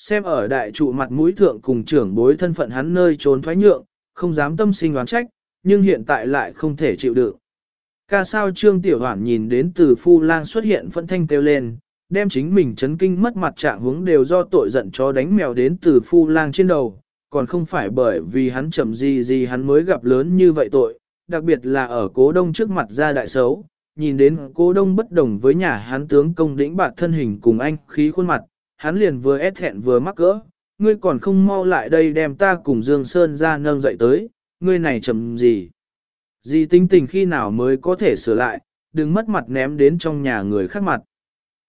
Xem ở đại trụ mặt mũi thượng cùng trưởng bối thân phận hắn nơi trốn thoái nhượng, không dám tâm sinh oán trách, nhưng hiện tại lại không thể chịu đựng. Ca sao trương tiểu hoản nhìn đến từ phu lang xuất hiện phẫn thanh kêu lên, đem chính mình chấn kinh mất mặt trạng hướng đều do tội giận chó đánh mèo đến từ phu lang trên đầu, còn không phải bởi vì hắn chậm gì gì hắn mới gặp lớn như vậy tội, đặc biệt là ở cố đông trước mặt ra đại xấu, nhìn đến cố đông bất đồng với nhà hắn tướng công đĩnh bạt thân hình cùng anh khí khuôn mặt, hắn liền vừa ép thẹn vừa mắc cỡ, ngươi còn không mau lại đây đem ta cùng Dương Sơn ra nâng dậy tới, ngươi này chậm gì. Gì tinh tình khi nào mới có thể sửa lại, đừng mất mặt ném đến trong nhà người khác mặt.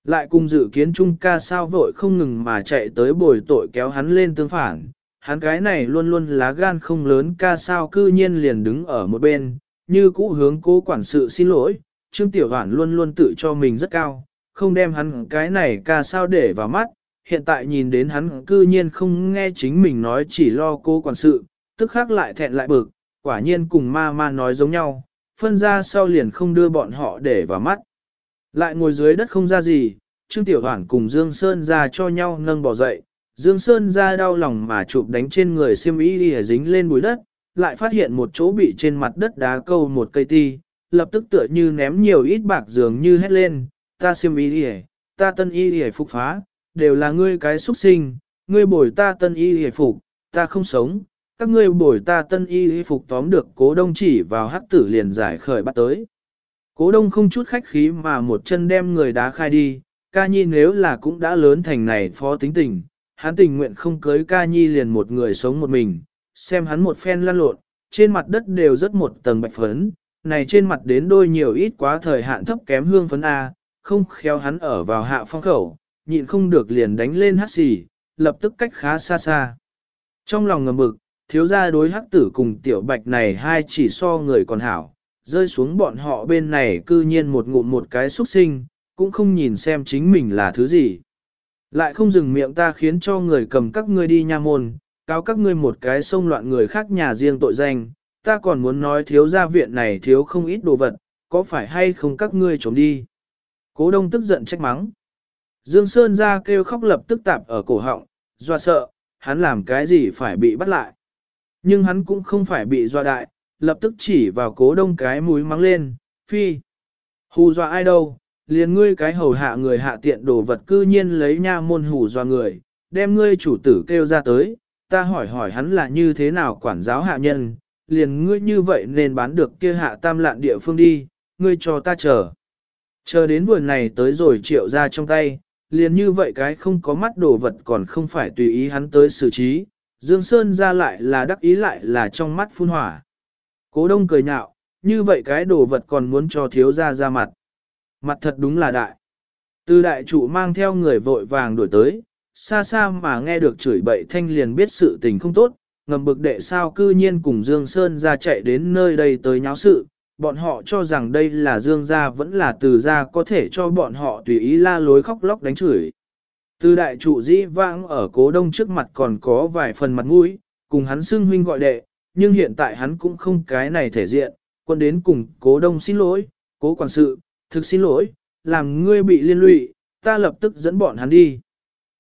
Lại cùng dự kiến chung ca sao vội không ngừng mà chạy tới bồi tội kéo hắn lên tương phản, hắn cái này luôn luôn lá gan không lớn ca sao cư nhiên liền đứng ở một bên, như cũ hướng cố quản sự xin lỗi, Trương Tiểu Hoản luôn luôn tự cho mình rất cao, không đem hắn cái này ca sao để vào mắt, hiện tại nhìn đến hắn cư nhiên không nghe chính mình nói chỉ lo cố quản sự, tức khác lại thẹn lại bực, quả nhiên cùng ma ma nói giống nhau, phân ra sau liền không đưa bọn họ để vào mắt. Lại ngồi dưới đất không ra gì, Trương Tiểu Hoản cùng Dương Sơn ra cho nhau nâng bỏ dậy, Dương Sơn ra đau lòng mà chụp đánh trên người xiêm y đi dính lên bụi đất, lại phát hiện một chỗ bị trên mặt đất đá câu một cây ti, lập tức tựa như ném nhiều ít bạc dường như hét lên, ta xiêm y đi ta tân y đi phục phá, đều là ngươi cái xuất sinh, ngươi bồi ta tân y hề phục, ta không sống, các ngươi bồi ta tân y hề phục tóm được cố đông chỉ vào hắc tử liền giải khởi bắt tới. Cố đông không chút khách khí mà một chân đem người đá khai đi, ca nhi nếu là cũng đã lớn thành này phó tính tình, hắn tình nguyện không cưới ca nhi liền một người sống một mình, xem hắn một phen lăn lộn, trên mặt đất đều rất một tầng bạch phấn, này trên mặt đến đôi nhiều ít quá thời hạn thấp kém hương phấn A, không khéo hắn ở vào hạ phong khẩu, nhịn không được liền đánh lên hát xì, lập tức cách khá xa xa. Trong lòng ngầm bực, thiếu gia đối hắc tử cùng tiểu bạch này hai chỉ so người còn hảo, rơi xuống bọn họ bên này cư nhiên một ngụm một cái xuất sinh, cũng không nhìn xem chính mình là thứ gì. Lại không dừng miệng ta khiến cho người cầm các ngươi đi nha môn, cáo các ngươi một cái xông loạn người khác nhà riêng tội danh, ta còn muốn nói thiếu gia viện này thiếu không ít đồ vật, có phải hay không các ngươi trốn đi. Cố đông tức giận trách mắng. Dương Sơn ra kêu khóc lập tức tạp ở cổ họng, doa sợ, hắn làm cái gì phải bị bắt lại. Nhưng hắn cũng không phải bị doa đại, lập tức chỉ vào cố đông cái mũi mắng lên, phi. Hù dọa ai đâu, liền ngươi cái hầu hạ người hạ tiện đồ vật cư nhiên lấy nha môn hù dọa người, đem ngươi chủ tử kêu ra tới, ta hỏi hỏi hắn là như thế nào quản giáo hạ nhân, liền ngươi như vậy nên bán được kia hạ tam lạn địa phương đi, ngươi cho ta chờ. Chờ đến vườn này tới rồi triệu ra trong tay, liền như vậy cái không có mắt đồ vật còn không phải tùy ý hắn tới xử trí, Dương Sơn ra lại là đắc ý lại là trong mắt phun hỏa. Cố đông cười nhạo, như vậy cái đồ vật còn muốn cho thiếu ra ra mặt. Mặt thật đúng là đại. Từ đại trụ mang theo người vội vàng đuổi tới, xa xa mà nghe được chửi bậy thanh liền biết sự tình không tốt, ngầm bực đệ sao cư nhiên cùng Dương Sơn ra chạy đến nơi đây tới nháo sự, bọn họ cho rằng đây là Dương gia vẫn là từ gia có thể cho bọn họ tùy ý la lối khóc lóc đánh chửi. Từ đại trụ dĩ vãng ở cố đông trước mặt còn có vài phần mặt mũi, cùng hắn xưng huynh gọi đệ, nhưng hiện tại hắn cũng không cái này thể diện, quân đến cùng cố đông xin lỗi, cố quản sự, thực xin lỗi, làm ngươi bị liên lụy, ta lập tức dẫn bọn hắn đi.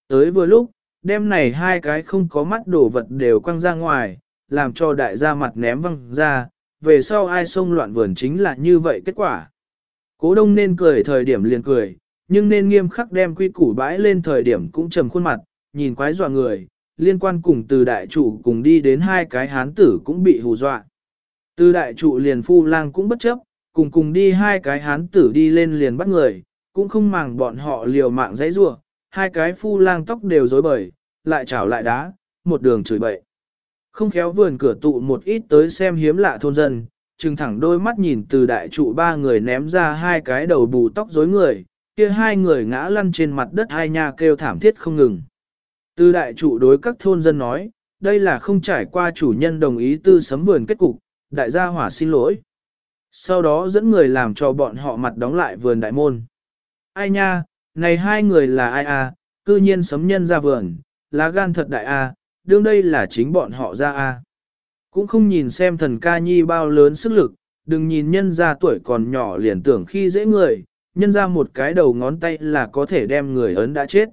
Tới vừa lúc, đêm này hai cái không có mắt đổ vật đều quăng ra ngoài, làm cho đại gia mặt ném văng ra, về sau ai xông loạn vườn chính là như vậy kết quả. Cố đông nên cười thời điểm liền cười, nhưng nên nghiêm khắc đem quy củ bãi lên thời điểm cũng trầm khuôn mặt, nhìn quái dọa người, liên quan cùng từ đại trụ cùng đi đến hai cái hán tử cũng bị hù dọa. Từ đại trụ liền phu lang cũng bất chấp, cùng cùng đi hai cái hán tử đi lên liền bắt người, cũng không màng bọn họ liều mạng dãy rua, hai cái phu lang tóc đều rối bời, lại chảo lại đá, một đường chửi bậy. Không khéo vườn cửa tụ một ít tới xem hiếm lạ thôn dân, trừng thẳng đôi mắt nhìn từ đại trụ ba người ném ra hai cái đầu bù tóc rối người, kia hai người ngã lăn trên mặt đất hai nha kêu thảm thiết không ngừng. Từ đại trụ đối các thôn dân nói, đây là không trải qua chủ nhân đồng ý tư sấm vườn kết cục, đại gia hỏa xin lỗi. Sau đó dẫn người làm cho bọn họ mặt đóng lại vườn đại môn. Ai nha, này hai người là ai à, cư nhiên sấm nhân ra vườn, lá gan thật đại a, à, đương đây là chính bọn họ ra a. Cũng không nhìn xem thần ca nhi bao lớn sức lực, đừng nhìn nhân ra tuổi còn nhỏ liền tưởng khi dễ người, nhân ra một cái đầu ngón tay là có thể đem người ấn đã chết.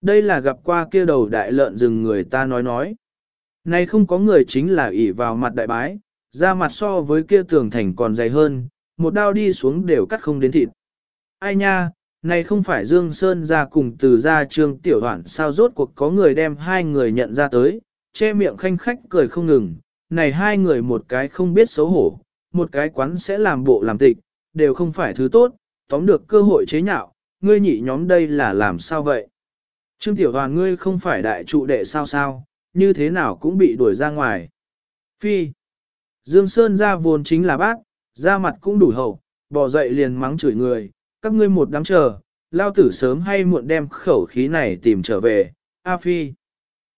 đây là gặp qua kia đầu đại lợn rừng người ta nói nói. Này không có người chính là ỷ vào mặt đại bái, ra mặt so với kia tường thành còn dày hơn, một đao đi xuống đều cắt không đến thịt. Ai nha, này không phải Dương Sơn ra cùng từ ra trương tiểu hoản sao rốt cuộc có người đem hai người nhận ra tới, che miệng khanh khách cười không ngừng, này hai người một cái không biết xấu hổ, một cái quán sẽ làm bộ làm tịch, đều không phải thứ tốt, tóm được cơ hội chế nhạo, ngươi nhị nhóm đây là làm sao vậy? Trương Tiểu Hoàn ngươi không phải đại trụ đệ sao sao, như thế nào cũng bị đuổi ra ngoài. Phi. Dương Sơn ra vốn chính là bác, ra mặt cũng đủ hậu, bỏ dậy liền mắng chửi người, các ngươi một đám chờ, lao tử sớm hay muộn đem khẩu khí này tìm trở về, A Phi.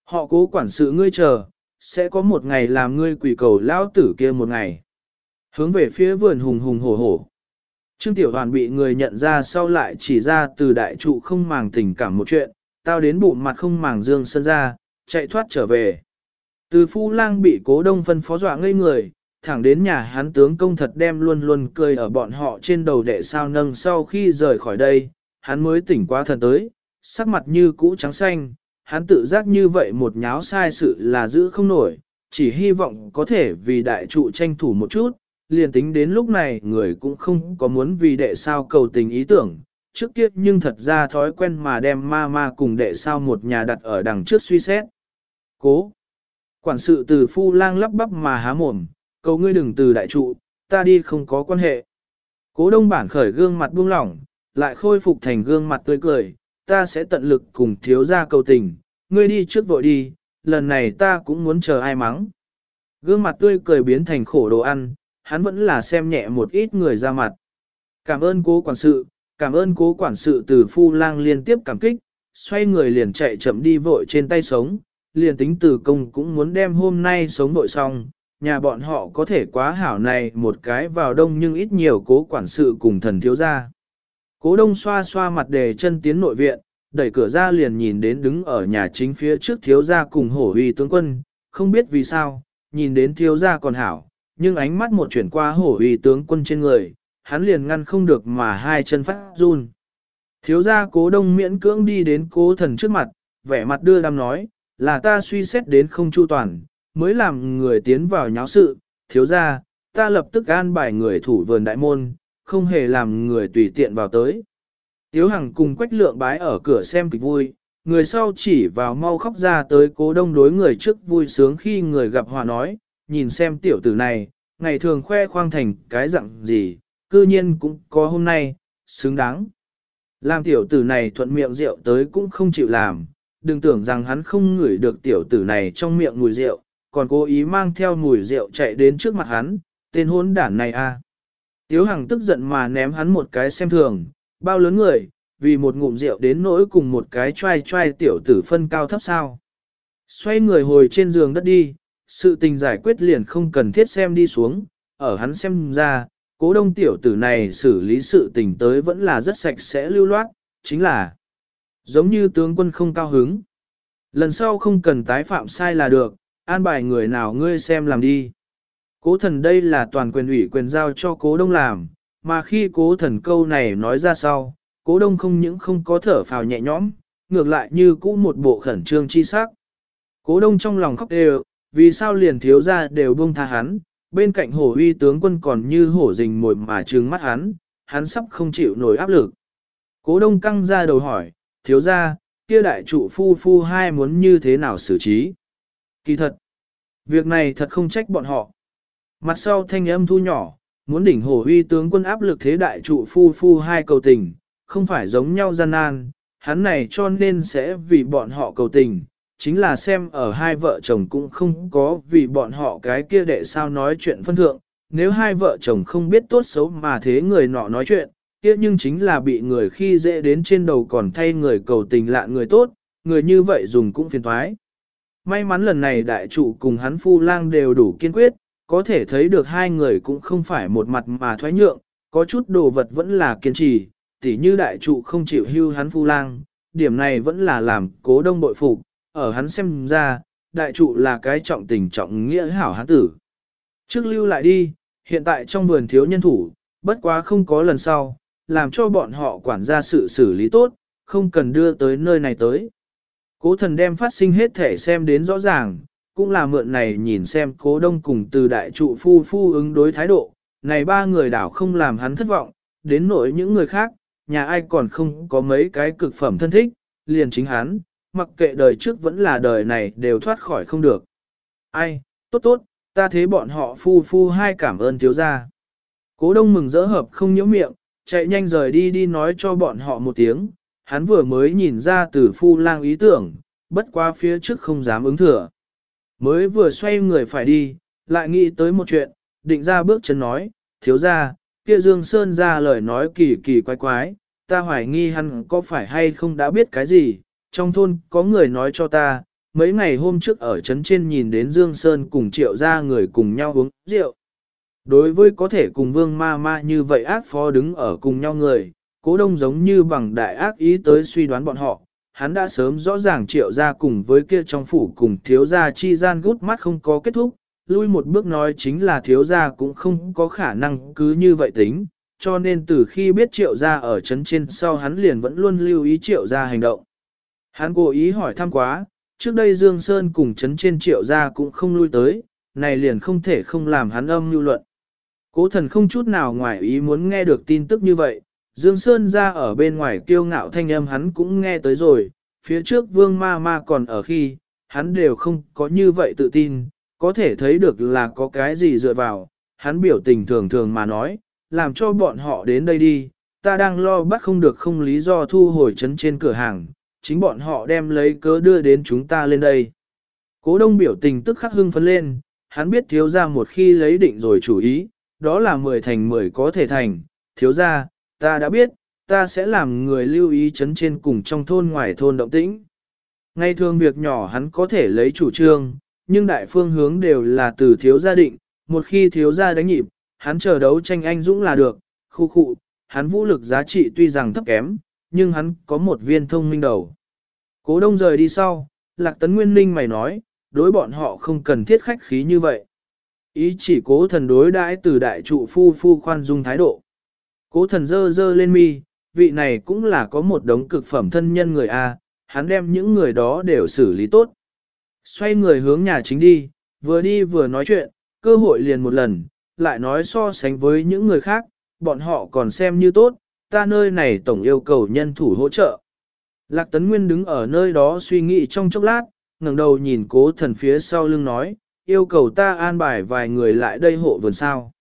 Họ cố quản sự ngươi chờ, sẽ có một ngày làm ngươi quỷ cầu lao tử kia một ngày. Hướng về phía vườn hùng hùng hổ hổ. Trương Tiểu Hoàn bị người nhận ra sau lại chỉ ra từ đại trụ không màng tình cảm một chuyện, tao đến bụng mặt không màng dương sân ra, chạy thoát trở về. Từ phu lang bị cố đông phân phó dọa ngây người, thẳng đến nhà hắn tướng công thật đem luôn luôn cười ở bọn họ trên đầu đệ sao nâng sau khi rời khỏi đây, hắn mới tỉnh qua thần tới, sắc mặt như cũ trắng xanh, hắn tự giác như vậy một nháo sai sự là giữ không nổi, chỉ hy vọng có thể vì đại trụ tranh thủ một chút, liền tính đến lúc này người cũng không có muốn vì đệ sao cầu tình ý tưởng, trước kia nhưng thật ra thói quen mà đem ma ma cùng đệ sao một nhà đặt ở đằng trước suy xét. Cố! Quản sự từ phu lang lắp bắp mà há mồm, cầu ngươi đừng từ đại trụ, ta đi không có quan hệ. Cố đông bản khởi gương mặt buông lỏng, lại khôi phục thành gương mặt tươi cười, ta sẽ tận lực cùng thiếu gia cầu tình, ngươi đi trước vội đi, lần này ta cũng muốn chờ ai mắng. Gương mặt tươi cười biến thành khổ đồ ăn, hắn vẫn là xem nhẹ một ít người ra mặt. Cảm ơn cố quản sự, cảm ơn cố quản sự từ phu lang liên tiếp cảm kích, xoay người liền chạy chậm đi vội trên tay sống, liền tính từ công cũng muốn đem hôm nay sống vội xong, nhà bọn họ có thể quá hảo này một cái vào đông nhưng ít nhiều cố quản sự cùng thần thiếu gia. Cố đông xoa xoa mặt đề chân tiến nội viện, đẩy cửa ra liền nhìn đến đứng ở nhà chính phía trước thiếu gia cùng hổ huy tướng quân, không biết vì sao, nhìn đến thiếu gia còn hảo, nhưng ánh mắt một chuyển qua hổ huy tướng quân trên người, hắn liền ngăn không được mà hai chân phát run. Thiếu gia cố đông miễn cưỡng đi đến cố thần trước mặt, vẻ mặt đưa đam nói, là ta suy xét đến không chu toàn, mới làm người tiến vào nháo sự, thiếu gia, ta lập tức an bài người thủ vườn đại môn, không hề làm người tùy tiện vào tới. Tiếu Hằng cùng Quách Lượng bái ở cửa xem kịch vui, người sau chỉ vào mau khóc ra tới cố đông đối người trước vui sướng khi người gặp hòa nói, nhìn xem tiểu tử này, ngày thường khoe khoang thành cái dạng gì, cư nhiên cũng có hôm nay, xứng đáng. Làm tiểu tử này thuận miệng rượu tới cũng không chịu làm, đừng tưởng rằng hắn không ngửi được tiểu tử này trong miệng mùi rượu, còn cố ý mang theo mùi rượu chạy đến trước mặt hắn, tên hôn đản này a. À. Tiếu Hằng tức giận mà ném hắn một cái xem thường, bao lớn người, vì một ngụm rượu đến nỗi cùng một cái trai trai tiểu tử phân cao thấp sao. Xoay người hồi trên giường đất đi, sự tình giải quyết liền không cần thiết xem đi xuống, ở hắn xem ra, cố đông tiểu tử này xử lý sự tình tới vẫn là rất sạch sẽ lưu loát, chính là giống như tướng quân không cao hứng. Lần sau không cần tái phạm sai là được, an bài người nào ngươi xem làm đi. Cố thần đây là toàn quyền ủy quyền giao cho cố đông làm, mà khi cố thần câu này nói ra sau, cố đông không những không có thở phào nhẹ nhõm, ngược lại như cũ một bộ khẩn trương chi sắc. Cố đông trong lòng khóc đều, vì sao liền thiếu ra đều buông tha hắn, bên cạnh hổ uy tướng quân còn như hổ rình mồi mà trừng mắt hắn, hắn sắp không chịu nổi áp lực. Cố đông căng ra đầu hỏi, thiếu ra, kia đại trụ phu phu hai muốn như thế nào xử trí? Kỳ thật, việc này thật không trách bọn họ. Mặt sau thanh âm thu nhỏ, muốn đỉnh hổ uy tướng quân áp lực thế đại trụ phu phu hai cầu tình, không phải giống nhau gian nan, hắn này cho nên sẽ vì bọn họ cầu tình, chính là xem ở hai vợ chồng cũng không có vì bọn họ cái kia đệ sao nói chuyện phân thượng, nếu hai vợ chồng không biết tốt xấu mà thế người nọ nói chuyện, kia nhưng chính là bị người khi dễ đến trên đầu còn thay người cầu tình lạ người tốt, người như vậy dùng cũng phiền thoái. May mắn lần này đại trụ cùng hắn phu lang đều đủ kiên quyết, có thể thấy được hai người cũng không phải một mặt mà thoái nhượng, có chút đồ vật vẫn là kiên trì, tỉ như đại trụ không chịu hưu hắn phu lang, điểm này vẫn là làm cố đông bội phục, ở hắn xem ra, đại trụ là cái trọng tình trọng nghĩa hảo hắn tử. Trước lưu lại đi, hiện tại trong vườn thiếu nhân thủ, bất quá không có lần sau, làm cho bọn họ quản gia sự xử lý tốt, không cần đưa tới nơi này tới. Cố thần đem phát sinh hết thể xem đến rõ ràng, cũng là mượn này nhìn xem cố đông cùng từ đại trụ phu phu ứng đối thái độ, này ba người đảo không làm hắn thất vọng, đến nỗi những người khác, nhà ai còn không có mấy cái cực phẩm thân thích, liền chính hắn, mặc kệ đời trước vẫn là đời này đều thoát khỏi không được. Ai, tốt tốt, ta thấy bọn họ phu phu hai cảm ơn thiếu gia. Cố đông mừng rỡ hợp không nhiễu miệng, chạy nhanh rời đi đi nói cho bọn họ một tiếng, hắn vừa mới nhìn ra từ phu lang ý tưởng, bất qua phía trước không dám ứng thừa. Mới vừa xoay người phải đi, lại nghĩ tới một chuyện, định ra bước chân nói, thiếu ra, kia Dương Sơn ra lời nói kỳ kỳ quái quái, ta hoài nghi hắn có phải hay không đã biết cái gì, trong thôn có người nói cho ta, mấy ngày hôm trước ở trấn trên nhìn đến Dương Sơn cùng triệu ra người cùng nhau uống rượu. Đối với có thể cùng vương ma ma như vậy ác phó đứng ở cùng nhau người, cố đông giống như bằng đại ác ý tới suy đoán bọn họ, hắn đã sớm rõ ràng triệu ra cùng với kia trong phủ cùng thiếu gia chi gian gút mắt không có kết thúc, lui một bước nói chính là thiếu gia cũng không có khả năng cứ như vậy tính, cho nên từ khi biết triệu gia ở chấn trên sau hắn liền vẫn luôn lưu ý triệu gia hành động. Hắn cố ý hỏi thăm quá, trước đây Dương Sơn cùng chấn trên triệu gia cũng không lui tới, này liền không thể không làm hắn âm lưu luận. Cố thần không chút nào ngoài ý muốn nghe được tin tức như vậy, Dương Sơn ra ở bên ngoài kiêu ngạo thanh âm hắn cũng nghe tới rồi, phía trước vương ma ma còn ở khi, hắn đều không có như vậy tự tin, có thể thấy được là có cái gì dựa vào, hắn biểu tình thường thường mà nói, làm cho bọn họ đến đây đi, ta đang lo bắt không được không lý do thu hồi chấn trên cửa hàng, chính bọn họ đem lấy cớ đưa đến chúng ta lên đây. Cố đông biểu tình tức khắc hưng phấn lên, hắn biết thiếu ra một khi lấy định rồi chủ ý, đó là 10 thành 10 có thể thành, thiếu ra, ta đã biết, ta sẽ làm người lưu ý chấn trên cùng trong thôn ngoài thôn động tĩnh. Ngay thường việc nhỏ hắn có thể lấy chủ trương, nhưng đại phương hướng đều là từ thiếu gia định, một khi thiếu gia đánh nhịp, hắn chờ đấu tranh anh dũng là được, khu khu, hắn vũ lực giá trị tuy rằng thấp kém, nhưng hắn có một viên thông minh đầu. Cố đông rời đi sau, Lạc Tấn Nguyên Ninh mày nói, đối bọn họ không cần thiết khách khí như vậy. Ý chỉ cố thần đối đãi từ đại trụ phu phu khoan dung thái độ. Cố thần dơ dơ lên mi, vị này cũng là có một đống cực phẩm thân nhân người A, hắn đem những người đó đều xử lý tốt. Xoay người hướng nhà chính đi, vừa đi vừa nói chuyện, cơ hội liền một lần, lại nói so sánh với những người khác, bọn họ còn xem như tốt, ta nơi này tổng yêu cầu nhân thủ hỗ trợ. Lạc Tấn Nguyên đứng ở nơi đó suy nghĩ trong chốc lát, ngẩng đầu nhìn cố thần phía sau lưng nói, yêu cầu ta an bài vài người lại đây hộ vườn sao.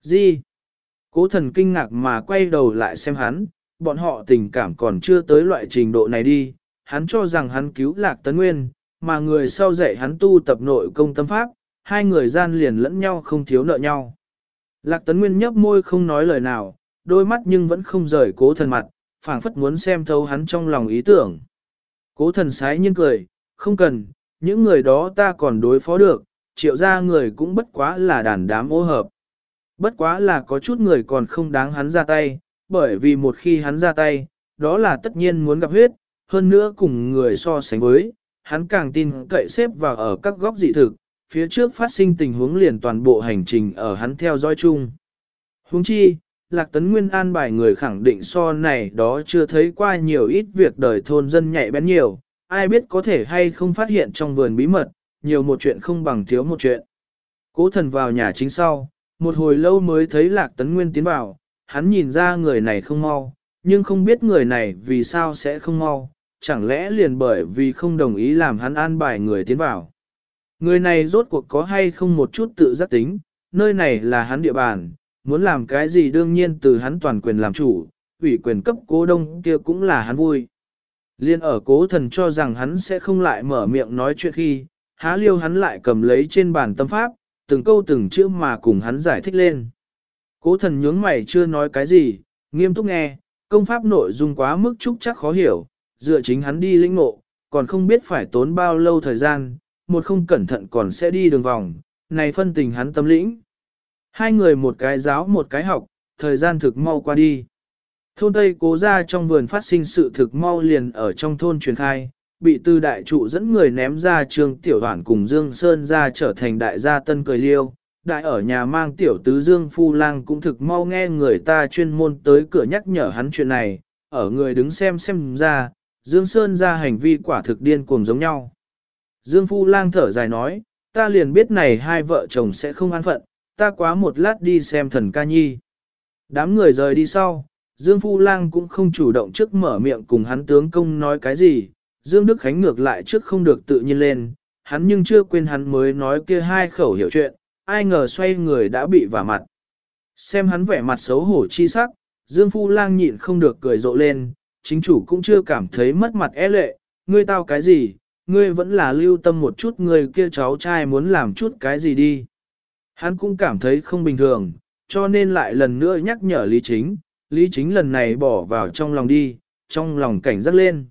Gì? Cố thần kinh ngạc mà quay đầu lại xem hắn, bọn họ tình cảm còn chưa tới loại trình độ này đi, hắn cho rằng hắn cứu lạc tấn nguyên, mà người sau dạy hắn tu tập nội công tâm pháp, hai người gian liền lẫn nhau không thiếu nợ nhau. Lạc tấn nguyên nhấp môi không nói lời nào, đôi mắt nhưng vẫn không rời cố thần mặt, phảng phất muốn xem thấu hắn trong lòng ý tưởng. Cố thần sái nhiên cười, không cần, những người đó ta còn đối phó được, triệu ra người cũng bất quá là đàn đám ô hợp. Bất quá là có chút người còn không đáng hắn ra tay, bởi vì một khi hắn ra tay, đó là tất nhiên muốn gặp huyết, hơn nữa cùng người so sánh với, hắn càng tin cậy xếp vào ở các góc dị thực, phía trước phát sinh tình huống liền toàn bộ hành trình ở hắn theo dõi chung. Huống chi, Lạc Tấn Nguyên an bài người khẳng định so này đó chưa thấy qua nhiều ít việc đời thôn dân nhạy bén nhiều, ai biết có thể hay không phát hiện trong vườn bí mật, nhiều một chuyện không bằng thiếu một chuyện. Cố thần vào nhà chính sau, một hồi lâu mới thấy Lạc Tấn Nguyên tiến vào, hắn nhìn ra người này không mau, nhưng không biết người này vì sao sẽ không mau, chẳng lẽ liền bởi vì không đồng ý làm hắn an bài người tiến vào. Người này rốt cuộc có hay không một chút tự giác tính, nơi này là hắn địa bàn, muốn làm cái gì đương nhiên từ hắn toàn quyền làm chủ, ủy quyền cấp cố đông kia cũng là hắn vui. Liên ở cố thần cho rằng hắn sẽ không lại mở miệng nói chuyện khi, há liêu hắn lại cầm lấy trên bàn tâm pháp, từng câu từng chữ mà cùng hắn giải thích lên. Cố thần nhướng mày chưa nói cái gì, nghiêm túc nghe, công pháp nội dung quá mức trúc chắc khó hiểu, dựa chính hắn đi lĩnh ngộ, còn không biết phải tốn bao lâu thời gian, một không cẩn thận còn sẽ đi đường vòng, này phân tình hắn tâm lĩnh. Hai người một cái giáo một cái học, thời gian thực mau qua đi. Thôn Tây cố ra trong vườn phát sinh sự thực mau liền ở trong thôn truyền khai, bị tư đại trụ dẫn người ném ra trường tiểu đoàn cùng Dương Sơn ra trở thành đại gia tân cười liêu. Đại ở nhà mang tiểu tứ Dương Phu Lang cũng thực mau nghe người ta chuyên môn tới cửa nhắc nhở hắn chuyện này, ở người đứng xem xem ra, Dương Sơn ra hành vi quả thực điên cuồng giống nhau. Dương Phu Lang thở dài nói, ta liền biết này hai vợ chồng sẽ không an phận, ta quá một lát đi xem thần ca nhi. Đám người rời đi sau, Dương Phu Lang cũng không chủ động trước mở miệng cùng hắn tướng công nói cái gì, Dương Đức Khánh ngược lại trước không được tự nhiên lên, hắn nhưng chưa quên hắn mới nói kia hai khẩu hiểu chuyện, ai ngờ xoay người đã bị vả mặt. Xem hắn vẻ mặt xấu hổ chi sắc, Dương Phu Lang nhịn không được cười rộ lên, chính chủ cũng chưa cảm thấy mất mặt é e lệ, ngươi tao cái gì, ngươi vẫn là lưu tâm một chút người kia cháu trai muốn làm chút cái gì đi. Hắn cũng cảm thấy không bình thường, cho nên lại lần nữa nhắc nhở Lý Chính, Lý Chính lần này bỏ vào trong lòng đi, trong lòng cảnh giác lên.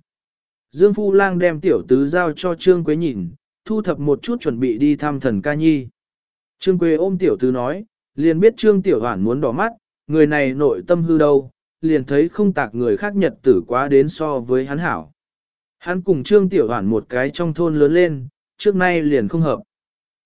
Dương Phu Lang đem tiểu tứ giao cho Trương Quế nhìn, thu thập một chút chuẩn bị đi thăm thần ca nhi. Trương Quế ôm tiểu tứ nói, liền biết Trương Tiểu Hoản muốn đỏ mắt, người này nội tâm hư đâu, liền thấy không tạc người khác nhật tử quá đến so với hắn hảo. Hắn cùng Trương Tiểu Hoản một cái trong thôn lớn lên, trước nay liền không hợp.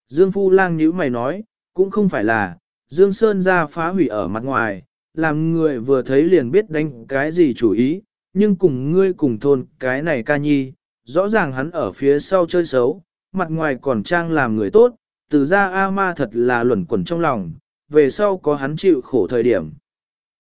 Dương Phu Lang nhíu mày nói, cũng không phải là, Dương Sơn ra phá hủy ở mặt ngoài, làm người vừa thấy liền biết đánh cái gì chủ ý, nhưng cùng ngươi cùng thôn cái này ca nhi, rõ ràng hắn ở phía sau chơi xấu, mặt ngoài còn trang làm người tốt, từ ra A ma thật là luẩn quẩn trong lòng, về sau có hắn chịu khổ thời điểm.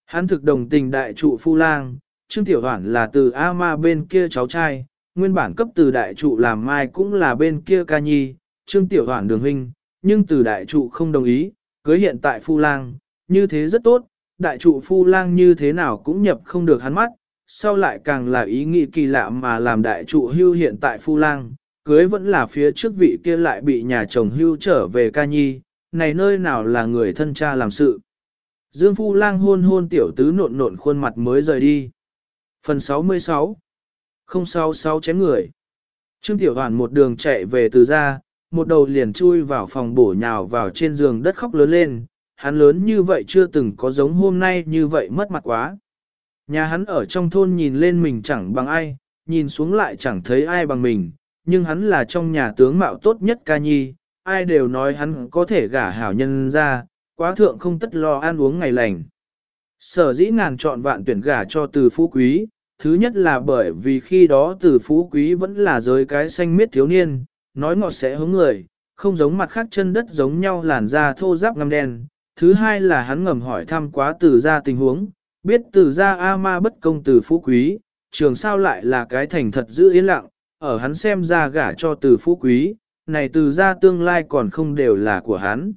Hắn thực đồng tình đại trụ phu lang, Trương Tiểu Hoản là từ A ma bên kia cháu trai, nguyên bản cấp từ đại trụ làm mai cũng là bên kia ca nhi, Trương Tiểu Hoản đường huynh, nhưng từ đại trụ không đồng ý, cưới hiện tại phu lang, như thế rất tốt, đại trụ phu lang như thế nào cũng nhập không được hắn mắt, sau lại càng là ý nghĩ kỳ lạ mà làm đại trụ hưu hiện tại phu lang, cưới vẫn là phía trước vị kia lại bị nhà chồng hưu trở về ca nhi, này nơi nào là người thân cha làm sự. Dương phu lang hôn hôn tiểu tứ nộn nộn khuôn mặt mới rời đi. Phần 66 066 chém người Trương Tiểu Hoàn một đường chạy về từ ra, một đầu liền chui vào phòng bổ nhào vào trên giường đất khóc lớn lên, hắn lớn như vậy chưa từng có giống hôm nay như vậy mất mặt quá. Nhà hắn ở trong thôn nhìn lên mình chẳng bằng ai, nhìn xuống lại chẳng thấy ai bằng mình, nhưng hắn là trong nhà tướng mạo tốt nhất ca nhi, ai đều nói hắn có thể gả hảo nhân ra, quá thượng không tất lo ăn uống ngày lành. Sở dĩ ngàn chọn vạn tuyển gả cho từ phú quý, thứ nhất là bởi vì khi đó từ phú quý vẫn là giới cái xanh miết thiếu niên, nói ngọt sẽ hướng người, không giống mặt khác chân đất giống nhau làn da thô ráp ngăm đen. Thứ hai là hắn ngầm hỏi thăm quá từ ra tình huống, biết từ ra A ma bất công từ phú quý, trường sao lại là cái thành thật giữ yên lặng, ở hắn xem ra gả cho từ phú quý, này từ ra tương lai còn không đều là của hắn.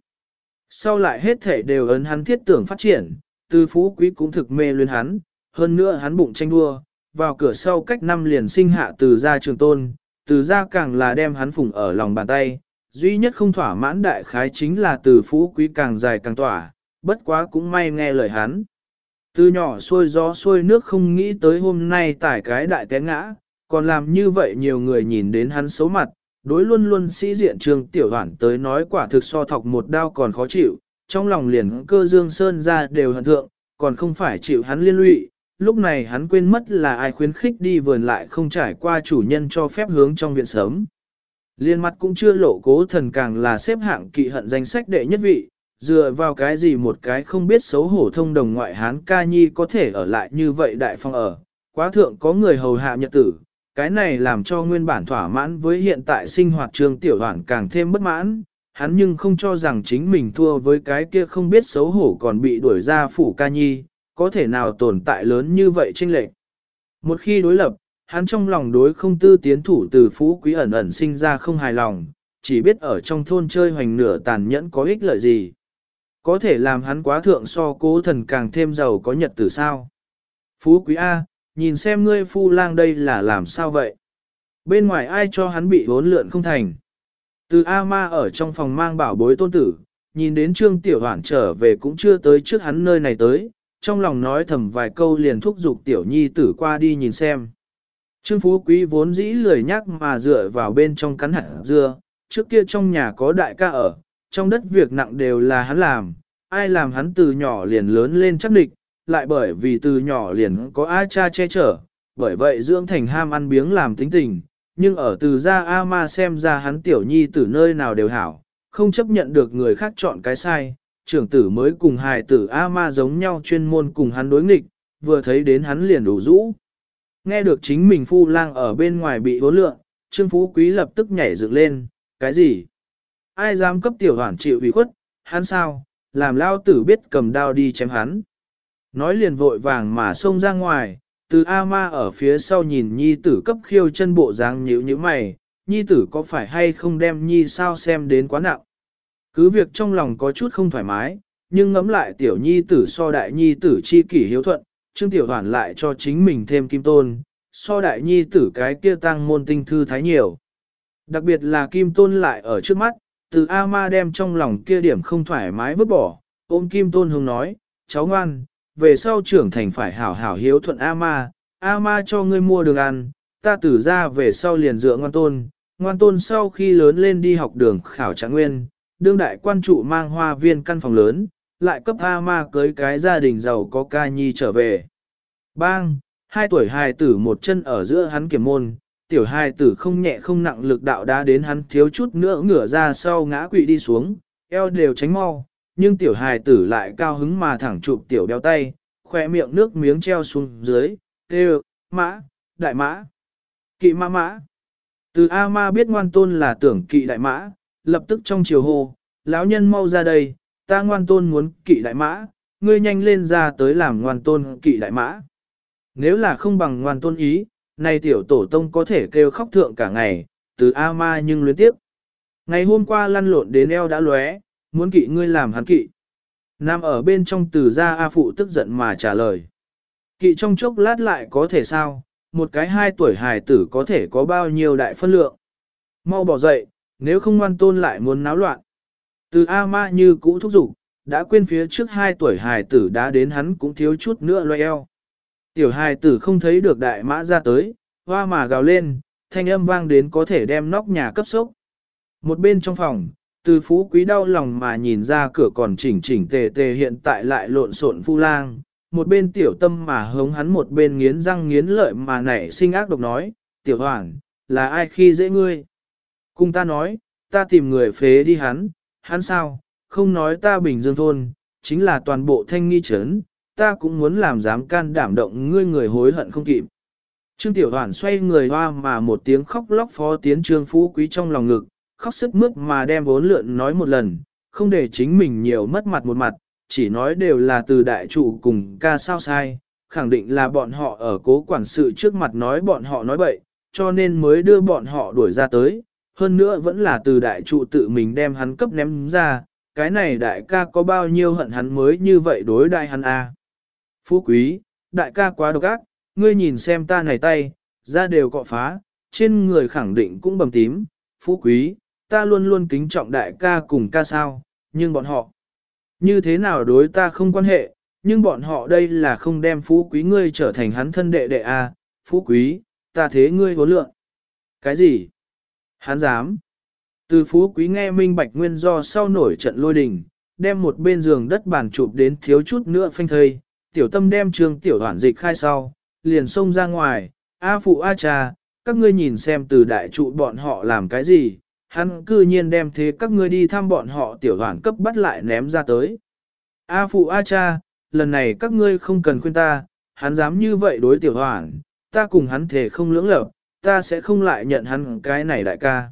Sau lại hết thể đều ấn hắn thiết tưởng phát triển, từ phú quý cũng thực mê luyến hắn, hơn nữa hắn bụng tranh đua, vào cửa sau cách năm liền sinh hạ từ ra trường tôn, từ ra càng là đem hắn phụng ở lòng bàn tay, duy nhất không thỏa mãn đại khái chính là từ phú quý càng dài càng tỏa, bất quá cũng may nghe lời hắn. Từ nhỏ xuôi gió xuôi nước không nghĩ tới hôm nay tải cái đại té ngã, còn làm như vậy nhiều người nhìn đến hắn xấu mặt, đối luôn luôn sĩ diện trường tiểu hoản tới nói quả thực so thọc một đao còn khó chịu, trong lòng liền cơ dương sơn ra đều hận thượng, còn không phải chịu hắn liên lụy, lúc này hắn quên mất là ai khuyến khích đi vườn lại không trải qua chủ nhân cho phép hướng trong viện sớm. Liên mặt cũng chưa lộ cố thần càng là xếp hạng kỵ hận danh sách đệ nhất vị, dựa vào cái gì một cái không biết xấu hổ thông đồng ngoại hán ca nhi có thể ở lại như vậy đại phong ở, quá thượng có người hầu hạ nhật tử, cái này làm cho nguyên bản thỏa mãn với hiện tại sinh hoạt trường tiểu hoàn càng thêm bất mãn, hắn nhưng không cho rằng chính mình thua với cái kia không biết xấu hổ còn bị đuổi ra phủ ca nhi, có thể nào tồn tại lớn như vậy tranh lệch. Một khi đối lập, hắn trong lòng đối không tư tiến thủ từ phú quý ẩn ẩn sinh ra không hài lòng, chỉ biết ở trong thôn chơi hoành nửa tàn nhẫn có ích lợi gì. Có thể làm hắn quá thượng so cố thần càng thêm giàu có nhật tử sao. Phú quý A, nhìn xem ngươi phu lang đây là làm sao vậy? Bên ngoài ai cho hắn bị vốn lượn không thành? Từ A ma ở trong phòng mang bảo bối tôn tử, nhìn đến trương tiểu hoảng trở về cũng chưa tới trước hắn nơi này tới, trong lòng nói thầm vài câu liền thúc giục tiểu nhi tử qua đi nhìn xem. Trương Phú Quý vốn dĩ lười nhắc mà dựa vào bên trong cắn hạt dưa, trước kia trong nhà có đại ca ở, trong đất việc nặng đều là hắn làm, ai làm hắn từ nhỏ liền lớn lên chắc địch, lại bởi vì từ nhỏ liền có A cha che chở, bởi vậy dưỡng thành ham ăn biếng làm tính tình, nhưng ở từ ra A ma xem ra hắn tiểu nhi từ nơi nào đều hảo, không chấp nhận được người khác chọn cái sai, trưởng tử mới cùng hài tử A ma giống nhau chuyên môn cùng hắn đối nghịch, vừa thấy đến hắn liền đủ rũ. Nghe được chính mình phu lang ở bên ngoài bị hố lượng, Trương Phú Quý lập tức nhảy dựng lên, cái gì? Ai dám cấp tiểu hoàn chịu ủy khuất, hắn sao, làm lao tử biết cầm đao đi chém hắn. Nói liền vội vàng mà xông ra ngoài, từ A ma ở phía sau nhìn nhi tử cấp khiêu chân bộ dáng nhíu như mày, nhi tử có phải hay không đem nhi sao xem đến quá nặng. Cứ việc trong lòng có chút không thoải mái, nhưng ngẫm lại tiểu nhi tử so đại nhi tử chi kỷ hiếu thuận, Trương Tiểu Hoàn lại cho chính mình thêm kim tôn, so đại nhi tử cái kia tăng môn tinh thư thái nhiều. Đặc biệt là kim tôn lại ở trước mắt, từ A-ma đem trong lòng kia điểm không thoải mái vứt bỏ, ôm kim tôn Hương nói, cháu ngoan, về sau trưởng thành phải hảo hảo hiếu thuận A-ma, A-ma cho ngươi mua đường ăn, ta tử ra về sau liền dựa ngoan tôn, ngoan tôn sau khi lớn lên đi học đường khảo trạng nguyên, đương đại quan trụ mang hoa viên căn phòng lớn, lại cấp A-ma cưới cái gia đình giàu có ca nhi trở về. Bang, hai tuổi hài tử một chân ở giữa hắn kiểm môn, tiểu hài tử không nhẹ không nặng lực đạo đá đến hắn thiếu chút nữa ngửa ra sau ngã quỵ đi xuống, eo đều tránh mau, nhưng tiểu hài tử lại cao hứng mà thẳng chụp tiểu béo tay, khoe miệng nước miếng treo xuống dưới, kêu, mã, đại mã, kỵ mã mã. Từ A ma biết ngoan tôn là tưởng kỵ đại mã, lập tức trong chiều hô, lão nhân mau ra đây, ta ngoan tôn muốn kỵ đại mã, ngươi nhanh lên ra tới làm ngoan tôn kỵ đại mã. Nếu là không bằng ngoan tôn ý, này tiểu tổ tông có thể kêu khóc thượng cả ngày, từ A ma nhưng luyến tiếp. Ngày hôm qua lăn lộn đến eo đã lóe, muốn kỵ ngươi làm hắn kỵ. Nam ở bên trong từ ra A phụ tức giận mà trả lời. Kỵ trong chốc lát lại có thể sao, một cái hai tuổi hài tử có thể có bao nhiêu đại phân lượng. Mau bỏ dậy, nếu không ngoan tôn lại muốn náo loạn. Từ A ma như cũ thúc giục, đã quên phía trước hai tuổi hài tử đã đến hắn cũng thiếu chút nữa loe eo. Tiểu hài tử không thấy được đại mã ra tới, hoa mà gào lên, thanh âm vang đến có thể đem nóc nhà cấp sốc. Một bên trong phòng, từ phú quý đau lòng mà nhìn ra cửa còn chỉnh chỉnh tề tề hiện tại lại lộn xộn phu lang, một bên tiểu tâm mà hống hắn một bên nghiến răng nghiến lợi mà nảy sinh ác độc nói, tiểu hoàn, là ai khi dễ ngươi? Cùng ta nói, ta tìm người phế đi hắn, hắn sao, không nói ta bình dương thôn, chính là toàn bộ thanh nghi chấn, ta cũng muốn làm dám can đảm động ngươi người hối hận không kịp. Trương Tiểu Hoàn xoay người hoa mà một tiếng khóc lóc phó tiến Trương Phú Quý trong lòng ngực, khóc sức mướt mà đem bốn lượn nói một lần, không để chính mình nhiều mất mặt một mặt, chỉ nói đều là từ đại trụ cùng ca sao sai, khẳng định là bọn họ ở cố quản sự trước mặt nói bọn họ nói bậy, cho nên mới đưa bọn họ đuổi ra tới, hơn nữa vẫn là từ đại trụ tự mình đem hắn cấp ném ra, cái này đại ca có bao nhiêu hận hắn mới như vậy đối đại hắn a Phú quý, đại ca quá độc ác, ngươi nhìn xem ta này tay, da đều cọ phá, trên người khẳng định cũng bầm tím, phú quý, ta luôn luôn kính trọng đại ca cùng ca sao, nhưng bọn họ, như thế nào đối ta không quan hệ, nhưng bọn họ đây là không đem phú quý ngươi trở thành hắn thân đệ đệ à? phú quý, ta thế ngươi hối lượng. Cái gì? Hắn dám. Từ phú quý nghe minh bạch nguyên do sau nổi trận lôi đình, đem một bên giường đất bàn chụp đến thiếu chút nữa phanh thây, tiểu tâm đem trường tiểu hoản dịch khai sau, liền xông ra ngoài, A phụ A cha, các ngươi nhìn xem từ đại trụ bọn họ làm cái gì, hắn cư nhiên đem thế các ngươi đi thăm bọn họ tiểu hoản cấp bắt lại ném ra tới. A phụ A cha, lần này các ngươi không cần khuyên ta, hắn dám như vậy đối tiểu hoản, ta cùng hắn thể không lưỡng lập, ta sẽ không lại nhận hắn cái này đại ca.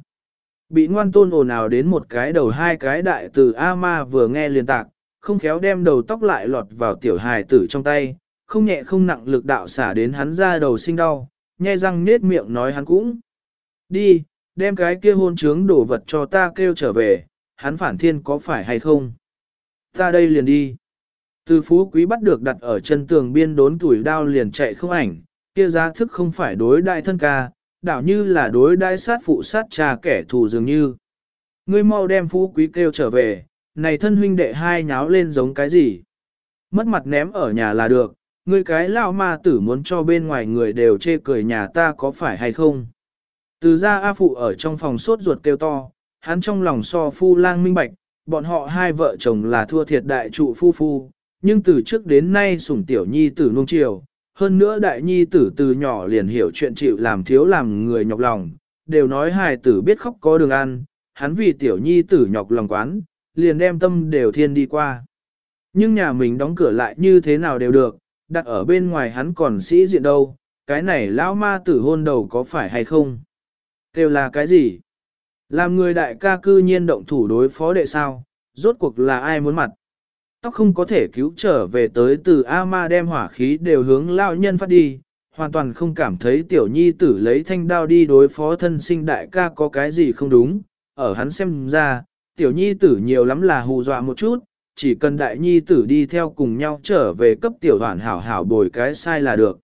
Bị ngoan tôn ồn ào đến một cái đầu hai cái đại từ A ma vừa nghe liền tạc, không khéo đem đầu tóc lại lọt vào tiểu hài tử trong tay, không nhẹ không nặng lực đạo xả đến hắn ra đầu sinh đau, nhe răng nết miệng nói hắn cũng. Đi, đem cái kia hôn trướng đổ vật cho ta kêu trở về, hắn phản thiên có phải hay không? Ta đây liền đi. Từ phú quý bắt được đặt ở chân tường biên đốn tuổi đao liền chạy không ảnh, kia giá thức không phải đối đại thân ca, đảo như là đối đại sát phụ sát trà kẻ thù dường như. Ngươi mau đem phú quý kêu trở về, này thân huynh đệ hai nháo lên giống cái gì? Mất mặt ném ở nhà là được, ngươi cái lao ma tử muốn cho bên ngoài người đều chê cười nhà ta có phải hay không? Từ ra A Phụ ở trong phòng sốt ruột kêu to, hắn trong lòng so phu lang minh bạch, bọn họ hai vợ chồng là thua thiệt đại trụ phu phu, nhưng từ trước đến nay sủng tiểu nhi tử nung chiều, hơn nữa đại nhi tử từ nhỏ liền hiểu chuyện chịu làm thiếu làm người nhọc lòng, đều nói hài tử biết khóc có đường ăn, hắn vì tiểu nhi tử nhọc lòng quán, liền đem tâm đều thiên đi qua. Nhưng nhà mình đóng cửa lại như thế nào đều được, đặt ở bên ngoài hắn còn sĩ diện đâu, cái này lão ma tử hôn đầu có phải hay không? Đều là cái gì? Làm người đại ca cư nhiên động thủ đối phó đệ sao, rốt cuộc là ai muốn mặt? Tóc không có thể cứu trở về tới từ A-ma đem hỏa khí đều hướng lao nhân phát đi, hoàn toàn không cảm thấy tiểu nhi tử lấy thanh đao đi đối phó thân sinh đại ca có cái gì không đúng, ở hắn xem ra, tiểu nhi tử nhiều lắm là hù dọa một chút, chỉ cần đại nhi tử đi theo cùng nhau trở về cấp tiểu hoàn hảo hảo bồi cái sai là được.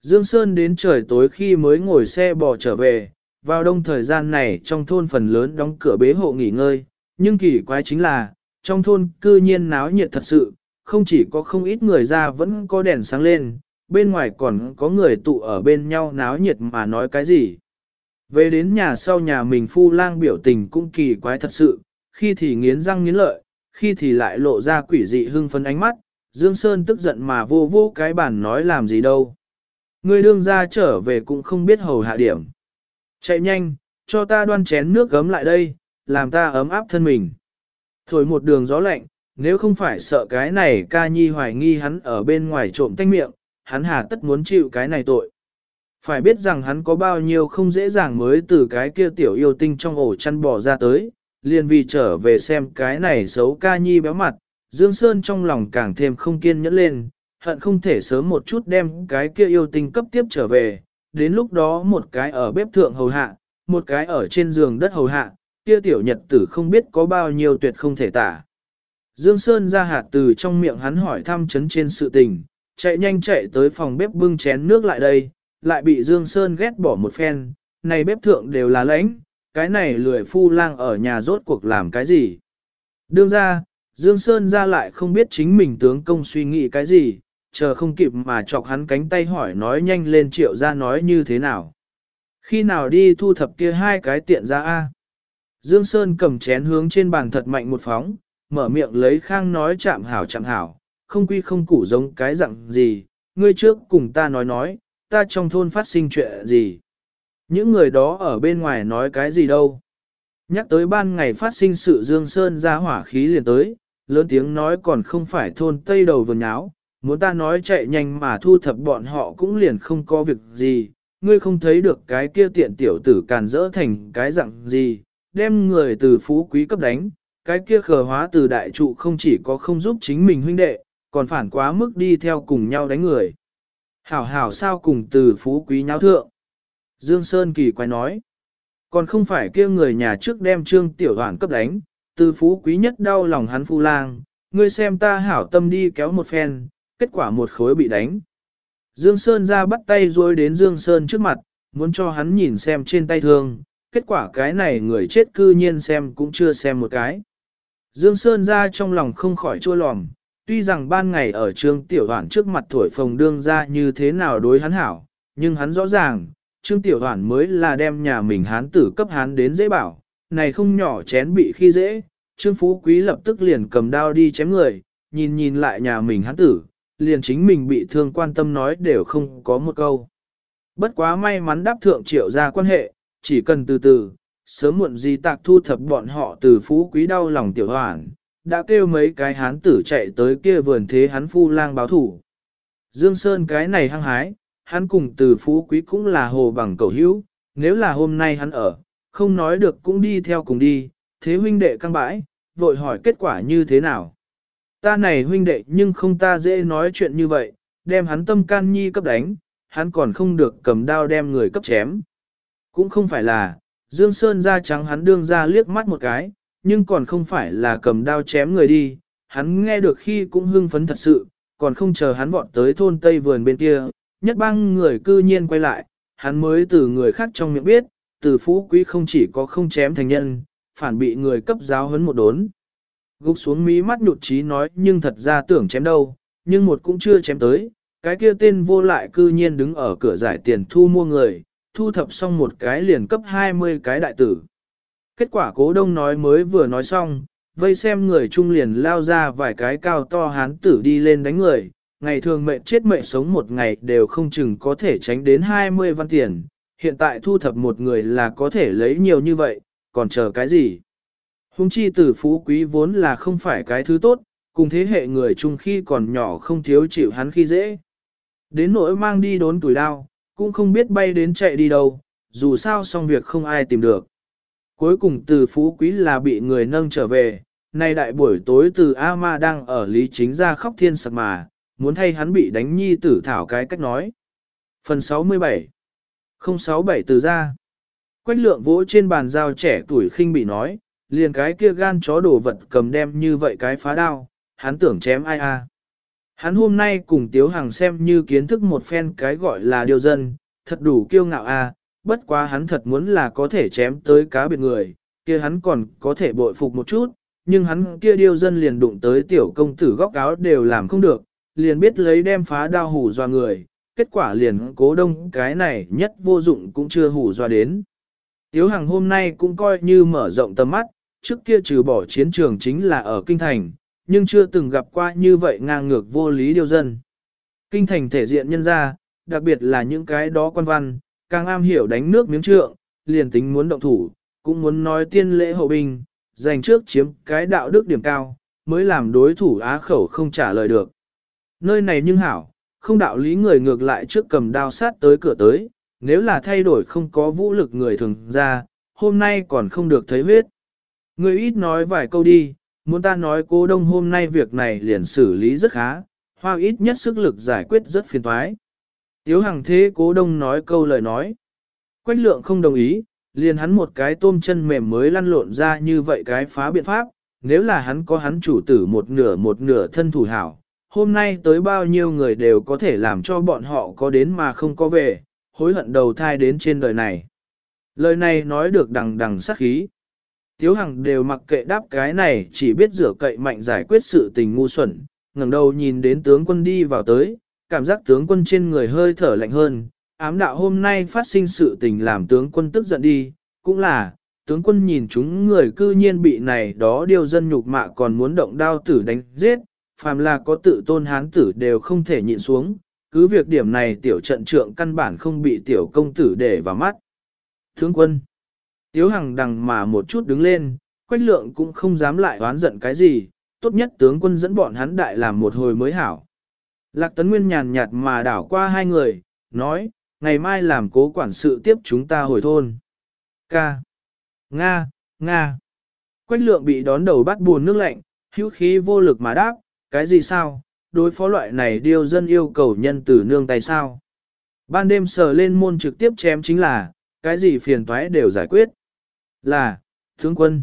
Dương Sơn đến trời tối khi mới ngồi xe bò trở về, vào đông thời gian này trong thôn phần lớn đóng cửa bế hộ nghỉ ngơi, nhưng kỳ quái chính là, trong thôn cư nhiên náo nhiệt thật sự, không chỉ có không ít người ra vẫn có đèn sáng lên, bên ngoài còn có người tụ ở bên nhau náo nhiệt mà nói cái gì. Về đến nhà sau nhà mình phu lang biểu tình cũng kỳ quái thật sự, khi thì nghiến răng nghiến lợi, khi thì lại lộ ra quỷ dị hưng phấn ánh mắt, Dương Sơn tức giận mà vô vô cái bản nói làm gì đâu. Người đương ra trở về cũng không biết hầu hạ điểm. Chạy nhanh, cho ta đoan chén nước gấm lại đây, làm ta ấm áp thân mình. Thổi một đường gió lạnh, nếu không phải sợ cái này ca nhi hoài nghi hắn ở bên ngoài trộm tanh miệng, hắn hà tất muốn chịu cái này tội. Phải biết rằng hắn có bao nhiêu không dễ dàng mới từ cái kia tiểu yêu tinh trong ổ chăn bò ra tới, liền vì trở về xem cái này xấu ca nhi béo mặt, Dương Sơn trong lòng càng thêm không kiên nhẫn lên, hận không thể sớm một chút đem cái kia yêu tinh cấp tiếp trở về, đến lúc đó một cái ở bếp thượng hầu hạ, một cái ở trên giường đất hầu hạ, kia tiểu nhật tử không biết có bao nhiêu tuyệt không thể tả. Dương Sơn ra hạt từ trong miệng hắn hỏi thăm chấn trên sự tình, chạy nhanh chạy tới phòng bếp bưng chén nước lại đây, lại bị Dương Sơn ghét bỏ một phen, này bếp thượng đều là lãnh, cái này lười phu lang ở nhà rốt cuộc làm cái gì. Đương ra, Dương Sơn ra lại không biết chính mình tướng công suy nghĩ cái gì, chờ không kịp mà chọc hắn cánh tay hỏi nói nhanh lên triệu ra nói như thế nào. Khi nào đi thu thập kia hai cái tiện ra A. Dương Sơn cầm chén hướng trên bàn thật mạnh một phóng, mở miệng lấy khang nói chạm hảo chạm hảo, không quy không củ giống cái dạng gì, ngươi trước cùng ta nói nói, ta trong thôn phát sinh chuyện gì. Những người đó ở bên ngoài nói cái gì đâu. Nhắc tới ban ngày phát sinh sự Dương Sơn ra hỏa khí liền tới, lớn tiếng nói còn không phải thôn tây đầu vườn nháo, muốn ta nói chạy nhanh mà thu thập bọn họ cũng liền không có việc gì, ngươi không thấy được cái kia tiện tiểu tử càn rỡ thành cái dạng gì, đem người từ phú quý cấp đánh, cái kia khờ hóa từ đại trụ không chỉ có không giúp chính mình huynh đệ, còn phản quá mức đi theo cùng nhau đánh người. Hảo hảo sao cùng từ phú quý nháo thượng. Dương Sơn kỳ quay nói, còn không phải kia người nhà trước đem trương tiểu đoàn cấp đánh, từ phú quý nhất đau lòng hắn phu lang, ngươi xem ta hảo tâm đi kéo một phen, kết quả một khối bị đánh. Dương Sơn ra bắt tay rồi đến Dương Sơn trước mặt, muốn cho hắn nhìn xem trên tay thương, kết quả cái này người chết cư nhiên xem cũng chưa xem một cái. Dương Sơn ra trong lòng không khỏi chua lòng, tuy rằng ban ngày ở trương tiểu đoàn trước mặt thổi phồng đương ra như thế nào đối hắn hảo, nhưng hắn rõ ràng, trương tiểu Hoản mới là đem nhà mình hán tử cấp hán đến dễ bảo, này không nhỏ chén bị khi dễ, trương phú quý lập tức liền cầm đao đi chém người, nhìn nhìn lại nhà mình hán tử, liền chính mình bị thương quan tâm nói đều không có một câu. Bất quá may mắn đáp thượng triệu ra quan hệ, chỉ cần từ từ, sớm muộn gì tạc thu thập bọn họ từ phú quý đau lòng tiểu Hoản, đã kêu mấy cái hán tử chạy tới kia vườn thế hắn phu lang báo thủ. Dương Sơn cái này hăng hái, hắn cùng từ phú quý cũng là hồ bằng cầu hữu, nếu là hôm nay hắn ở, không nói được cũng đi theo cùng đi, thế huynh đệ căng bãi, vội hỏi kết quả như thế nào. Ta này huynh đệ nhưng không ta dễ nói chuyện như vậy, đem hắn tâm can nhi cấp đánh, hắn còn không được cầm đao đem người cấp chém. Cũng không phải là, Dương Sơn da trắng hắn đương ra liếc mắt một cái, nhưng còn không phải là cầm đao chém người đi, hắn nghe được khi cũng hưng phấn thật sự, còn không chờ hắn vọt tới thôn Tây vườn bên kia, nhất bang người cư nhiên quay lại, hắn mới từ người khác trong miệng biết, từ phú quý không chỉ có không chém thành nhân, phản bị người cấp giáo hấn một đốn. Gục xuống mí mắt nhụt chí nói nhưng thật ra tưởng chém đâu, nhưng một cũng chưa chém tới, cái kia tên vô lại cư nhiên đứng ở cửa giải tiền thu mua người, thu thập xong một cái liền cấp 20 cái đại tử. Kết quả cố đông nói mới vừa nói xong, vây xem người trung liền lao ra vài cái cao to hán tử đi lên đánh người, ngày thường mệnh chết mệnh sống một ngày đều không chừng có thể tránh đến 20 văn tiền, hiện tại thu thập một người là có thể lấy nhiều như vậy, còn chờ cái gì? Hùng chi tử phú quý vốn là không phải cái thứ tốt, cùng thế hệ người chung khi còn nhỏ không thiếu chịu hắn khi dễ. Đến nỗi mang đi đốn tuổi đao, cũng không biết bay đến chạy đi đâu, dù sao xong việc không ai tìm được. Cuối cùng từ phú quý là bị người nâng trở về, nay đại buổi tối từ A-ma đang ở lý chính ra khóc thiên sạc mà, muốn thay hắn bị đánh nhi tử thảo cái cách nói. Phần 67 067 từ ra Quách lượng vỗ trên bàn dao trẻ tuổi khinh bị nói, liền cái kia gan chó đổ vật cầm đem như vậy cái phá đao, hắn tưởng chém ai a. Hắn hôm nay cùng Tiếu Hằng xem như kiến thức một phen cái gọi là điều dân, thật đủ kiêu ngạo a, bất quá hắn thật muốn là có thể chém tới cá biệt người, kia hắn còn có thể bội phục một chút, nhưng hắn kia điều dân liền đụng tới tiểu công tử góc áo đều làm không được, liền biết lấy đem phá đao hủ doa người, kết quả liền cố đông cái này nhất vô dụng cũng chưa hủ doa đến. Tiếu Hằng hôm nay cũng coi như mở rộng tầm mắt, trước kia trừ bỏ chiến trường chính là ở Kinh Thành, nhưng chưa từng gặp qua như vậy ngang ngược vô lý điều dân. Kinh Thành thể diện nhân ra, đặc biệt là những cái đó quan văn, càng am hiểu đánh nước miếng trượng, liền tính muốn động thủ, cũng muốn nói tiên lễ hậu binh, dành trước chiếm cái đạo đức điểm cao, mới làm đối thủ á khẩu không trả lời được. Nơi này nhưng hảo, không đạo lý người ngược lại trước cầm đao sát tới cửa tới, nếu là thay đổi không có vũ lực người thường ra, hôm nay còn không được thấy huyết. Người ít nói vài câu đi, muốn ta nói cố đông hôm nay việc này liền xử lý rất khá, hoa ít nhất sức lực giải quyết rất phiền toái. Tiếu Hằng thế cố đông nói câu lời nói. Quách lượng không đồng ý, liền hắn một cái tôm chân mềm mới lăn lộn ra như vậy cái phá biện pháp, nếu là hắn có hắn chủ tử một nửa một nửa thân thủ hảo, hôm nay tới bao nhiêu người đều có thể làm cho bọn họ có đến mà không có về, hối hận đầu thai đến trên đời này. Lời này nói được đằng đằng sát khí. Tiếu Hằng đều mặc kệ đáp cái này chỉ biết rửa cậy mạnh giải quyết sự tình ngu xuẩn, ngẩng đầu nhìn đến tướng quân đi vào tới, cảm giác tướng quân trên người hơi thở lạnh hơn, ám đạo hôm nay phát sinh sự tình làm tướng quân tức giận đi, cũng là, tướng quân nhìn chúng người cư nhiên bị này đó điều dân nhục mạ còn muốn động đao tử đánh giết, phàm là có tự tôn hán tử đều không thể nhịn xuống, cứ việc điểm này tiểu trận trượng căn bản không bị tiểu công tử để vào mắt. Tướng quân, tiếu hằng đằng mà một chút đứng lên, quách lượng cũng không dám lại oán giận cái gì, tốt nhất tướng quân dẫn bọn hắn đại làm một hồi mới hảo. Lạc tấn nguyên nhàn nhạt mà đảo qua hai người, nói, ngày mai làm cố quản sự tiếp chúng ta hồi thôn. Ca. Nga, Nga. Quách lượng bị đón đầu bắt buồn nước lạnh, hữu khí vô lực mà đáp, cái gì sao, đối phó loại này điêu dân yêu cầu nhân tử nương tay sao. Ban đêm sờ lên môn trực tiếp chém chính là, cái gì phiền toái đều giải quyết. Là, tướng quân.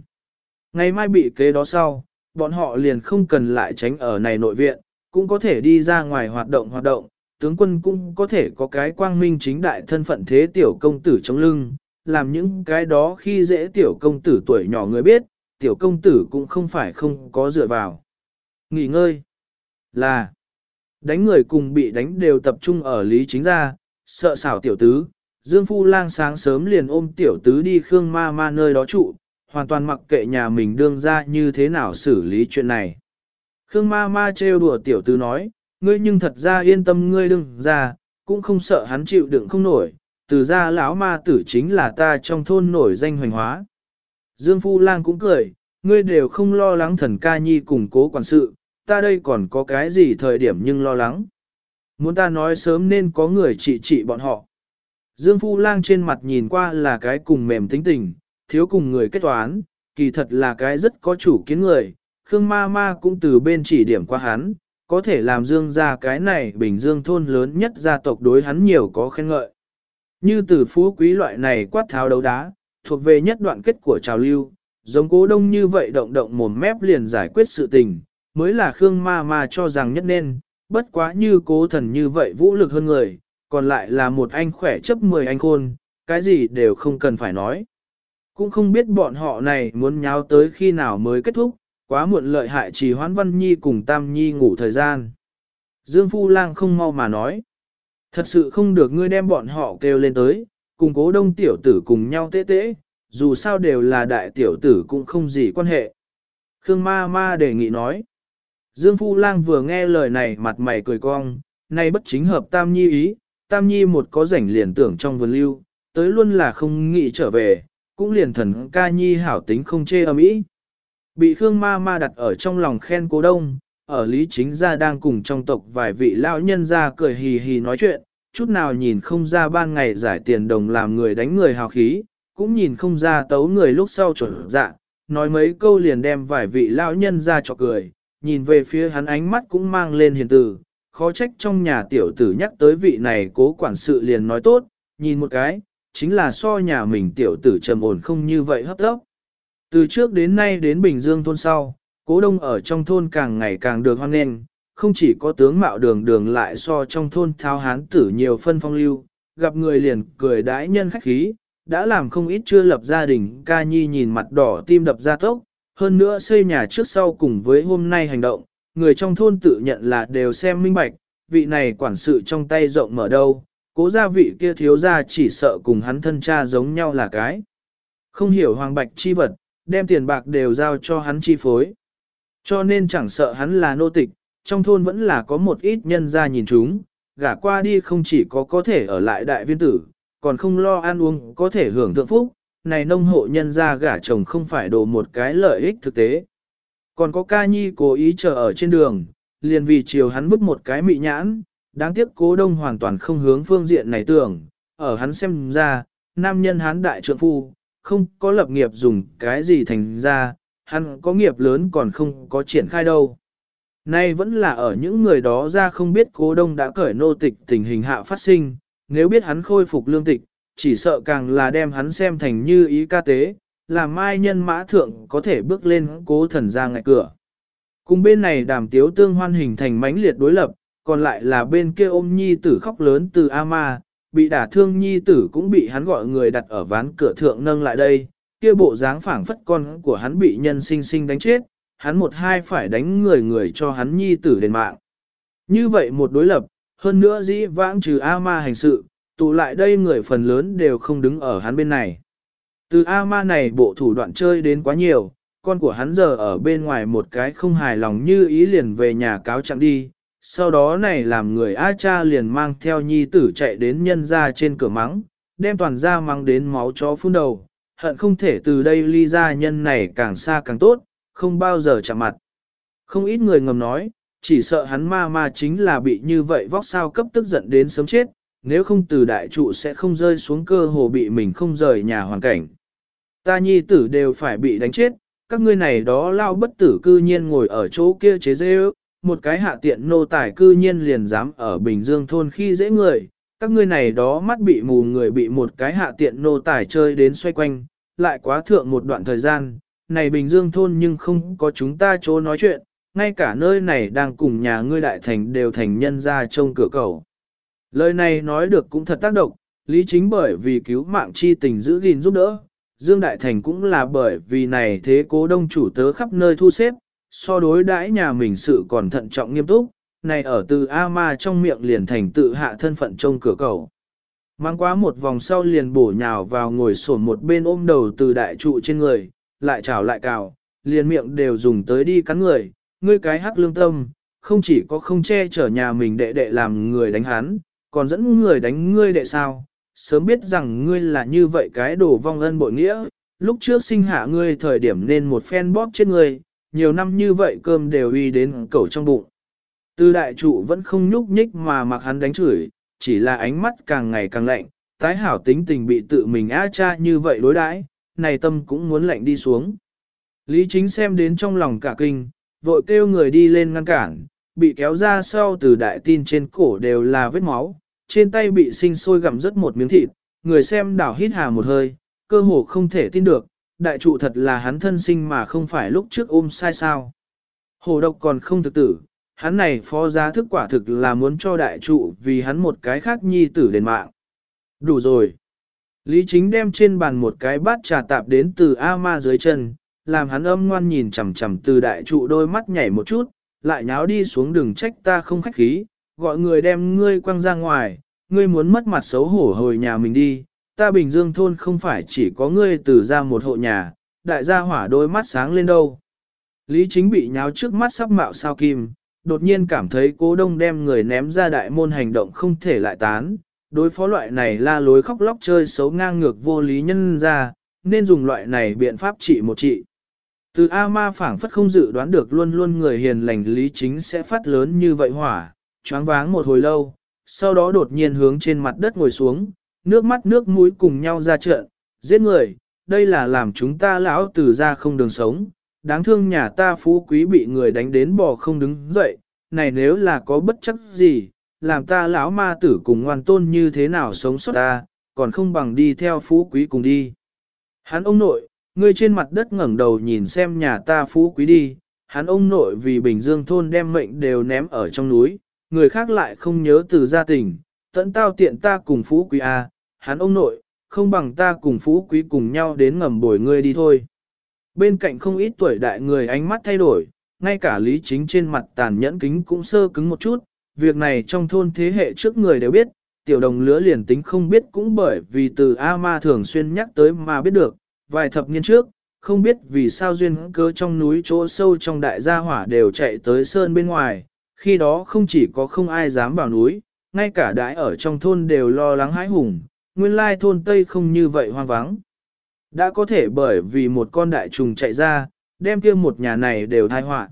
Ngày mai bị kế đó sau, bọn họ liền không cần lại tránh ở này nội viện, cũng có thể đi ra ngoài hoạt động hoạt động, tướng quân cũng có thể có cái quang minh chính đại thân phận thế tiểu công tử trong lưng, làm những cái đó khi dễ tiểu công tử tuổi nhỏ người biết, tiểu công tử cũng không phải không có dựa vào. Nghỉ ngơi là đánh người cùng bị đánh đều tập trung ở lý chính gia, sợ xảo tiểu tứ, Dương Phu Lang sáng sớm liền ôm tiểu tứ đi Khương Ma Ma nơi đó trụ, hoàn toàn mặc kệ nhà mình đương ra như thế nào xử lý chuyện này. Khương Ma Ma trêu đùa tiểu tứ nói, ngươi nhưng thật ra yên tâm ngươi đừng ra, cũng không sợ hắn chịu đựng không nổi, từ ra lão ma tử chính là ta trong thôn nổi danh hoành hóa. Dương Phu Lang cũng cười, ngươi đều không lo lắng thần ca nhi cùng cố quản sự, ta đây còn có cái gì thời điểm nhưng lo lắng. Muốn ta nói sớm nên có người trị trị bọn họ. Dương Phu Lang trên mặt nhìn qua là cái cùng mềm tính tình, thiếu cùng người kết toán, kỳ thật là cái rất có chủ kiến người. Khương Ma Ma cũng từ bên chỉ điểm qua hắn, có thể làm Dương ra cái này bình dương thôn lớn nhất gia tộc đối hắn nhiều có khen ngợi. Như từ phú quý loại này quát tháo đấu đá, thuộc về nhất đoạn kết của trào lưu, giống cố đông như vậy động động mồm mép liền giải quyết sự tình, mới là Khương Ma Ma cho rằng nhất nên, bất quá như cố thần như vậy vũ lực hơn người, còn lại là một anh khỏe chấp 10 anh khôn, cái gì đều không cần phải nói. Cũng không biết bọn họ này muốn nháo tới khi nào mới kết thúc, quá muộn lợi hại chỉ hoán văn nhi cùng tam nhi ngủ thời gian. Dương Phu Lang không mau mà nói. Thật sự không được ngươi đem bọn họ kêu lên tới, cùng cố đông tiểu tử cùng nhau tế tế, dù sao đều là đại tiểu tử cũng không gì quan hệ. Khương ma ma đề nghị nói. Dương Phu Lang vừa nghe lời này mặt mày cười cong, nay bất chính hợp Tam Nhi ý, Tam Nhi một có rảnh liền tưởng trong vườn lưu, tới luôn là không nghĩ trở về, cũng liền thần ca nhi hảo tính không chê âm ý. Bị Khương Ma Ma đặt ở trong lòng khen cố đông, ở Lý Chính Gia đang cùng trong tộc vài vị lão nhân ra cười hì hì nói chuyện, chút nào nhìn không ra ban ngày giải tiền đồng làm người đánh người hào khí, cũng nhìn không ra tấu người lúc sau chuẩn dạ, nói mấy câu liền đem vài vị lão nhân ra cho cười, nhìn về phía hắn ánh mắt cũng mang lên hiền từ, khó trách trong nhà tiểu tử nhắc tới vị này cố quản sự liền nói tốt, nhìn một cái, chính là so nhà mình tiểu tử trầm ổn không như vậy hấp tốc. Từ trước đến nay đến Bình Dương thôn sau, cố đông ở trong thôn càng ngày càng được hoan nghênh, không chỉ có tướng mạo đường đường lại so trong thôn thao hán tử nhiều phân phong lưu, gặp người liền cười đãi nhân khách khí, đã làm không ít chưa lập gia đình ca nhi nhìn mặt đỏ tim đập ra tốc, hơn nữa xây nhà trước sau cùng với hôm nay hành động, người trong thôn tự nhận là đều xem minh bạch, vị này quản sự trong tay rộng mở đâu, cố gia vị kia thiếu gia chỉ sợ cùng hắn thân cha giống nhau là cái. Không hiểu hoàng bạch chi vật, đem tiền bạc đều giao cho hắn chi phối. Cho nên chẳng sợ hắn là nô tịch, trong thôn vẫn là có một ít nhân gia nhìn chúng, gả qua đi không chỉ có có thể ở lại đại viên tử, còn không lo ăn uống có thể hưởng thượng phúc, này nông hộ nhân gia gả chồng không phải đồ một cái lợi ích thực tế. Còn có ca nhi cố ý chờ ở trên đường, liền vì chiều hắn vứt một cái mị nhãn, đáng tiếc cố đông hoàn toàn không hướng phương diện này tưởng, ở hắn xem ra, nam nhân hắn đại trượng phu, không có lập nghiệp dùng cái gì thành ra, hắn có nghiệp lớn còn không có triển khai đâu. Nay vẫn là ở những người đó ra không biết cố đông đã cởi nô tịch tình hình hạ phát sinh, nếu biết hắn khôi phục lương tịch, chỉ sợ càng là đem hắn xem thành như ý ca tế, làm mai nhân mã thượng có thể bước lên cố thần ra ngại cửa. Cùng bên này đàm tiếu tương hoan hình thành mãnh liệt đối lập, còn lại là bên kia ôm nhi tử khóc lớn từ A-ma, bị đả thương nhi tử cũng bị hắn gọi người đặt ở ván cửa thượng nâng lại đây, kia bộ dáng phảng phất con của hắn bị nhân sinh sinh đánh chết, hắn một hai phải đánh người người cho hắn nhi tử đền mạng. Như vậy một đối lập, hơn nữa dĩ vãng trừ A-ma hành sự, tụ lại đây người phần lớn đều không đứng ở hắn bên này. Từ A-ma này bộ thủ đoạn chơi đến quá nhiều, con của hắn giờ ở bên ngoài một cái không hài lòng như ý liền về nhà cáo trạng đi, sau đó này làm người A cha liền mang theo nhi tử chạy đến nhân ra trên cửa mắng, đem toàn ra mắng đến máu chó phun đầu, hận không thể từ đây ly ra nhân này càng xa càng tốt, không bao giờ chạm mặt. Không ít người ngầm nói, chỉ sợ hắn ma ma chính là bị như vậy vóc sao cấp tức giận đến sớm chết, nếu không từ đại trụ sẽ không rơi xuống cơ hồ bị mình không rời nhà hoàn cảnh. Ta nhi tử đều phải bị đánh chết, các ngươi này đó lao bất tử cư nhiên ngồi ở chỗ kia chế dễ ước, một cái hạ tiện nô tài cư nhiên liền dám ở Bình Dương thôn khi dễ người, các ngươi này đó mắt bị mù người bị một cái hạ tiện nô tài chơi đến xoay quanh, lại quá thượng một đoạn thời gian, này Bình Dương thôn nhưng không có chúng ta chỗ nói chuyện, ngay cả nơi này đang cùng nhà ngươi đại thành đều thành nhân ra trông cửa cầu. Lời này nói được cũng thật tác động, lý chính bởi vì cứu mạng chi tình giữ gìn giúp đỡ, Dương Đại Thành cũng là bởi vì này thế cố đông chủ tớ khắp nơi thu xếp, so đối đãi nhà mình sự còn thận trọng nghiêm túc, này ở từ A-ma trong miệng liền thành tự hạ thân phận trông cửa cầu. Mang quá một vòng sau liền bổ nhào vào ngồi sổn một bên ôm đầu từ đại trụ trên người, lại chào lại cào, liền miệng đều dùng tới đi cắn người, ngươi cái hắc lương tâm, không chỉ có không che chở nhà mình đệ đệ làm người đánh hắn, còn dẫn người đánh ngươi đệ sao, sớm biết rằng ngươi là như vậy cái đồ vong ân bội nghĩa, lúc trước sinh hạ ngươi thời điểm nên một phen bóp chết ngươi, nhiều năm như vậy cơm đều uy đến cẩu trong bụng. Từ đại trụ vẫn không nhúc nhích mà mặc hắn đánh chửi, chỉ là ánh mắt càng ngày càng lạnh, tái hảo tính tình bị tự mình á cha như vậy đối đãi, này tâm cũng muốn lạnh đi xuống. Lý chính xem đến trong lòng cả kinh, vội kêu người đi lên ngăn cản, bị kéo ra sau từ đại tin trên cổ đều là vết máu, trên tay bị sinh sôi gặm rất một miếng thịt, người xem đảo hít hà một hơi, cơ hồ không thể tin được, đại trụ thật là hắn thân sinh mà không phải lúc trước ôm sai sao. Hồ độc còn không thực tử, hắn này phó giá thức quả thực là muốn cho đại trụ vì hắn một cái khác nhi tử đền mạng. Đủ rồi. Lý chính đem trên bàn một cái bát trà tạp đến từ A-ma dưới chân, làm hắn âm ngoan nhìn chằm chằm từ đại trụ đôi mắt nhảy một chút, lại nháo đi xuống đường trách ta không khách khí, gọi người đem ngươi quăng ra ngoài, ngươi muốn mất mặt xấu hổ hồi nhà mình đi, ta Bình Dương thôn không phải chỉ có ngươi từ ra một hộ nhà, đại gia hỏa đôi mắt sáng lên đâu. Lý chính bị nháo trước mắt sắp mạo sao kim, đột nhiên cảm thấy cố đông đem người ném ra đại môn hành động không thể lại tán, đối phó loại này la lối khóc lóc chơi xấu ngang ngược vô lý nhân ra, nên dùng loại này biện pháp trị một trị. Từ A ma phảng phất không dự đoán được luôn luôn người hiền lành lý chính sẽ phát lớn như vậy hỏa, choáng váng một hồi lâu, sau đó đột nhiên hướng trên mặt đất ngồi xuống, nước mắt nước mũi cùng nhau ra trận, giết người, đây là làm chúng ta lão tử ra không đường sống, đáng thương nhà ta phú quý bị người đánh đến bò không đứng dậy, này nếu là có bất chấp gì, làm ta lão ma tử cùng ngoan tôn như thế nào sống sót ta, còn không bằng đi theo phú quý cùng đi. Hắn ông nội, ngươi trên mặt đất ngẩng đầu nhìn xem nhà ta phú quý đi, hắn ông nội vì Bình Dương thôn đem mệnh đều ném ở trong núi, người khác lại không nhớ từ gia tình, tận tao tiện ta cùng phú quý A, hắn ông nội, không bằng ta cùng phú quý cùng nhau đến ngầm bồi ngươi đi thôi. Bên cạnh không ít tuổi đại người ánh mắt thay đổi, ngay cả lý chính trên mặt tàn nhẫn kính cũng sơ cứng một chút, việc này trong thôn thế hệ trước người đều biết, tiểu đồng lứa liền tính không biết cũng bởi vì từ A-ma thường xuyên nhắc tới mà biết được, vài thập niên trước, không biết vì sao duyên cơ trong núi chỗ sâu trong đại gia hỏa đều chạy tới sơn bên ngoài, khi đó không chỉ có không ai dám vào núi, ngay cả đại ở trong thôn đều lo lắng hãi hùng, nguyên lai thôn Tây không như vậy hoang vắng. Đã có thể bởi vì một con đại trùng chạy ra, đem kia một nhà này đều thai họa.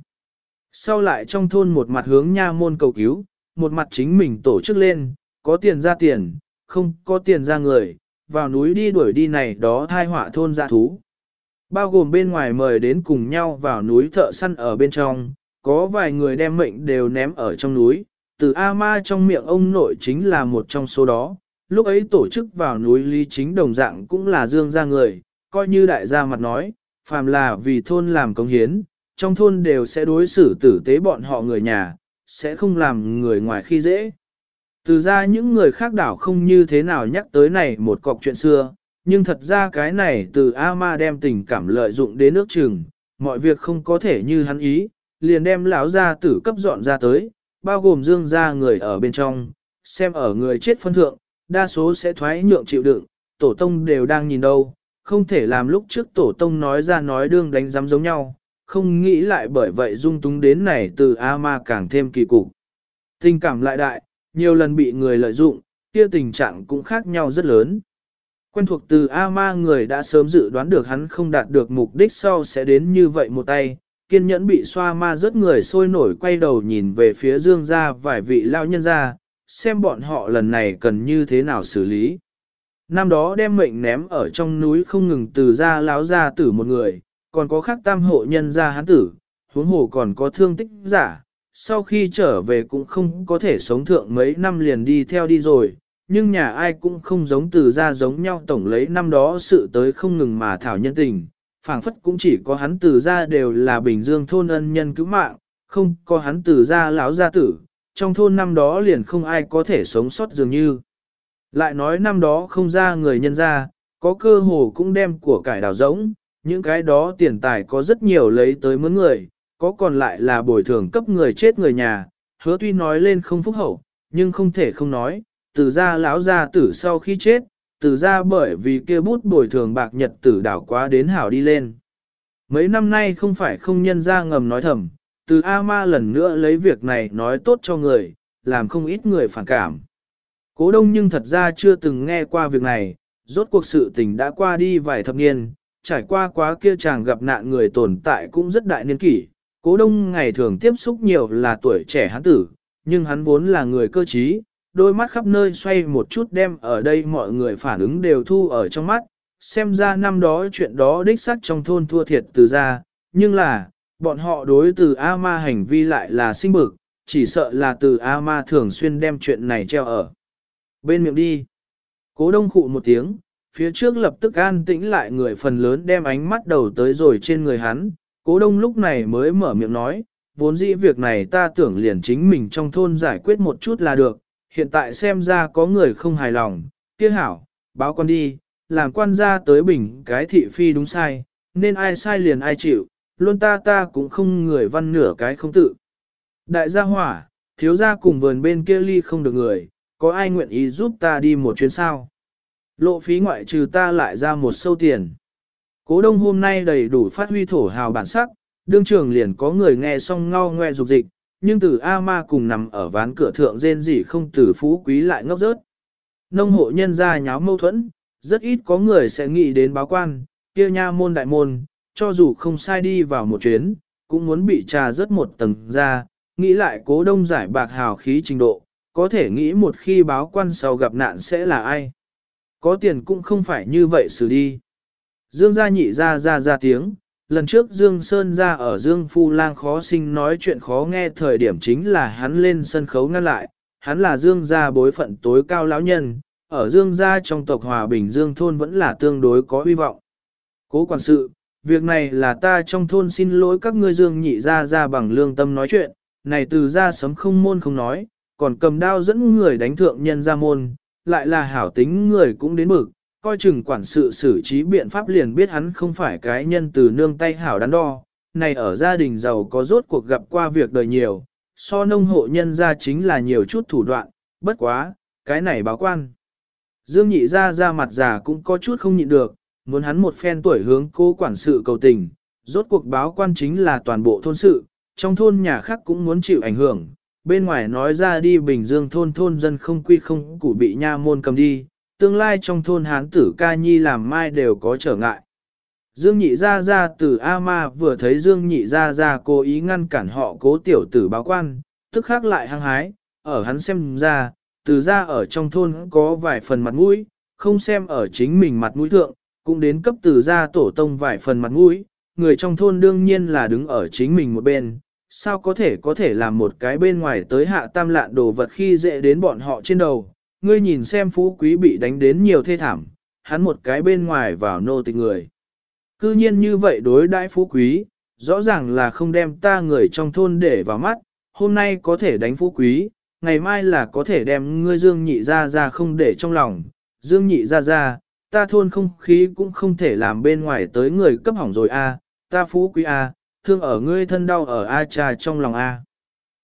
Sau lại trong thôn một mặt hướng nha môn cầu cứu, một mặt chính mình tổ chức lên, có tiền ra tiền, không có tiền ra người, vào núi đi đuổi đi này đó thai họa thôn dạ thú. Bao gồm bên ngoài mời đến cùng nhau vào núi thợ săn ở bên trong, có vài người đem mệnh đều ném ở trong núi, từ A-ma trong miệng ông nội chính là một trong số đó. Lúc ấy tổ chức vào núi Lý Chính đồng dạng cũng là dương ra người, coi như đại gia mặt nói, phàm là vì thôn làm công hiến, trong thôn đều sẽ đối xử tử tế bọn họ người nhà, sẽ không làm người ngoài khi dễ. Từ ra những người khác đảo không như thế nào nhắc tới này một cọc chuyện xưa, nhưng thật ra cái này từ A-ma đem tình cảm lợi dụng đến nước chừng, mọi việc không có thể như hắn ý, liền đem lão gia tử cấp dọn ra tới, bao gồm dương gia người ở bên trong, xem ở người chết phân thượng, đa số sẽ thoái nhượng chịu đựng, tổ tông đều đang nhìn đâu, không thể làm lúc trước tổ tông nói ra nói đương đánh giám giống nhau, không nghĩ lại bởi vậy dung túng đến này từ A-ma càng thêm kỳ cục. Tình cảm lại đại, nhiều lần bị người lợi dụng, kia tình trạng cũng khác nhau rất lớn. Quen thuộc từ A-ma người đã sớm dự đoán được hắn không đạt được mục đích sau sẽ đến như vậy một tay, kiên nhẫn bị xoa ma rớt người sôi nổi quay đầu nhìn về phía dương gia vài vị lao nhân ra, xem bọn họ lần này cần như thế nào xử lý. Năm đó đem mệnh ném ở trong núi không ngừng từ ra láo ra tử một người, còn có khác tam hộ nhân ra hán tử, huống hồ còn có thương tích giả, sau khi trở về cũng không có thể sống thượng mấy năm liền đi theo đi rồi, nhưng nhà ai cũng không giống từ ra giống nhau tổng lấy năm đó sự tới không ngừng mà thảo nhân tình, phảng phất cũng chỉ có hắn từ ra đều là bình dương thôn ân nhân cứu mạng, không có hắn từ ra lão gia tử, trong thôn năm đó liền không ai có thể sống sót dường như. Lại nói năm đó không ra người nhân ra, có cơ hồ cũng đem của cải đào rỗng, những cái đó tiền tài có rất nhiều lấy tới mướn người, có còn lại là bồi thường cấp người chết người nhà, hứa tuy nói lên không phúc hậu, nhưng không thể không nói, từ ra lão gia tử sau khi chết, từ ra bởi vì kia bút bồi thường bạc nhật tử đảo quá đến hảo đi lên. Mấy năm nay không phải không nhân ra ngầm nói thầm, từ A-ma lần nữa lấy việc này nói tốt cho người, làm không ít người phản cảm. Cố đông nhưng thật ra chưa từng nghe qua việc này, rốt cuộc sự tình đã qua đi vài thập niên, trải qua quá kia chàng gặp nạn người tồn tại cũng rất đại niên kỷ. Cố đông ngày thường tiếp xúc nhiều là tuổi trẻ hắn tử, nhưng hắn vốn là người cơ trí, đôi mắt khắp nơi xoay một chút đem ở đây mọi người phản ứng đều thu ở trong mắt, xem ra năm đó chuyện đó đích xác trong thôn thua thiệt từ ra, nhưng là, bọn họ đối từ A-ma hành vi lại là sinh bực, chỉ sợ là từ A-ma thường xuyên đem chuyện này treo ở. Bên miệng đi. Cố đông khụ một tiếng, phía trước lập tức an tĩnh lại người phần lớn đem ánh mắt đầu tới rồi trên người hắn. Cố đông lúc này mới mở miệng nói, vốn dĩ việc này ta tưởng liền chính mình trong thôn giải quyết một chút là được, hiện tại xem ra có người không hài lòng, kia hảo, báo con đi, làm quan gia tới bình cái thị phi đúng sai, nên ai sai liền ai chịu, luôn ta ta cũng không người văn nửa cái không tự. Đại gia hỏa, thiếu gia cùng vườn bên kia ly không được người, có ai nguyện ý giúp ta đi một chuyến sao? Lộ phí ngoại trừ ta lại ra một sâu tiền. Cố đông hôm nay đầy đủ phát huy thổ hào bản sắc, đương trường liền có người nghe xong ngao ngoe dục dịch, nhưng từ A-ma cùng nằm ở ván cửa thượng rên gì không từ phú quý lại ngốc rớt. Nông hộ nhân ra nháo mâu thuẫn, rất ít có người sẽ nghĩ đến báo quan, kia nha môn đại môn, cho dù không sai đi vào một chuyến, cũng muốn bị trà rớt một tầng ra, nghĩ lại cố đông giải bạc hào khí trình độ, có thể nghĩ một khi báo quan sau gặp nạn sẽ là ai. Có tiền cũng không phải như vậy xử đi. Dương gia nhị ra ra ra tiếng, lần trước Dương Sơn ra ở Dương Phu Lang khó sinh nói chuyện khó nghe thời điểm chính là hắn lên sân khấu ngăn lại, hắn là Dương gia bối phận tối cao lão nhân, ở Dương gia trong tộc Hòa Bình Dương thôn vẫn là tương đối có hy vọng. Cố quản sự, việc này là ta trong thôn xin lỗi các ngươi Dương nhị ra ra bằng lương tâm nói chuyện, này từ ra sấm không môn không nói, còn cầm đao dẫn người đánh thượng nhân ra môn, lại là hảo tính người cũng đến bực, coi chừng quản sự xử trí biện pháp liền biết hắn không phải cái nhân từ nương tay hảo đắn đo, này ở gia đình giàu có rốt cuộc gặp qua việc đời nhiều, so nông hộ nhân ra chính là nhiều chút thủ đoạn, bất quá, cái này báo quan. Dương nhị ra ra mặt già cũng có chút không nhịn được, muốn hắn một phen tuổi hướng cô quản sự cầu tình, rốt cuộc báo quan chính là toàn bộ thôn sự, trong thôn nhà khác cũng muốn chịu ảnh hưởng, bên ngoài nói ra đi Bình Dương thôn thôn dân không quy không củ bị nha môn cầm đi, tương lai trong thôn hán tử ca nhi làm mai đều có trở ngại. Dương nhị ra ra từ A ma vừa thấy Dương nhị ra ra cố ý ngăn cản họ cố tiểu tử báo quan, tức khác lại hăng hái, ở hắn xem ra, từ ra ở trong thôn có vài phần mặt mũi, không xem ở chính mình mặt mũi thượng, cũng đến cấp từ ra tổ tông vài phần mặt mũi, người trong thôn đương nhiên là đứng ở chính mình một bên, sao có thể có thể làm một cái bên ngoài tới hạ tam lạn đồ vật khi dễ đến bọn họ trên đầu, ngươi nhìn xem phú quý bị đánh đến nhiều thê thảm, hắn một cái bên ngoài vào nô tịch người. Cư nhiên như vậy đối đãi phú quý, rõ ràng là không đem ta người trong thôn để vào mắt, hôm nay có thể đánh phú quý, ngày mai là có thể đem ngươi dương nhị ra ra không để trong lòng, dương nhị ra ra, ta thôn không khí cũng không thể làm bên ngoài tới người cấp hỏng rồi a, ta phú quý a, thương ở ngươi thân đau ở a cha trong lòng a.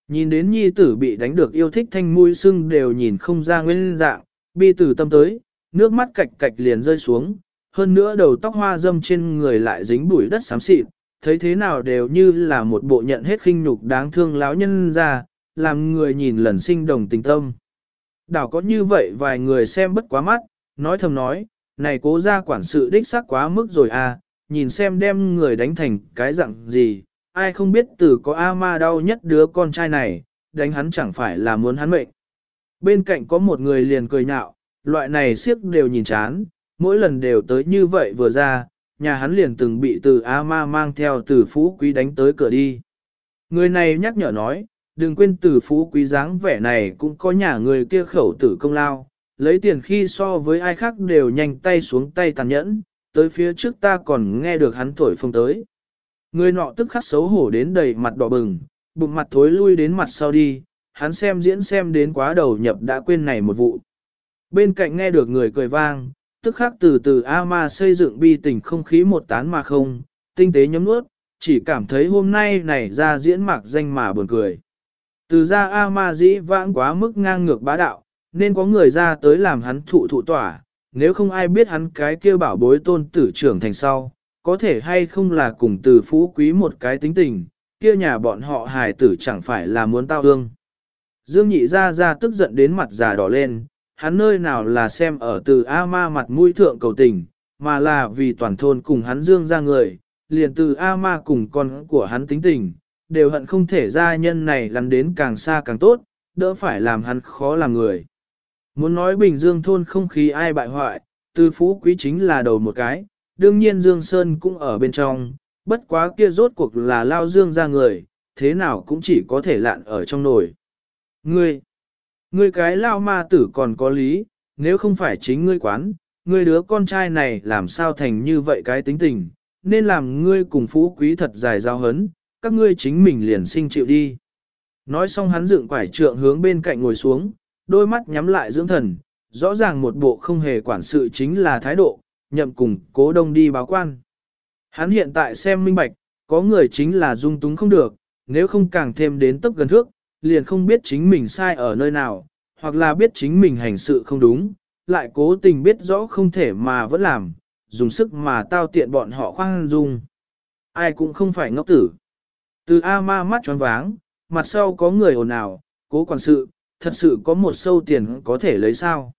Nhìn đến nhi tử bị đánh được yêu thích thanh mũi sưng đều nhìn không ra nguyên dạng, bi tử tâm tới, nước mắt cạch cạch liền rơi xuống, hơn nữa đầu tóc hoa dâm trên người lại dính bụi đất xám xịt, thấy thế nào đều như là một bộ nhận hết khinh nhục đáng thương lão nhân ra, làm người nhìn lần sinh đồng tình tâm. Đảo có như vậy vài người xem bất quá mắt, nói thầm nói, này cố ra quản sự đích xác quá mức rồi à, nhìn xem đem người đánh thành cái dạng gì, ai không biết từ có A ma đau nhất đứa con trai này, đánh hắn chẳng phải là muốn hắn mệnh. Bên cạnh có một người liền cười nhạo, loại này siếc đều nhìn chán, mỗi lần đều tới như vậy vừa ra, nhà hắn liền từng bị từ A ma mang theo từ phú quý đánh tới cửa đi. Người này nhắc nhở nói, đừng quên từ phú quý dáng vẻ này cũng có nhà người kia khẩu tử công lao, lấy tiền khi so với ai khác đều nhanh tay xuống tay tàn nhẫn, tới phía trước ta còn nghe được hắn thổi phong tới. Người nọ tức khắc xấu hổ đến đầy mặt đỏ bừng, bụng mặt thối lui đến mặt sau đi, hắn xem diễn xem đến quá đầu nhập đã quên này một vụ. Bên cạnh nghe được người cười vang, tức khắc từ từ A-ma xây dựng bi tình không khí một tán mà không, tinh tế nhấm nuốt, chỉ cảm thấy hôm nay này ra diễn mạc danh mà buồn cười. Từ ra A-ma dĩ vãng quá mức ngang ngược bá đạo, nên có người ra tới làm hắn thụ thụ tỏa, nếu không ai biết hắn cái kia bảo bối tôn tử trưởng thành sau, có thể hay không là cùng từ phú quý một cái tính tình, kia nhà bọn họ hài tử chẳng phải là muốn tao ương. Dương nhị ra ra tức giận đến mặt già đỏ lên, hắn nơi nào là xem ở từ A ma mặt mũi thượng cầu tình, mà là vì toàn thôn cùng hắn dương ra người, liền từ A ma cùng con của hắn tính tình, đều hận không thể gia nhân này lăn đến càng xa càng tốt, đỡ phải làm hắn khó làm người. Muốn nói Bình Dương thôn không khí ai bại hoại, từ phú quý chính là đầu một cái, đương nhiên Dương Sơn cũng ở bên trong, bất quá kia rốt cuộc là lao Dương ra người, thế nào cũng chỉ có thể lạn ở trong nồi. Ngươi, ngươi cái lao ma tử còn có lý, nếu không phải chính ngươi quán, ngươi đứa con trai này làm sao thành như vậy cái tính tình, nên làm ngươi cùng phú quý thật dài giao hấn, các ngươi chính mình liền sinh chịu đi. Nói xong hắn dựng quải trượng hướng bên cạnh ngồi xuống, đôi mắt nhắm lại dưỡng thần, rõ ràng một bộ không hề quản sự chính là thái độ, nhậm cùng cố đông đi báo quan. Hắn hiện tại xem minh bạch, có người chính là dung túng không được, nếu không càng thêm đến tấp gần thước, liền không biết chính mình sai ở nơi nào, hoặc là biết chính mình hành sự không đúng, lại cố tình biết rõ không thể mà vẫn làm, dùng sức mà tao tiện bọn họ khoan dung. Ai cũng không phải ngốc tử. Từ A ma mắt tròn váng, mặt sau có người ồn ào, cố quản sự, thật sự có một sâu tiền có thể lấy sao.